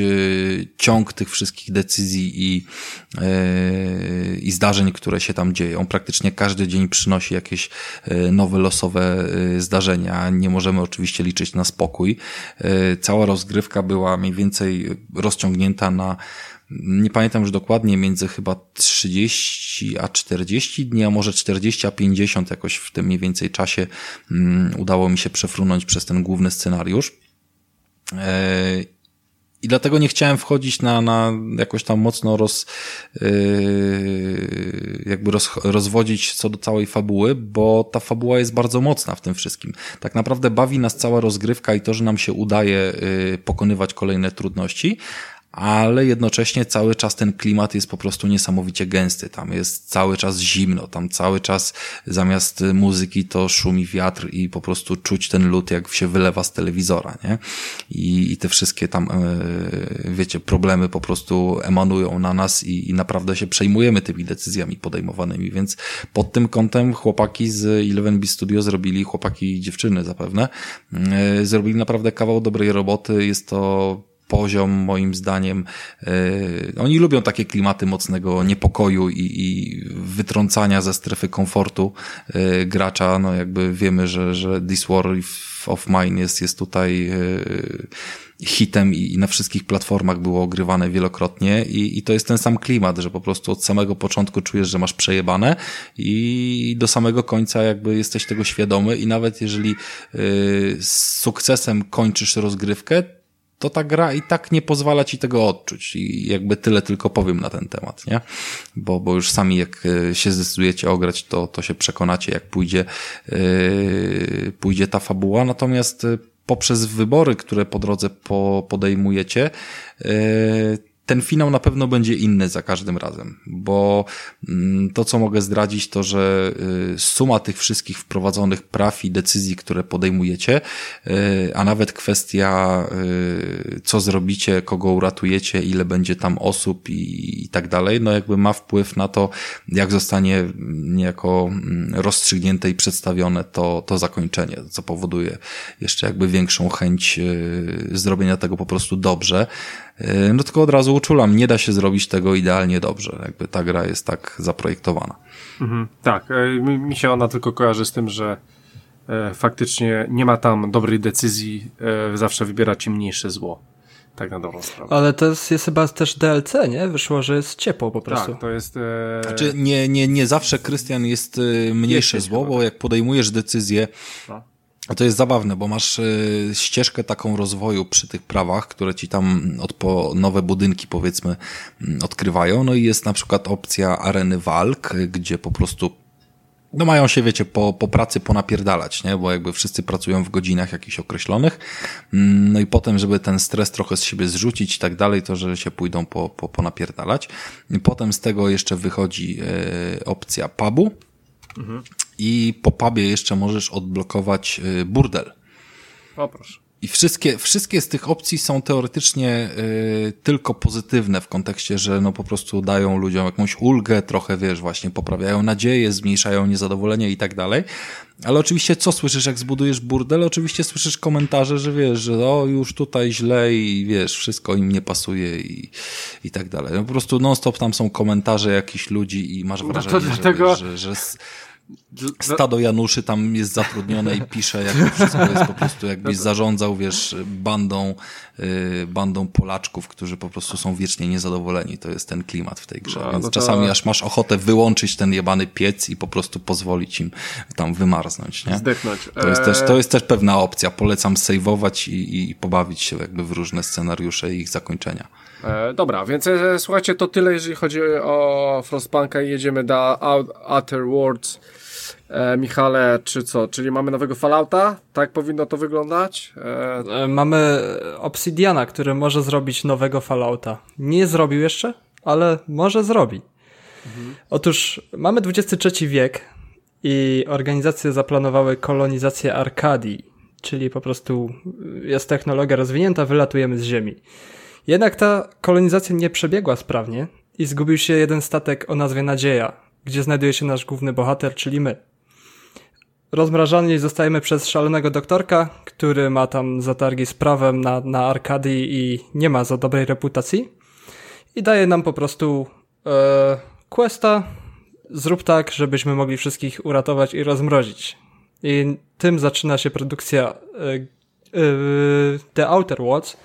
ciąg tych wszystkich decyzji i, i zdarzeń, które się tam dzieją. Praktycznie każdy dzień przynosi jakieś nowe losowe zdarzenia. Nie możemy oczywiście liczyć na spokój. Cała rozgrywka była mniej więcej rozciągnięta na nie pamiętam już dokładnie, między chyba 30 a 40 dni, a może 40 a 50 jakoś w tym mniej więcej czasie um, udało mi się przefrunąć przez ten główny scenariusz. E, i dlatego nie chciałem wchodzić na, na jakoś tam mocno roz, yy, jakby roz, rozwodzić co do całej fabuły, bo ta fabuła jest bardzo mocna w tym wszystkim. Tak naprawdę bawi nas cała rozgrywka i to, że nam się udaje yy, pokonywać kolejne trudności, ale jednocześnie cały czas ten klimat jest po prostu niesamowicie gęsty. Tam jest cały czas zimno, tam cały czas zamiast muzyki to szumi wiatr i po prostu czuć ten lód, jak się wylewa z telewizora, nie? I, i te wszystkie tam, e, wiecie, problemy po prostu emanują na nas i, i naprawdę się przejmujemy tymi decyzjami podejmowanymi, więc pod tym kątem chłopaki z Eleven B Studio zrobili, chłopaki i dziewczyny zapewne, e, zrobili naprawdę kawał dobrej roboty. Jest to poziom, moim zdaniem. Yy, oni lubią takie klimaty mocnego niepokoju i, i wytrącania ze strefy komfortu yy, gracza. No jakby wiemy, że, że This War of Mine jest, jest tutaj yy, hitem i, na wszystkich platformach było ogrywane wielokrotnie i, i to jest ten sam klimat, że po prostu od samego początku czujesz, że masz przejebane i do samego końca jakby jesteś tego świadomy i nawet jeżeli yy, z sukcesem kończysz rozgrywkę, to ta gra i tak nie pozwala ci tego odczuć. I jakby tyle tylko powiem na ten temat, nie? Bo, bo już sami jak e, się zdecydujecie ograć, to, to się przekonacie, jak pójdzie, yy, pójdzie ta fabuła. Natomiast e, poprzez wybory, które po drodze po, podejmujecie, yy, ten finał na pewno będzie inny za każdym razem, bo mm, to, co mogę zdradzić, to, że y, suma tych wszystkich wprowadzonych praw i decyzji, które podejmujecie, y, a nawet kwestia, y, co zrobicie, kogo uratujecie, ile będzie tam osób i, i tak dalej, no jakby ma wpływ na to, jak zostanie niejako mm, rozstrzygnięte i przedstawione to, to zakończenie, co powoduje jeszcze jakby większą chęć zrobienia tego po prostu dobrze. E, no tylko od razu uczulam, nie da się zrobić tego idealnie dobrze. Jakby ta gra jest tak zaprojektowana. Mhm, tak, e, mi się ona tylko kojarzy z tym, że e, faktycznie nie ma tam dobrej decyzji, zawsze wybieracie mniejsze zło. Tak na dobrą sprawę. Ale to jest, jest chyba też DLC, nie? Wyszło, że jest ciepło po prostu. Tak, to jest... E... Znaczy nie, nie, nie zawsze, Krystian, jest mniejsze jest zło, bo jak podejmujesz decyzję, no. To jest zabawne, bo masz y, ścieżkę taką rozwoju przy tych prawach, które ci tam od po nowe budynki powiedzmy mm, odkrywają. No i jest na przykład opcja areny walk, gdzie po prostu no mają się, wiecie, po, po pracy ponapierdalać, nie? Bo jakby wszyscy pracują w godzinach jakichś określonych. Mm, no i potem, żeby ten stres trochę z siebie zrzucić i tak dalej, to że się pójdą po, po, ponapierdalać. Potem z tego jeszcze wychodzi e, opcja pubu, mhm i po pubie jeszcze możesz odblokować y, burdel. O proszę. I wszystkie, wszystkie z tych opcji są teoretycznie y, tylko pozytywne w kontekście, że no po prostu dają ludziom jakąś ulgę, trochę wiesz, właśnie poprawiają nadzieję, zmniejszają niezadowolenie i tak dalej. Ale oczywiście co słyszysz, jak zbudujesz burdel? Oczywiście słyszysz komentarze, że wiesz, że o, już tutaj źle i wiesz, wszystko im nie pasuje i, i tak dalej. No po prostu non-stop tam są komentarze jakichś ludzi i masz wrażenie, no to dlatego... że, wiesz, że, że stado Januszy tam jest zatrudnione i pisze, jak wszystko jest po prostu jakbyś zarządzał, wiesz, bandą, y, bandą Polaczków, którzy po prostu są wiecznie niezadowoleni. To jest ten klimat w tej grze. No, Więc no to... czasami aż masz ochotę wyłączyć ten jebany piec i po prostu pozwolić im tam wymarznąć, nie? Zdechnąć. To jest, też, to jest też pewna opcja. Polecam saveować i, i pobawić się jakby w różne scenariusze i ich zakończenia. E, dobra, więc e, słuchajcie, to tyle, jeżeli chodzi o Frostpunka i jedziemy do Outer Worlds. E, Michale, czy co? Czyli mamy nowego Fallouta? Tak powinno to wyglądać? E... e mamy Obsidiana, który może zrobić nowego Fallouta. Nie zrobił jeszcze, ale może zrobi. Mhm. Otóż mamy XXIII wiek i organizacje zaplanowały kolonizację Arkadii, czyli po prostu jest technologia rozwinięta, wylatujemy z Ziemi. Jednak ta kolonizacja nie przebiegła sprawnie i zgubił się jeden statek o nazwie Nadzieja, gdzie znajduje się nasz główny bohater, czyli my. Rozmrażani zostajemy przez szalonego doktorka, który ma tam zatargi z prawem na, na Arkadii i nie ma za dobrej reputacji. I daje nam po prostu e, questa, zrób tak, żebyśmy mogli wszystkich uratować i rozmrozić. I tym zaczyna się produkcja e, e, The Outer Worlds,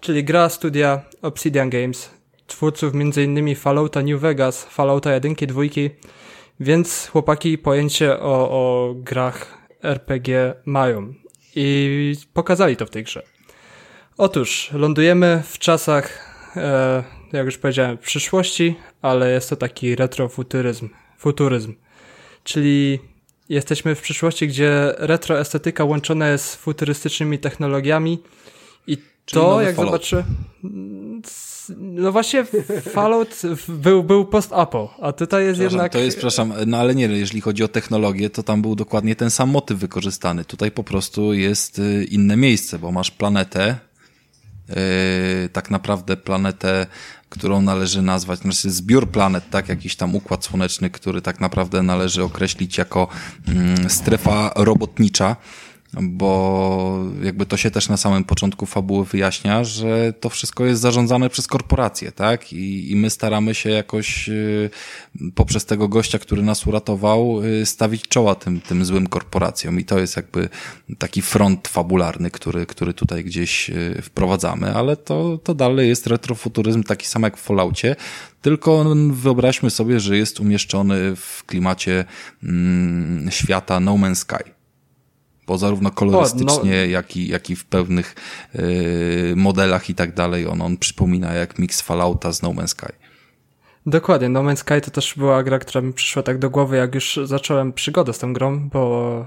czyli gra studia Obsidian Games, twórców m.in. Fallouta New Vegas, Fallouta 1, 2, więc chłopaki pojęcie o, o grach RPG mają i pokazali to w tej grze. Otóż lądujemy w czasach, e, jak już powiedziałem, przyszłości, ale jest to taki retrofuturyzm, futuryzm. Czyli jesteśmy w przyszłości, gdzie retroestetyka łączona jest z futurystycznymi technologiami i Czyli to, jak zobaczę. No właśnie, Fallout był, był post-apo, a tutaj jest jednak. To jest, przepraszam, no ale nie, jeżeli chodzi o technologię, to tam był dokładnie ten sam motyw wykorzystany. Tutaj po prostu jest y, inne miejsce, bo masz planetę, yy, tak naprawdę planetę, którą należy nazwać, znaczy zbiór planet, tak, jakiś tam układ słoneczny, który tak naprawdę należy określić jako yy, strefa robotnicza bo jakby to się też na samym początku fabuły wyjaśnia, że to wszystko jest zarządzane przez korporacje, tak? I, i my staramy się jakoś y, poprzez tego gościa, który nas uratował, y, stawić czoła tym, tym złym korporacjom. I to jest jakby taki front fabularny, który, który tutaj gdzieś y, wprowadzamy, ale to, to dalej jest retrofuturyzm taki sam jak w Falloutie, tylko wyobraźmy sobie, że jest umieszczony w klimacie mm, świata No Man's Sky bo zarówno kolorystycznie, o, no... jak, i, jak i w pewnych yy, modelach i tak dalej, on, on przypomina jak mix Fallouta z No Man's Sky. Dokładnie, No Man's Sky to też była gra, która mi przyszła tak do głowy, jak już zacząłem przygodę z tą grą, bo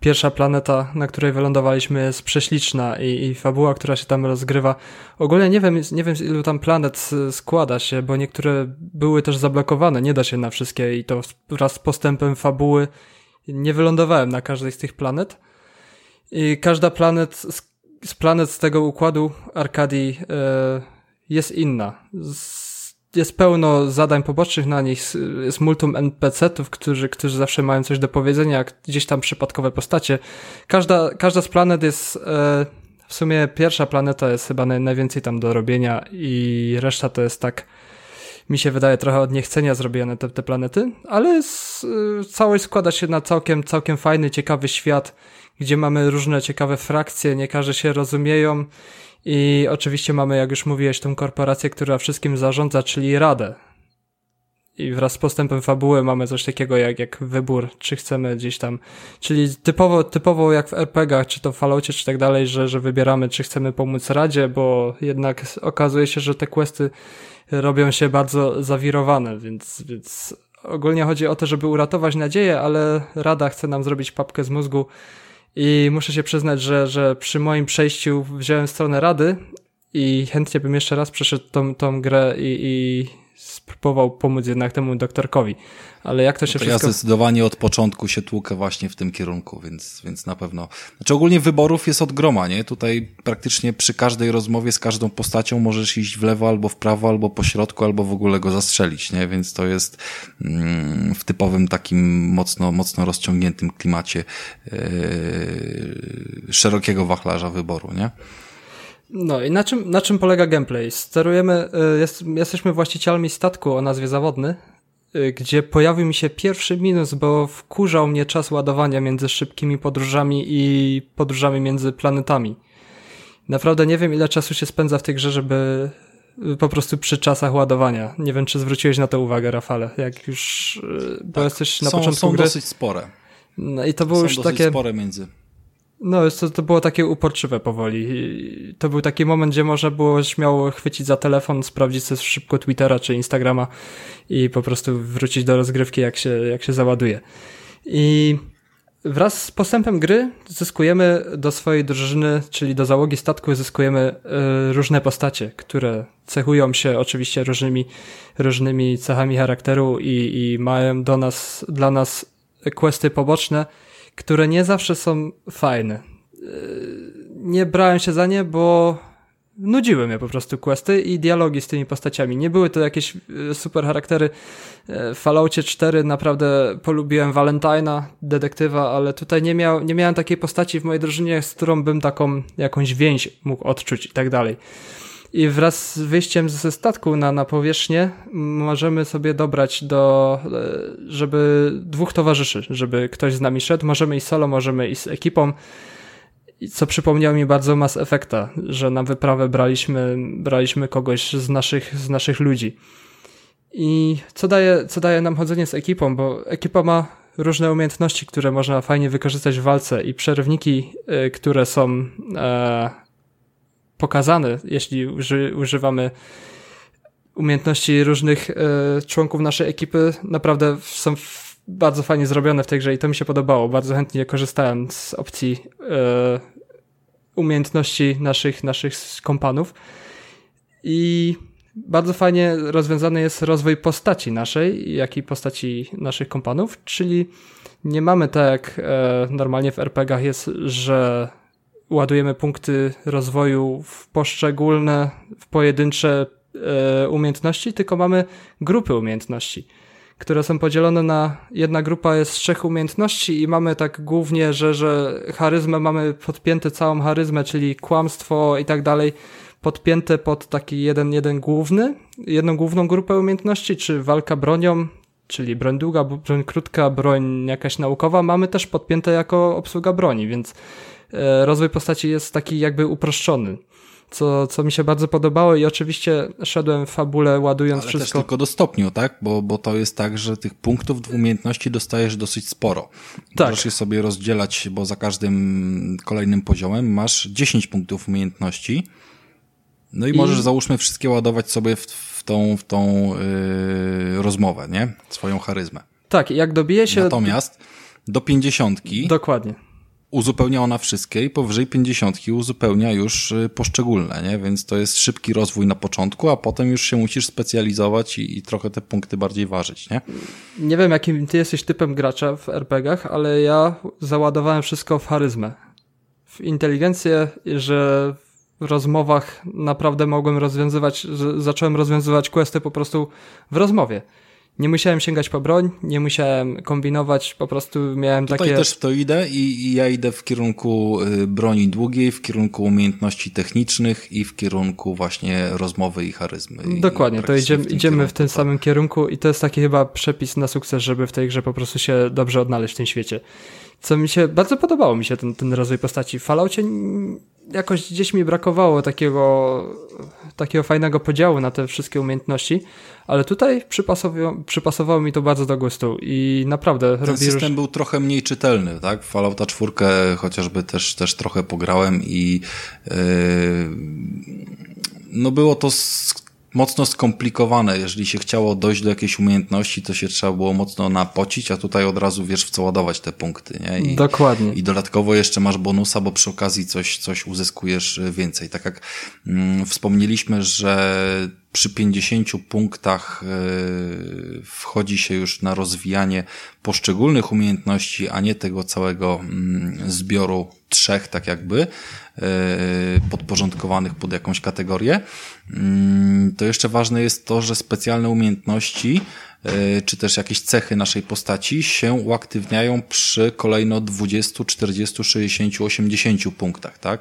pierwsza planeta, na której wylądowaliśmy jest prześliczna i, i fabuła, która się tam rozgrywa. Ogólnie nie wiem, nie wiem ilu tam planet składa się, bo niektóre były też zablokowane, nie da się na wszystkie i to wraz z postępem fabuły nie wylądowałem na każdej z tych planet. I każda planet, z, z planet z tego układu Arkadii e, jest inna. Z, jest pełno zadań pobocznych na nich, jest multum NPC-ów, którzy, którzy zawsze mają coś do powiedzenia, gdzieś tam przypadkowe postacie. Każda, każda z planet jest, e, w sumie pierwsza planeta jest chyba naj, najwięcej tam do robienia i reszta to jest tak, mi się wydaje trochę od niechcenia zrobione te, te planety, ale z, y, całość składa się na całkiem, całkiem fajny, ciekawy świat, gdzie mamy różne ciekawe frakcje, nie każdy się rozumieją i oczywiście mamy, jak już mówiłeś, tą korporację, która wszystkim zarządza, czyli Radę. I wraz z postępem fabuły mamy coś takiego jak, jak wybór, czy chcemy gdzieś tam, czyli typowo, typowo jak w RPGach, czy to w Falloutie, czy tak dalej, że, że wybieramy, czy chcemy pomóc Radzie, bo jednak okazuje się, że te questy robią się bardzo zawirowane, więc, więc ogólnie chodzi o to, żeby uratować nadzieję, ale Rada chce nam zrobić papkę z mózgu i muszę się przyznać, że, że przy moim przejściu wziąłem stronę Rady i chętnie bym jeszcze raz przeszedł tą, tą grę i, i spróbował pomóc jednak temu doktorkowi. Ale jak to się no to wszystko... Ja zdecydowanie od początku się tłukę właśnie w tym kierunku, więc, więc na pewno... Znaczy ogólnie wyborów jest od groma, nie? Tutaj praktycznie przy każdej rozmowie z każdą postacią możesz iść w lewo albo w prawo, albo po środku, albo w ogóle go zastrzelić, nie? Więc to jest mm, w typowym takim mocno, mocno rozciągniętym klimacie yy, szerokiego wachlarza wyboru, nie? No i na czym, na czym polega gameplay? Sterujemy, y, jest, jesteśmy właścicielami statku o nazwie Zawodny, y, gdzie pojawił mi się pierwszy minus, bo wkurzał mnie czas ładowania między szybkimi podróżami i podróżami między planetami. Naprawdę nie wiem, ile czasu się spędza w tej grze, żeby y, po prostu przy czasach ładowania. Nie wiem, czy zwróciłeś na to uwagę, Rafale, jak już, bo tak, jesteś na są, początku są gry. dosyć spore. No i to było są już takie... spore między no, to, to było takie uporczywe powoli. To był taki moment, gdzie można było śmiało chwycić za telefon, sprawdzić sobie szybko Twittera czy Instagrama i po prostu wrócić do rozgrywki, jak się, jak się załaduje. I wraz z postępem gry zyskujemy do swojej drużyny, czyli do załogi statku, zyskujemy y, różne postacie, które cechują się oczywiście różnymi, różnymi cechami charakteru i, i mają do nas, dla nas questy poboczne, które nie zawsze są fajne. Yy, nie brałem się za nie, bo nudziły mnie po prostu questy i dialogi z tymi postaciami. Nie były to jakieś yy, super charaktery. W Falloutie 4 naprawdę polubiłem Valentina, detektywa, ale tutaj nie, miał, nie miałem takiej postaci w mojej drużynie, z którą bym taką jakąś więź mógł odczuć i tak dalej. I wraz z wyjściem ze statku na, na powierzchnię możemy sobie dobrać do, e, żeby dwóch towarzyszy, żeby ktoś z nami szedł. Możemy iść solo, możemy iść z ekipą. Co przypomniało mi bardzo Mass Effecta, że na wyprawę braliśmy, braliśmy kogoś z naszych, z naszych ludzi. I co daje, co daje nam chodzenie z ekipą, bo ekipa ma różne umiejętności, które można fajnie wykorzystać w walce i przerywniki, y, które są e, pokazany, jeśli uży, używamy umiejętności różnych e, członków naszej ekipy, naprawdę są bardzo fajnie zrobione w tej grze i to mi się podobało. Bardzo chętnie korzystałem z opcji e, umiejętności naszych, naszych kompanów. I bardzo fajnie rozwiązany jest rozwój postaci naszej, jak i postaci naszych kompanów, czyli nie mamy tak jak e, normalnie w RPGach jest, że ładujemy punkty rozwoju w poszczególne, w pojedyncze e, umiejętności, tylko mamy grupy umiejętności, które są podzielone na jedna grupa jest z trzech umiejętności i mamy tak głównie, że, że charyzmę mamy podpięte całą charyzmę, czyli kłamstwo i tak dalej, podpięte pod taki jeden, jeden główny, jedną główną grupę umiejętności, czy walka bronią, czyli broń długa, broń krótka, broń jakaś naukowa, mamy też podpięte jako obsługa broni, więc rozwój postaci jest taki jakby uproszczony. Co, co mi się bardzo podobało i oczywiście szedłem w fabule ładując Ale wszystko. też tylko do stopniu, tak? Bo, bo to jest tak, że tych punktów umiejętności dostajesz dosyć sporo. Tak. Możesz je sobie rozdzielać, bo za każdym kolejnym poziomem masz 10 punktów umiejętności. No i, I- możesz załóżmy wszystkie ładować sobie w, w tą, w tą yy, rozmowę, nie? Swoją charyzmę. Tak, jak dobije się... Natomiast do pięćdziesiątki Dokładnie. Uzupełnia ona wszystkie i powyżej pięćdziesiątki uzupełnia już y, poszczególne, nie? Więc to jest szybki rozwój na początku, a potem już się musisz specjalizować i, i trochę te punkty bardziej ważyć, nie? Nie wiem, jakim ty jesteś typem gracza w RPGach, ale ja załadowałem wszystko w charyzmę. W inteligencję, że w rozmowach naprawdę mogłem rozwiązywać, zacząłem rozwiązywać questy po prostu w rozmowie. Nie musiałem sięgać po broń, nie musiałem kombinować, po prostu miałem Tutaj takie... też w to idę i, i ja idę w kierunku y, broni długiej, w kierunku umiejętności technicznych i w kierunku właśnie rozmowy i charyzmy. I Dokładnie, to praktycznie idziemy, tym idziemy w kierunku, tym tak. samym kierunku i to jest taki chyba przepis na sukces, żeby w tej grze po prostu się dobrze odnaleźć w tym świecie. Co mi się, bardzo podobało mi się ten, ten rozwój postaci. W Falloutie jakoś gdzieś mi brakowało takiego, takiego fajnego podziału na te wszystkie umiejętności, ale tutaj przypasowało, przypasowało mi to bardzo do gustu i naprawdę Ten system róż... był trochę mniej czytelny, tak? Fallouta 4 chociażby też, też trochę pograłem i yy, no było to mocno skomplikowane. Jeżeli się chciało dojść do jakiejś umiejętności, to się trzeba było mocno napocić, a tutaj od razu wiesz w co ładować te punkty, nie? I, Dokładnie. I dodatkowo jeszcze masz bonusa, bo przy okazji coś, coś uzyskujesz więcej. Tak jak mm, wspomnieliśmy, że przy 50 punktach yy, wchodzi się już na rozwijanie poszczególnych umiejętności, a nie tego całego mm, zbioru trzech, tak jakby, yy, podporządkowanych pod jakąś kategorię. Mm, To jeszcze ważne jest to, że specjalne umiejętności yy, czy też jakieś cechy naszej postaci się uaktywniają przy kolejno 20, 40, 60, 80 punktach, tak?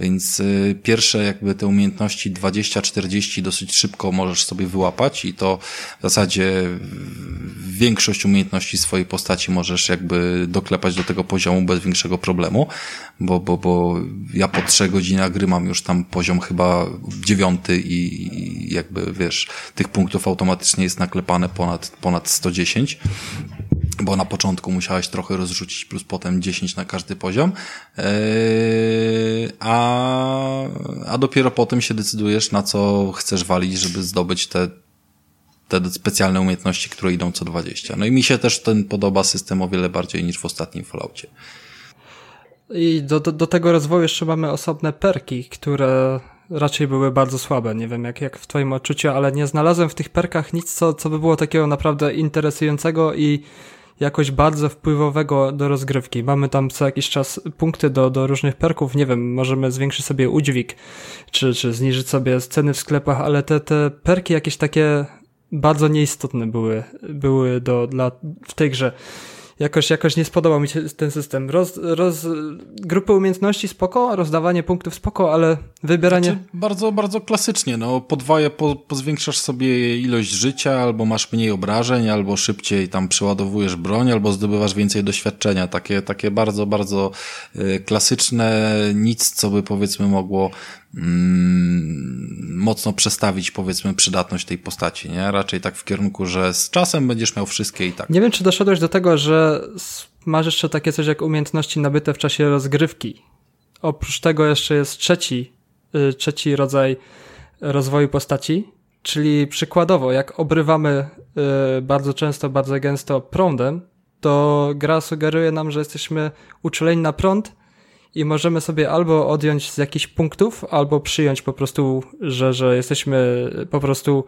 Więc yy, pierwsze jakby te umiejętności 20, 40 dosyć szybko możesz sobie wyłapać i to w zasadzie większość umiejętności swojej postaci możesz jakby doklepać do tego poziomu bez większego problemu, bo, bo, bo ja po trzech godzinach gry mam już tam poziom chyba dziewiąty i, i jakby wiesz, tych punktów automatycznie jest naklepane ponad, ponad 110 bo na początku musiałeś trochę rozrzucić, plus potem 10 na każdy poziom, Eee, a, a dopiero potem się decydujesz, na co chcesz walić, żeby zdobyć te, te specjalne umiejętności, które idą co 20. No i mi się też ten podoba system o wiele bardziej niż w ostatnim Falloutie. I do, do, do tego rozwoju jeszcze mamy osobne perki, które raczej były bardzo słabe. Nie wiem jak, jak w Twoim odczuciu, ale nie znalazłem w tych perkach nic, co, co by było takiego naprawdę interesującego i jakoś bardzo wpływowego do rozgrywki. Mamy tam co jakiś czas punkty do, do różnych perków, nie wiem, możemy zwiększyć sobie udźwig, czy, czy zniżyć sobie ceny w sklepach, ale te, te perki jakieś takie bardzo nieistotne były, były do, dla, w tej grze jakoś, jakoś nie spodobał mi się ten system. Roz, roz, grupy umiejętności spoko, rozdawanie punktów spoko, ale wybieranie... Znaczy, bardzo, bardzo klasycznie. No, podwaje, po, pozwiększasz sobie ilość życia, albo masz mniej obrażeń, albo szybciej tam przeładowujesz broń, albo zdobywasz więcej doświadczenia. Takie, takie bardzo, bardzo y, klasyczne, nic, co by powiedzmy mogło mocno przestawić powiedzmy przydatność tej postaci, nie? Raczej tak w kierunku, że z czasem będziesz miał wszystkie i tak. Nie wiem, czy doszedłeś do tego, że masz jeszcze takie coś jak umiejętności nabyte w czasie rozgrywki. Oprócz tego jeszcze jest trzeci trzeci rodzaj rozwoju postaci, czyli przykładowo, jak obrywamy bardzo często, bardzo gęsto prądem, to gra sugeruje nam, że jesteśmy uczuleni na prąd i możemy sobie albo odjąć z jakichś punktów, albo przyjąć po prostu, że, że jesteśmy po prostu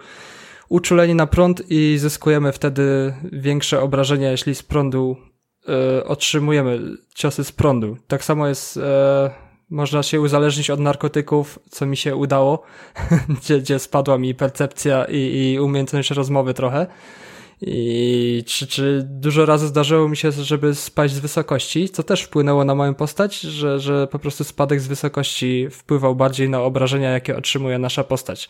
uczuleni na prąd i zyskujemy wtedy większe obrażenia, jeśli z prądu e, otrzymujemy ciosy z prądu. Tak samo jest, e, można się uzależnić od narkotyków, co mi się udało, gdzie, gdzie spadła mi percepcja i, i umiejętność rozmowy trochę. I czy, czy dużo razy zdarzyło mi się, żeby spaść z wysokości, co też wpłynęło na moją postać, że, że po prostu spadek z wysokości wpływał bardziej na obrażenia, jakie otrzymuje nasza postać.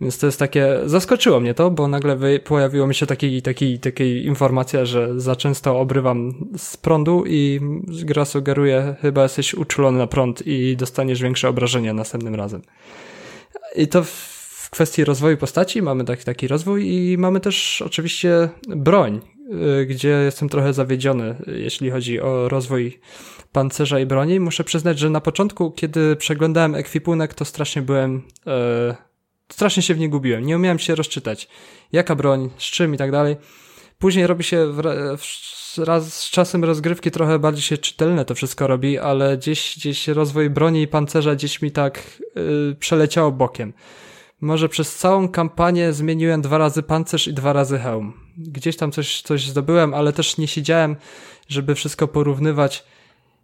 Więc to jest takie, zaskoczyło mnie to, bo nagle pojawiło mi się taki, taki, taki informacja, że za często obrywam z prądu i gra sugeruje, chyba jesteś uczulony na prąd i dostaniesz większe obrażenia następnym razem. I to kwestii rozwoju postaci mamy taki, taki rozwój i mamy też oczywiście broń, y, gdzie jestem trochę zawiedziony, jeśli chodzi o rozwój pancerza i broni. Muszę przyznać, że na początku, kiedy przeglądałem ekwipunek, to strasznie byłem, e, strasznie się w nie gubiłem. Nie umiałem się rozczytać, jaka broń, z czym i tak dalej. Później robi się w, w, raz z czasem rozgrywki trochę bardziej się czytelne to wszystko robi, ale gdzieś, gdzieś rozwój broni i pancerza gdzieś mi tak y, przeleciało bokiem. Może przez całą kampanię zmieniłem dwa razy pancerz i dwa razy hełm. Gdzieś tam coś, coś zdobyłem, ale też nie siedziałem, żeby wszystko porównywać.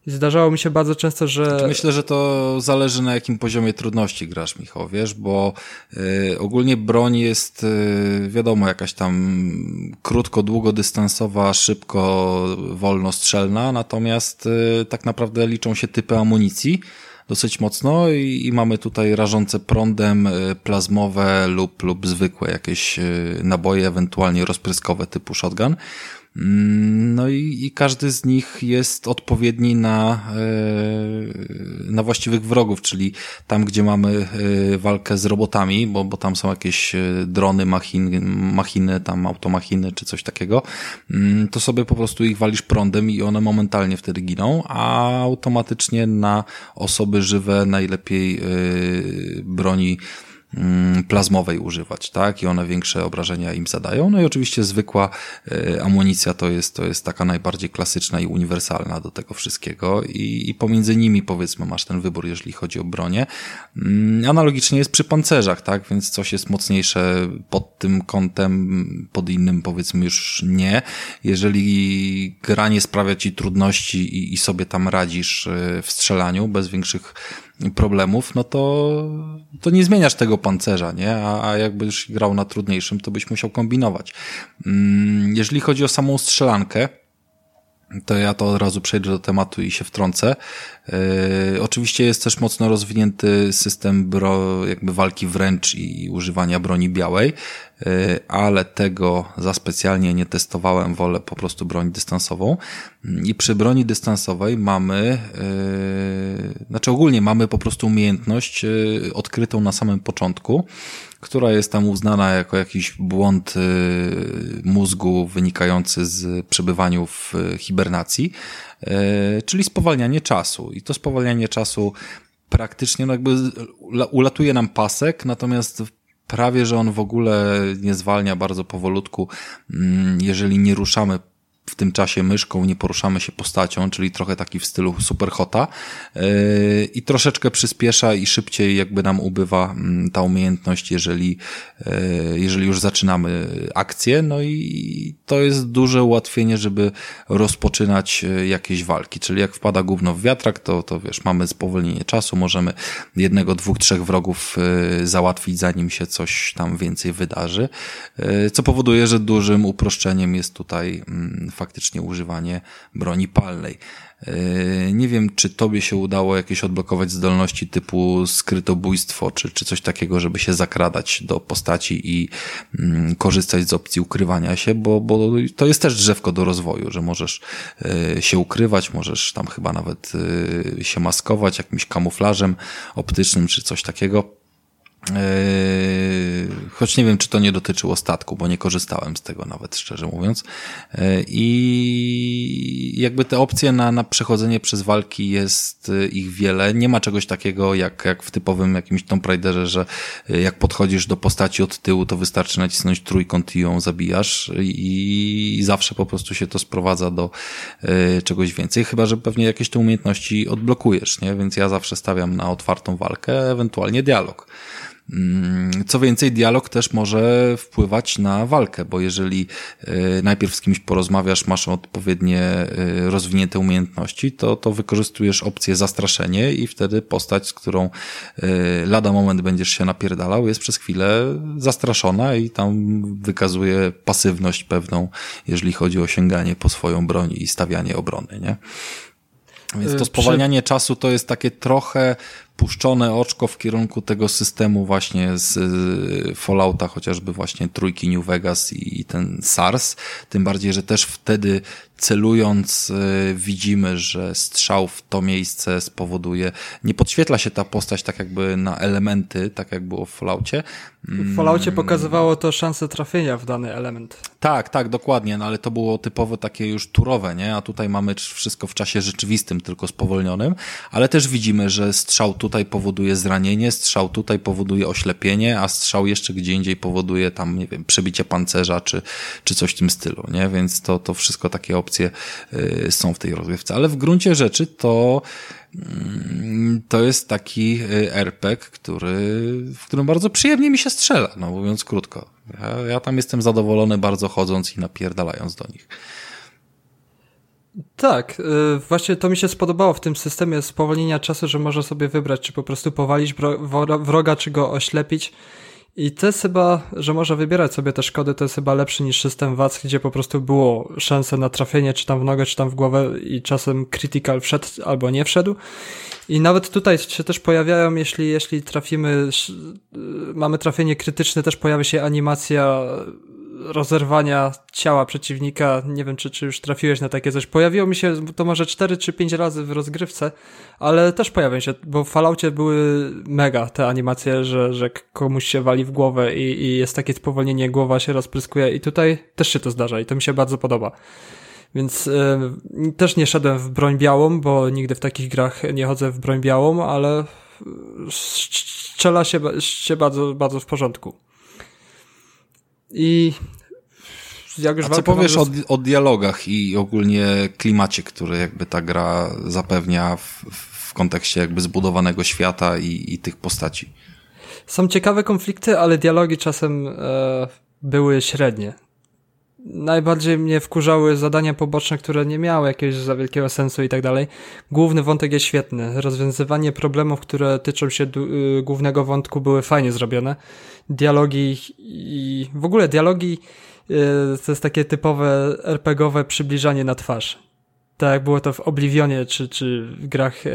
Zdarzało mi się bardzo często, że... Myślę, że to zależy na jakim poziomie trudności grasz, Michał, wiesz, bo y, ogólnie broń jest, y, wiadomo, jakaś tam krótko, długodystansowa, szybko, wolno strzelna, natomiast y, tak naprawdę liczą się typy amunicji, dosyć mocno i, i mamy tutaj rażące prądem y, plazmowe lub, lub zwykłe jakieś y, naboje, ewentualnie rozpryskowe typu shotgun. Mm, no i, i każdy z nich jest odpowiedni na, e, na właściwych wrogów, czyli tam, gdzie mamy e, walkę z robotami, bo, bo tam są jakieś e, drony, machiny, machiny, tam automachiny czy coś takiego, mm, to sobie po prostu ich walisz prądem i one momentalnie wtedy giną, a automatycznie na osoby żywe najlepiej broni plazmowej używać, tak? I one większe obrażenia im zadają. No i oczywiście zwykła e, amunicja to jest, to jest taka najbardziej klasyczna i uniwersalna do tego wszystkiego i, i pomiędzy nimi powiedzmy masz ten wybór, jeżeli chodzi o bronię. Mm, analogicznie jest przy pancerzach, tak? Więc coś jest mocniejsze pod tym kątem, pod innym powiedzmy już nie. Jeżeli gra nie sprawia ci trudności i, i sobie tam radzisz e, w strzelaniu bez większych problemów, no to, to nie zmieniasz tego pancerza, nie? A, a jakbyś grał na trudniejszym, to byś musiał kombinować. Mm, jeżeli chodzi o samą strzelankę, to ja to od razu przejdę do tematu i się wtrącę. Yy, oczywiście jest też mocno rozwinięty system bro, jakby walki wręcz i używania broni białej, yy, ale tego za specjalnie nie testowałem, wolę po prostu broń dystansową. I przy broni dystansowej mamy, yy, znaczy ogólnie mamy po prostu umiejętność yy, odkrytą na samym początku, która jest tam uznana jako jakiś błąd y, mózgu wynikający z przebywaniu w hibernacji, y, czyli spowalnianie czasu. I to spowalnianie czasu praktycznie no jakby ulatuje nam pasek, natomiast prawie, że on w ogóle nie zwalnia bardzo powolutku, mm, jeżeli nie ruszamy w tym czasie myszką, nie poruszamy się postacią, czyli trochę taki w stylu superhota yy, i troszeczkę przyspiesza i szybciej jakby nam ubywa mm, ta umiejętność, jeżeli, yy, jeżeli już zaczynamy akcję, no i to jest duże ułatwienie, żeby rozpoczynać yy, jakieś walki, czyli jak wpada gówno w wiatrak, to, to wiesz, mamy spowolnienie czasu, możemy jednego, dwóch, trzech wrogów załatwić, zanim się coś tam więcej wydarzy, co powoduje, że dużym uproszczeniem jest tutaj mm, faktycznie używanie broni palnej. E, nie wiem, czy tobie się udało jakieś odblokować zdolności typu skrytobójstwo, czy, czy coś takiego, żeby się zakradać do postaci i mm, korzystać z opcji ukrywania się, bo, bo to jest też drzewko do rozwoju, że możesz y, się ukrywać, możesz tam chyba nawet y, się maskować jakimś kamuflażem optycznym, czy coś takiego Yy, choć nie wiem, czy to nie dotyczyło statku, bo nie korzystałem z tego nawet, szczerze mówiąc. Yy, I jakby te opcje na, na przechodzenie przez walki jest yy, ich wiele. Nie ma czegoś takiego jak, jak w typowym jakimś Tomb Raiderze, że jak podchodzisz do postaci od tyłu, to wystarczy nacisnąć trójkąt i ją zabijasz i, i zawsze po prostu się to sprowadza do czegoś więcej, chyba, że pewnie jakieś te umiejętności odblokujesz, nie? Więc ja zawsze stawiam na otwartą walkę, ewentualnie dialog. Mm, co więcej, dialog też może wpływać na walkę, bo jeżeli e, najpierw z kimś porozmawiasz, masz odpowiednie e, rozwinięte umiejętności, to, to wykorzystujesz opcję zastraszenie i wtedy postać, z którą e, lada moment będziesz się napierdalał, jest przez chwilę zastraszona i tam wykazuje pasywność pewną, jeżeli chodzi o sięganie po swoją broń i stawianie obrony, nie? Więc to spowalnianie czasu to jest takie trochę puszczone oczko w kierunku tego systemu właśnie z y, Fallouta, chociażby właśnie trójki New Vegas i ten SARS. Tym bardziej, że też wtedy celując y, widzimy, że strzał w to miejsce spowoduje, nie podświetla się ta postać tak jakby na elementy, tak jak było w Falloutie. W Falloutie mm. pokazywało to szansę trafienia w dany element. Tak, tak, dokładnie, no ale to było typowo takie już turowe, nie? A tutaj mamy wszystko w czasie rzeczywistym, tylko spowolnionym, ale też widzimy, że strzał tutaj powoduje zranienie, strzał tutaj powoduje oślepienie, a strzał jeszcze gdzie indziej powoduje tam, nie wiem, przebicie pancerza czy, czy coś w tym stylu, nie? Więc to, to wszystko takie opcje y, są w tej rozgrywce. Ale w gruncie rzeczy to mm, to jest taki y, RPG, który, w którym bardzo przyjemnie mi się strzela, no mówiąc krótko. Ja, ja tam jestem zadowolony bardzo chodząc i napierdalając do nich. Tak, yy, właśnie to mi się spodobało w tym systemie spowolnienia czasu, że można sobie wybrać, czy po prostu powalić wroga, czy go oślepić. I to jest chyba, że można wybierać sobie te szkody, to jest chyba lepszy niż system WAC, gdzie po prostu było szanse na trafienie, czy tam w nogę, czy tam w głowę i czasem critical wszedł albo nie wszedł. I nawet tutaj się też pojawiają, jeśli, jeśli trafimy, y, mamy trafienie krytyczne, też pojawia się animacja rozerwania ciała przeciwnika. Nie wiem, czy, czy już trafiłeś na takie coś. Pojawiło mi się to może 4 czy 5 razy w rozgrywce, ale też pojawią się, bo w Falloutie były mega te animacje, że, że komuś się wali w głowę i, i jest takie spowolnienie, głowa się rozpryskuje i tutaj też się to zdarza i to mi się bardzo podoba. Więc y, też nie szedłem w broń białą, bo nigdy w takich grach nie chodzę w broń białą, ale strzela się, się bardzo, bardzo w porządku. I jak już A co powiesz o, o dialogach i ogólnie klimacie, który jakby ta gra zapewnia w, w kontekście jakby zbudowanego świata i, i tych postaci? Są ciekawe konflikty, ale dialogi czasem e, były średnie. Najbardziej mnie wkurzały zadania poboczne, które nie miały jakiegoś za wielkiego sensu i tak dalej. Główny wątek jest świetny. Rozwiązywanie problemów, które tyczą się y, głównego wątku były fajnie zrobione. Dialogi i w ogóle dialogi y, to jest takie typowe RPGowe przybliżanie na twarz. Tak jak było to w Oblivionie, czy, czy w grach e,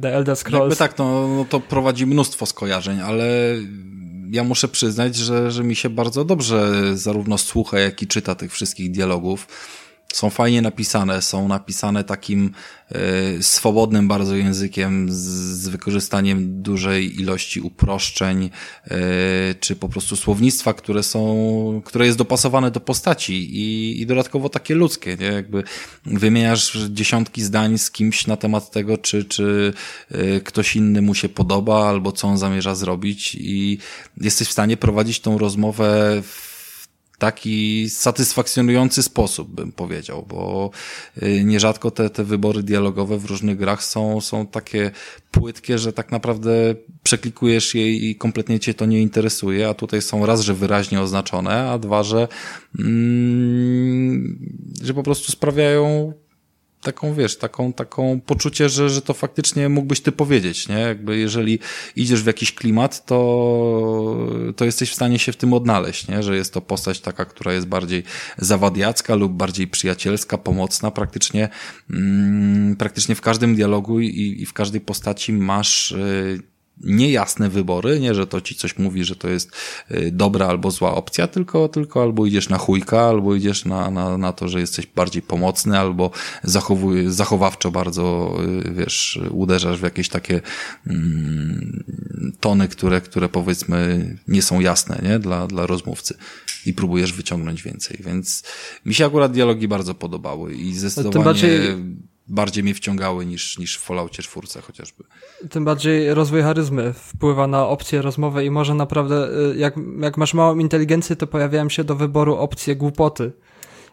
The Elder Scrolls. Jakby tak, no, no to prowadzi mnóstwo skojarzeń, ale ja muszę przyznać, że, że mi się bardzo dobrze zarówno słucha, jak i czyta tych wszystkich dialogów są fajnie napisane, są napisane takim y, swobodnym bardzo językiem, z, z, wykorzystaniem dużej ilości uproszczeń, y, czy po prostu słownictwa, które są, które jest dopasowane do postaci i, i dodatkowo takie ludzkie, nie? Jakby wymieniasz dziesiątki zdań z kimś na temat tego, czy, czy y, ktoś inny mu się podoba, albo co on zamierza zrobić i jesteś w stanie prowadzić tą rozmowę w taki satysfakcjonujący sposób, bym powiedział, bo y, nierzadko te, te wybory dialogowe w różnych grach są, są takie płytkie, że tak naprawdę przeklikujesz je i kompletnie cię to nie interesuje, a tutaj są raz, że wyraźnie oznaczone, a dwa, że, mm, że po prostu sprawiają taką, wiesz, taką, taką poczucie, że, że to faktycznie mógłbyś ty powiedzieć, nie? Jakby jeżeli idziesz w jakiś klimat, to, to jesteś w stanie się w tym odnaleźć, nie? Że jest to postać taka, która jest bardziej zawadiacka lub bardziej przyjacielska, pomocna, praktycznie, mm, praktycznie w każdym dialogu i, i w każdej postaci masz y, niejasne wybory, nie, że to ci coś mówi, że to jest y, dobra albo zła opcja, tylko, tylko albo idziesz na chujka, albo idziesz na, na, na to, że jesteś bardziej pomocny, albo zachowuj, zachowawczo bardzo, y, wiesz, uderzasz w jakieś takie mm, tony, które, które powiedzmy nie są jasne, nie, dla, dla rozmówcy i próbujesz wyciągnąć więcej, więc mi się akurat dialogi bardzo podobały i zdecydowanie bardziej bardziej mnie wciągały niż, niż w Falloutie 4 chociażby. Tym bardziej rozwój charyzmy wpływa na opcje rozmowy i może naprawdę, y, jak, jak masz małą inteligencję, to pojawiają się do wyboru opcje głupoty.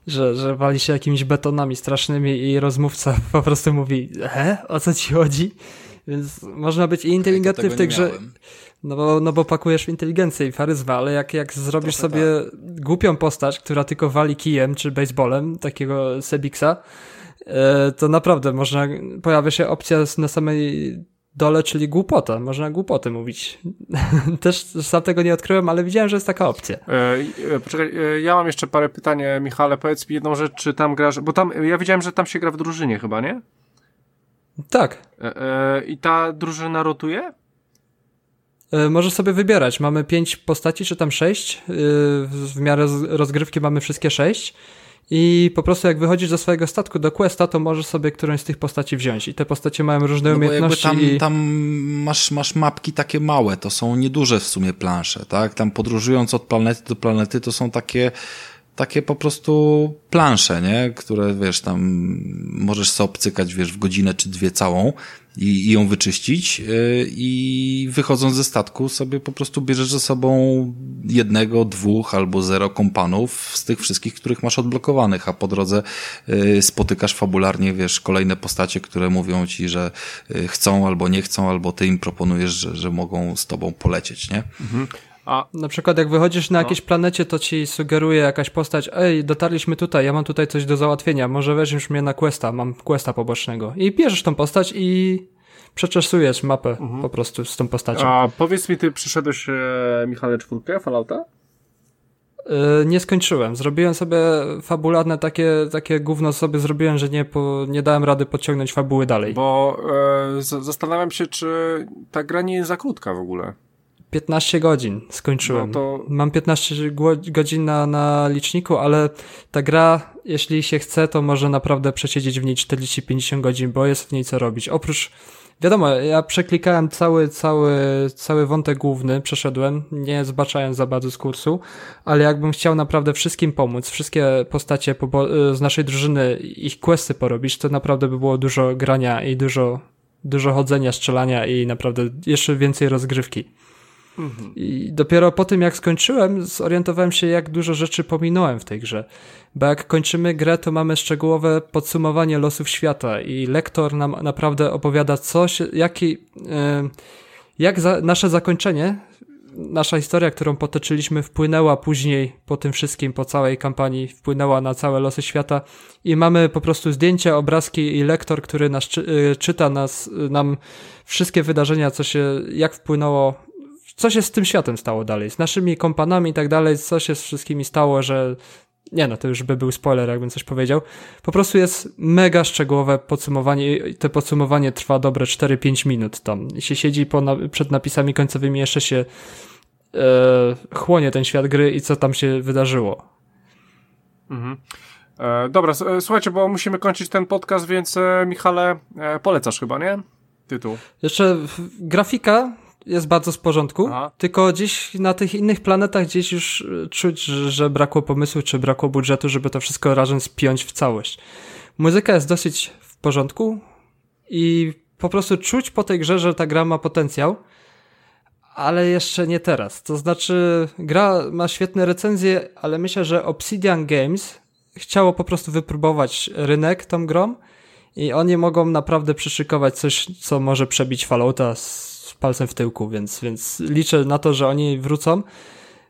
Że, że wali się jakimiś betonami strasznymi i rozmówca po prostu mówi, he, o co ci chodzi? Więc można być i inteligentny w tej grze. No bo, no bo pakujesz w inteligencję i charyzmę, ale jak, jak zrobisz Trochę sobie tak. głupią postać, która tylko wali kijem czy baseballem, takiego Sebiksa, to naprawdę można, pojawia się opcja na samej dole, czyli głupota. Można głupoty mówić. Też sam tego nie odkryłem, ale widziałem, że jest taka opcja. E, e poczekaj, e, ja mam jeszcze parę pytań, Michale. Powiedz mi jedną rzecz, czy tam grasz, bo tam, ja widziałem, że tam się gra w drużynie chyba, nie? Tak. E, e, I ta drużyna rotuje? Możesz sobie wybierać. Mamy pięć postaci, czy tam sześć. W miarę rozgrywki mamy wszystkie sześć i po prostu jak wychodzisz do swojego statku, do questa, to możesz sobie którąś z tych postaci wziąć i te postacie mają różne no umiejętności. tam, i... tam masz, masz mapki takie małe, to są nieduże w sumie plansze, tak? Tam podróżując od planety do planety, to są takie takie po prostu plansze, nie? Które, wiesz, tam możesz sobie obcykać, wiesz, w godzinę czy dwie całą i, i ją wyczyścić yy, i wychodząc ze statku sobie po prostu bierzesz ze sobą jednego, dwóch albo zero kompanów z tych wszystkich, których masz odblokowanych, a po drodze yy, spotykasz fabularnie, wiesz, kolejne postacie, które mówią ci, że yy, chcą albo nie chcą, albo ty im proponujesz, że, że mogą z tobą polecieć, nie? Mhm. A na przykład jak wychodzisz na no. jakiejś planecie, to ci sugeruje jakaś postać, ej, dotarliśmy tutaj, ja mam tutaj coś do załatwienia, może weźmiesz mnie na questa, mam questa pobocznego. I bierzesz tą postać i przeczesujesz mapę mhm. po prostu z tą postacią. A powiedz mi, ty przyszedłeś, e, Michale, czwórkę Fallouta? E, nie skończyłem. Zrobiłem sobie fabularne takie, takie gówno sobie zrobiłem, że nie, po, nie dałem rady podciągnąć fabuły dalej. Bo e, zastanawiam się, czy ta gra nie jest za krótka w ogóle. 15 godzin skończyłem. No to... Mam 15 godzin na, na liczniku, ale ta gra, jeśli się chce, to może naprawdę przesiedzieć w niej 40-50 godzin, bo jest w niej co robić. Oprócz, wiadomo, ja przeklikałem cały, cały, cały wątek główny, przeszedłem, nie zbaczając za bardzo z kursu, ale jakbym chciał naprawdę wszystkim pomóc, wszystkie postacie z naszej drużyny, ich questy porobić, to naprawdę by było dużo grania i dużo, dużo chodzenia, strzelania i naprawdę jeszcze więcej rozgrywki. I dopiero po tym, jak skończyłem, zorientowałem się, jak dużo rzeczy pominąłem w tej grze. Bo jak kończymy grę, to mamy szczegółowe podsumowanie losów świata i lektor nam naprawdę opowiada coś, jaki, jak za, nasze zakończenie, nasza historia, którą potoczyliśmy, wpłynęła później po tym wszystkim, po całej kampanii, wpłynęła na całe losy świata i mamy po prostu zdjęcia, obrazki i lektor, który nas y, czyta nas, nam wszystkie wydarzenia, co się, jak wpłynęło co się z tym światem stało dalej, z naszymi kompanami i tak dalej, co się z wszystkimi stało, że nie no, to już by był spoiler, jakbym coś powiedział. Po prostu jest mega szczegółowe podsumowanie i te podsumowanie trwa dobre 4-5 minut tam. I się siedzi na, przed napisami końcowymi, jeszcze się e, chłonie ten świat gry i co tam się wydarzyło. Mhm. E, dobra, e, słuchajcie, bo musimy kończyć ten podcast, więc e, Michale, e, polecasz chyba, nie? Tytuł. Jeszcze grafika jest bardzo w porządku, Aha. tylko gdzieś na tych innych planetach gdzieś już e, czuć, że brakło pomysłu, czy brakło budżetu, żeby to wszystko razem spiąć w całość. Muzyka jest dosyć w porządku i po prostu czuć po tej grze, że ta gra ma potencjał, ale jeszcze nie teraz. To znaczy, gra ma świetne recenzje, ale myślę, że Obsidian Games chciało po prostu wypróbować rynek tą grą i oni mogą naprawdę przyszykować coś, co może przebić Fallouta z palcem w tyłku, więc, więc liczę na to, że oni wrócą.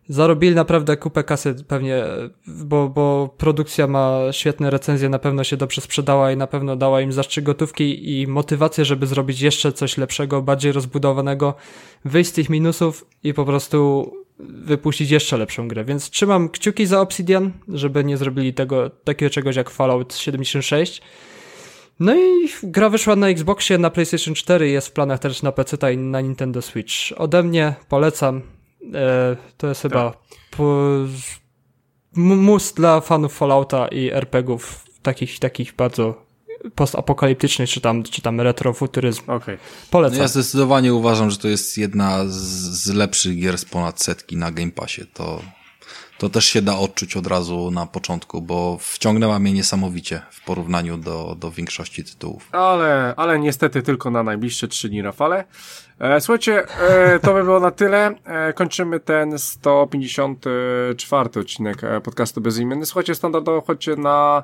Zarobili naprawdę kupę kasy pewnie, bo, bo produkcja ma świetne recenzje, na pewno się dobrze sprzedała i na pewno dała im zastrzyk gotówki i motywację, żeby zrobić jeszcze coś lepszego, bardziej rozbudowanego, wyjść z tych minusów i po prostu wypuścić jeszcze lepszą grę. Więc trzymam kciuki za Obsidian, żeby nie zrobili tego takiego czegoś jak Fallout 76 No i gra wyszła na Xboxie, na PlayStation 4 jest w planach też na PC i na Nintendo Switch. Ode mnie polecam. E, to jest chyba tak. mus dla fanów Fallouta i RPGów takich, takich bardzo postapokaliptycznych, czy tam, czy tam retrofuturyzm. Okay. Polecam. No ja zdecydowanie uważam, że to jest jedna z, z lepszych gier z ponad setki na Game Passie. To to też się da odczuć od razu na początku, bo wciągnęła mnie niesamowicie w porównaniu do, do większości tytułów. Ale, ale niestety tylko na najbliższe trzy dni, Rafale. E, słuchajcie, e, to by było na tyle. E, kończymy ten 154 odcinek e, podcastu Bezimienny. Słuchajcie, standardowo chodźcie na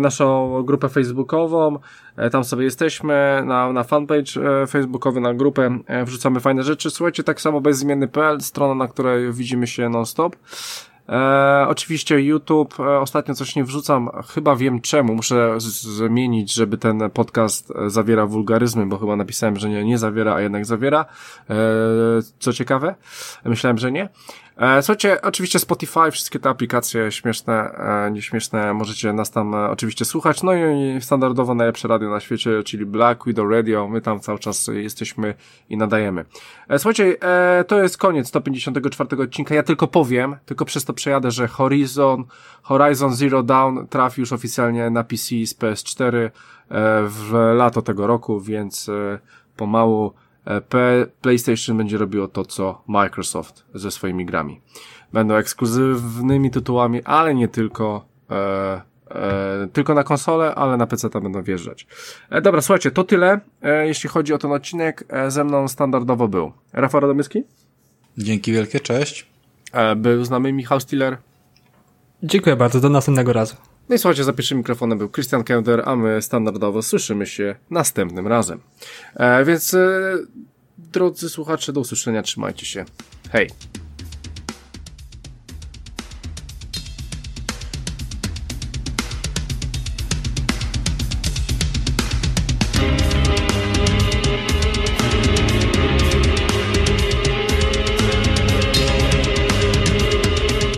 naszą grupę facebookową, e, tam sobie jesteśmy, na, na fanpage e, facebookowy, na grupę, wrzucamy fajne rzeczy. Słuchajcie, tak samo bezimienny.pl, strona, na której widzimy się non-stop. E, oczywiście YouTube, e, ostatnio coś nie wrzucam, chyba wiem czemu, muszę zmienić, żeby ten podcast zawiera wulgaryzmy, bo chyba napisałem, że nie, nie zawiera, a jednak zawiera. E, co ciekawe, myślałem, że nie. E, słuchajcie, oczywiście Spotify, wszystkie te aplikacje śmieszne, e, nieśmieszne, możecie nas tam e, oczywiście słuchać. No i standardowo najlepsze radio na świecie, czyli Black Widow Radio. My tam cały czas jesteśmy i nadajemy. Słuchajcie, to jest koniec 154 odcinka. Ja tylko powiem, tylko przez to przejadę, że Horizon, Horizon Zero Dawn trafi już oficjalnie na PC z PS4 w lato tego roku, więc pomału PlayStation będzie robiło to, co Microsoft ze swoimi grami. Będą ekskluzywnymi tytułami, ale nie tylko, e, e, tylko na konsolę, ale na PC tam będą wjeżdżać. E, dobra, słuchajcie, to tyle, e, jeśli chodzi o ten odcinek. E, ze mną standardowo był Rafał Radomyski. Dzięki wielkie, cześć. był z nami Michał Stiller. Dziękuję bardzo, do następnego razu. No i słuchajcie, za pierwszym mikrofonem był Christian Kender, a my standardowo słyszymy się następnym razem. E, więc, e, drodzy słuchacze, do usłyszenia, trzymajcie się. Hej!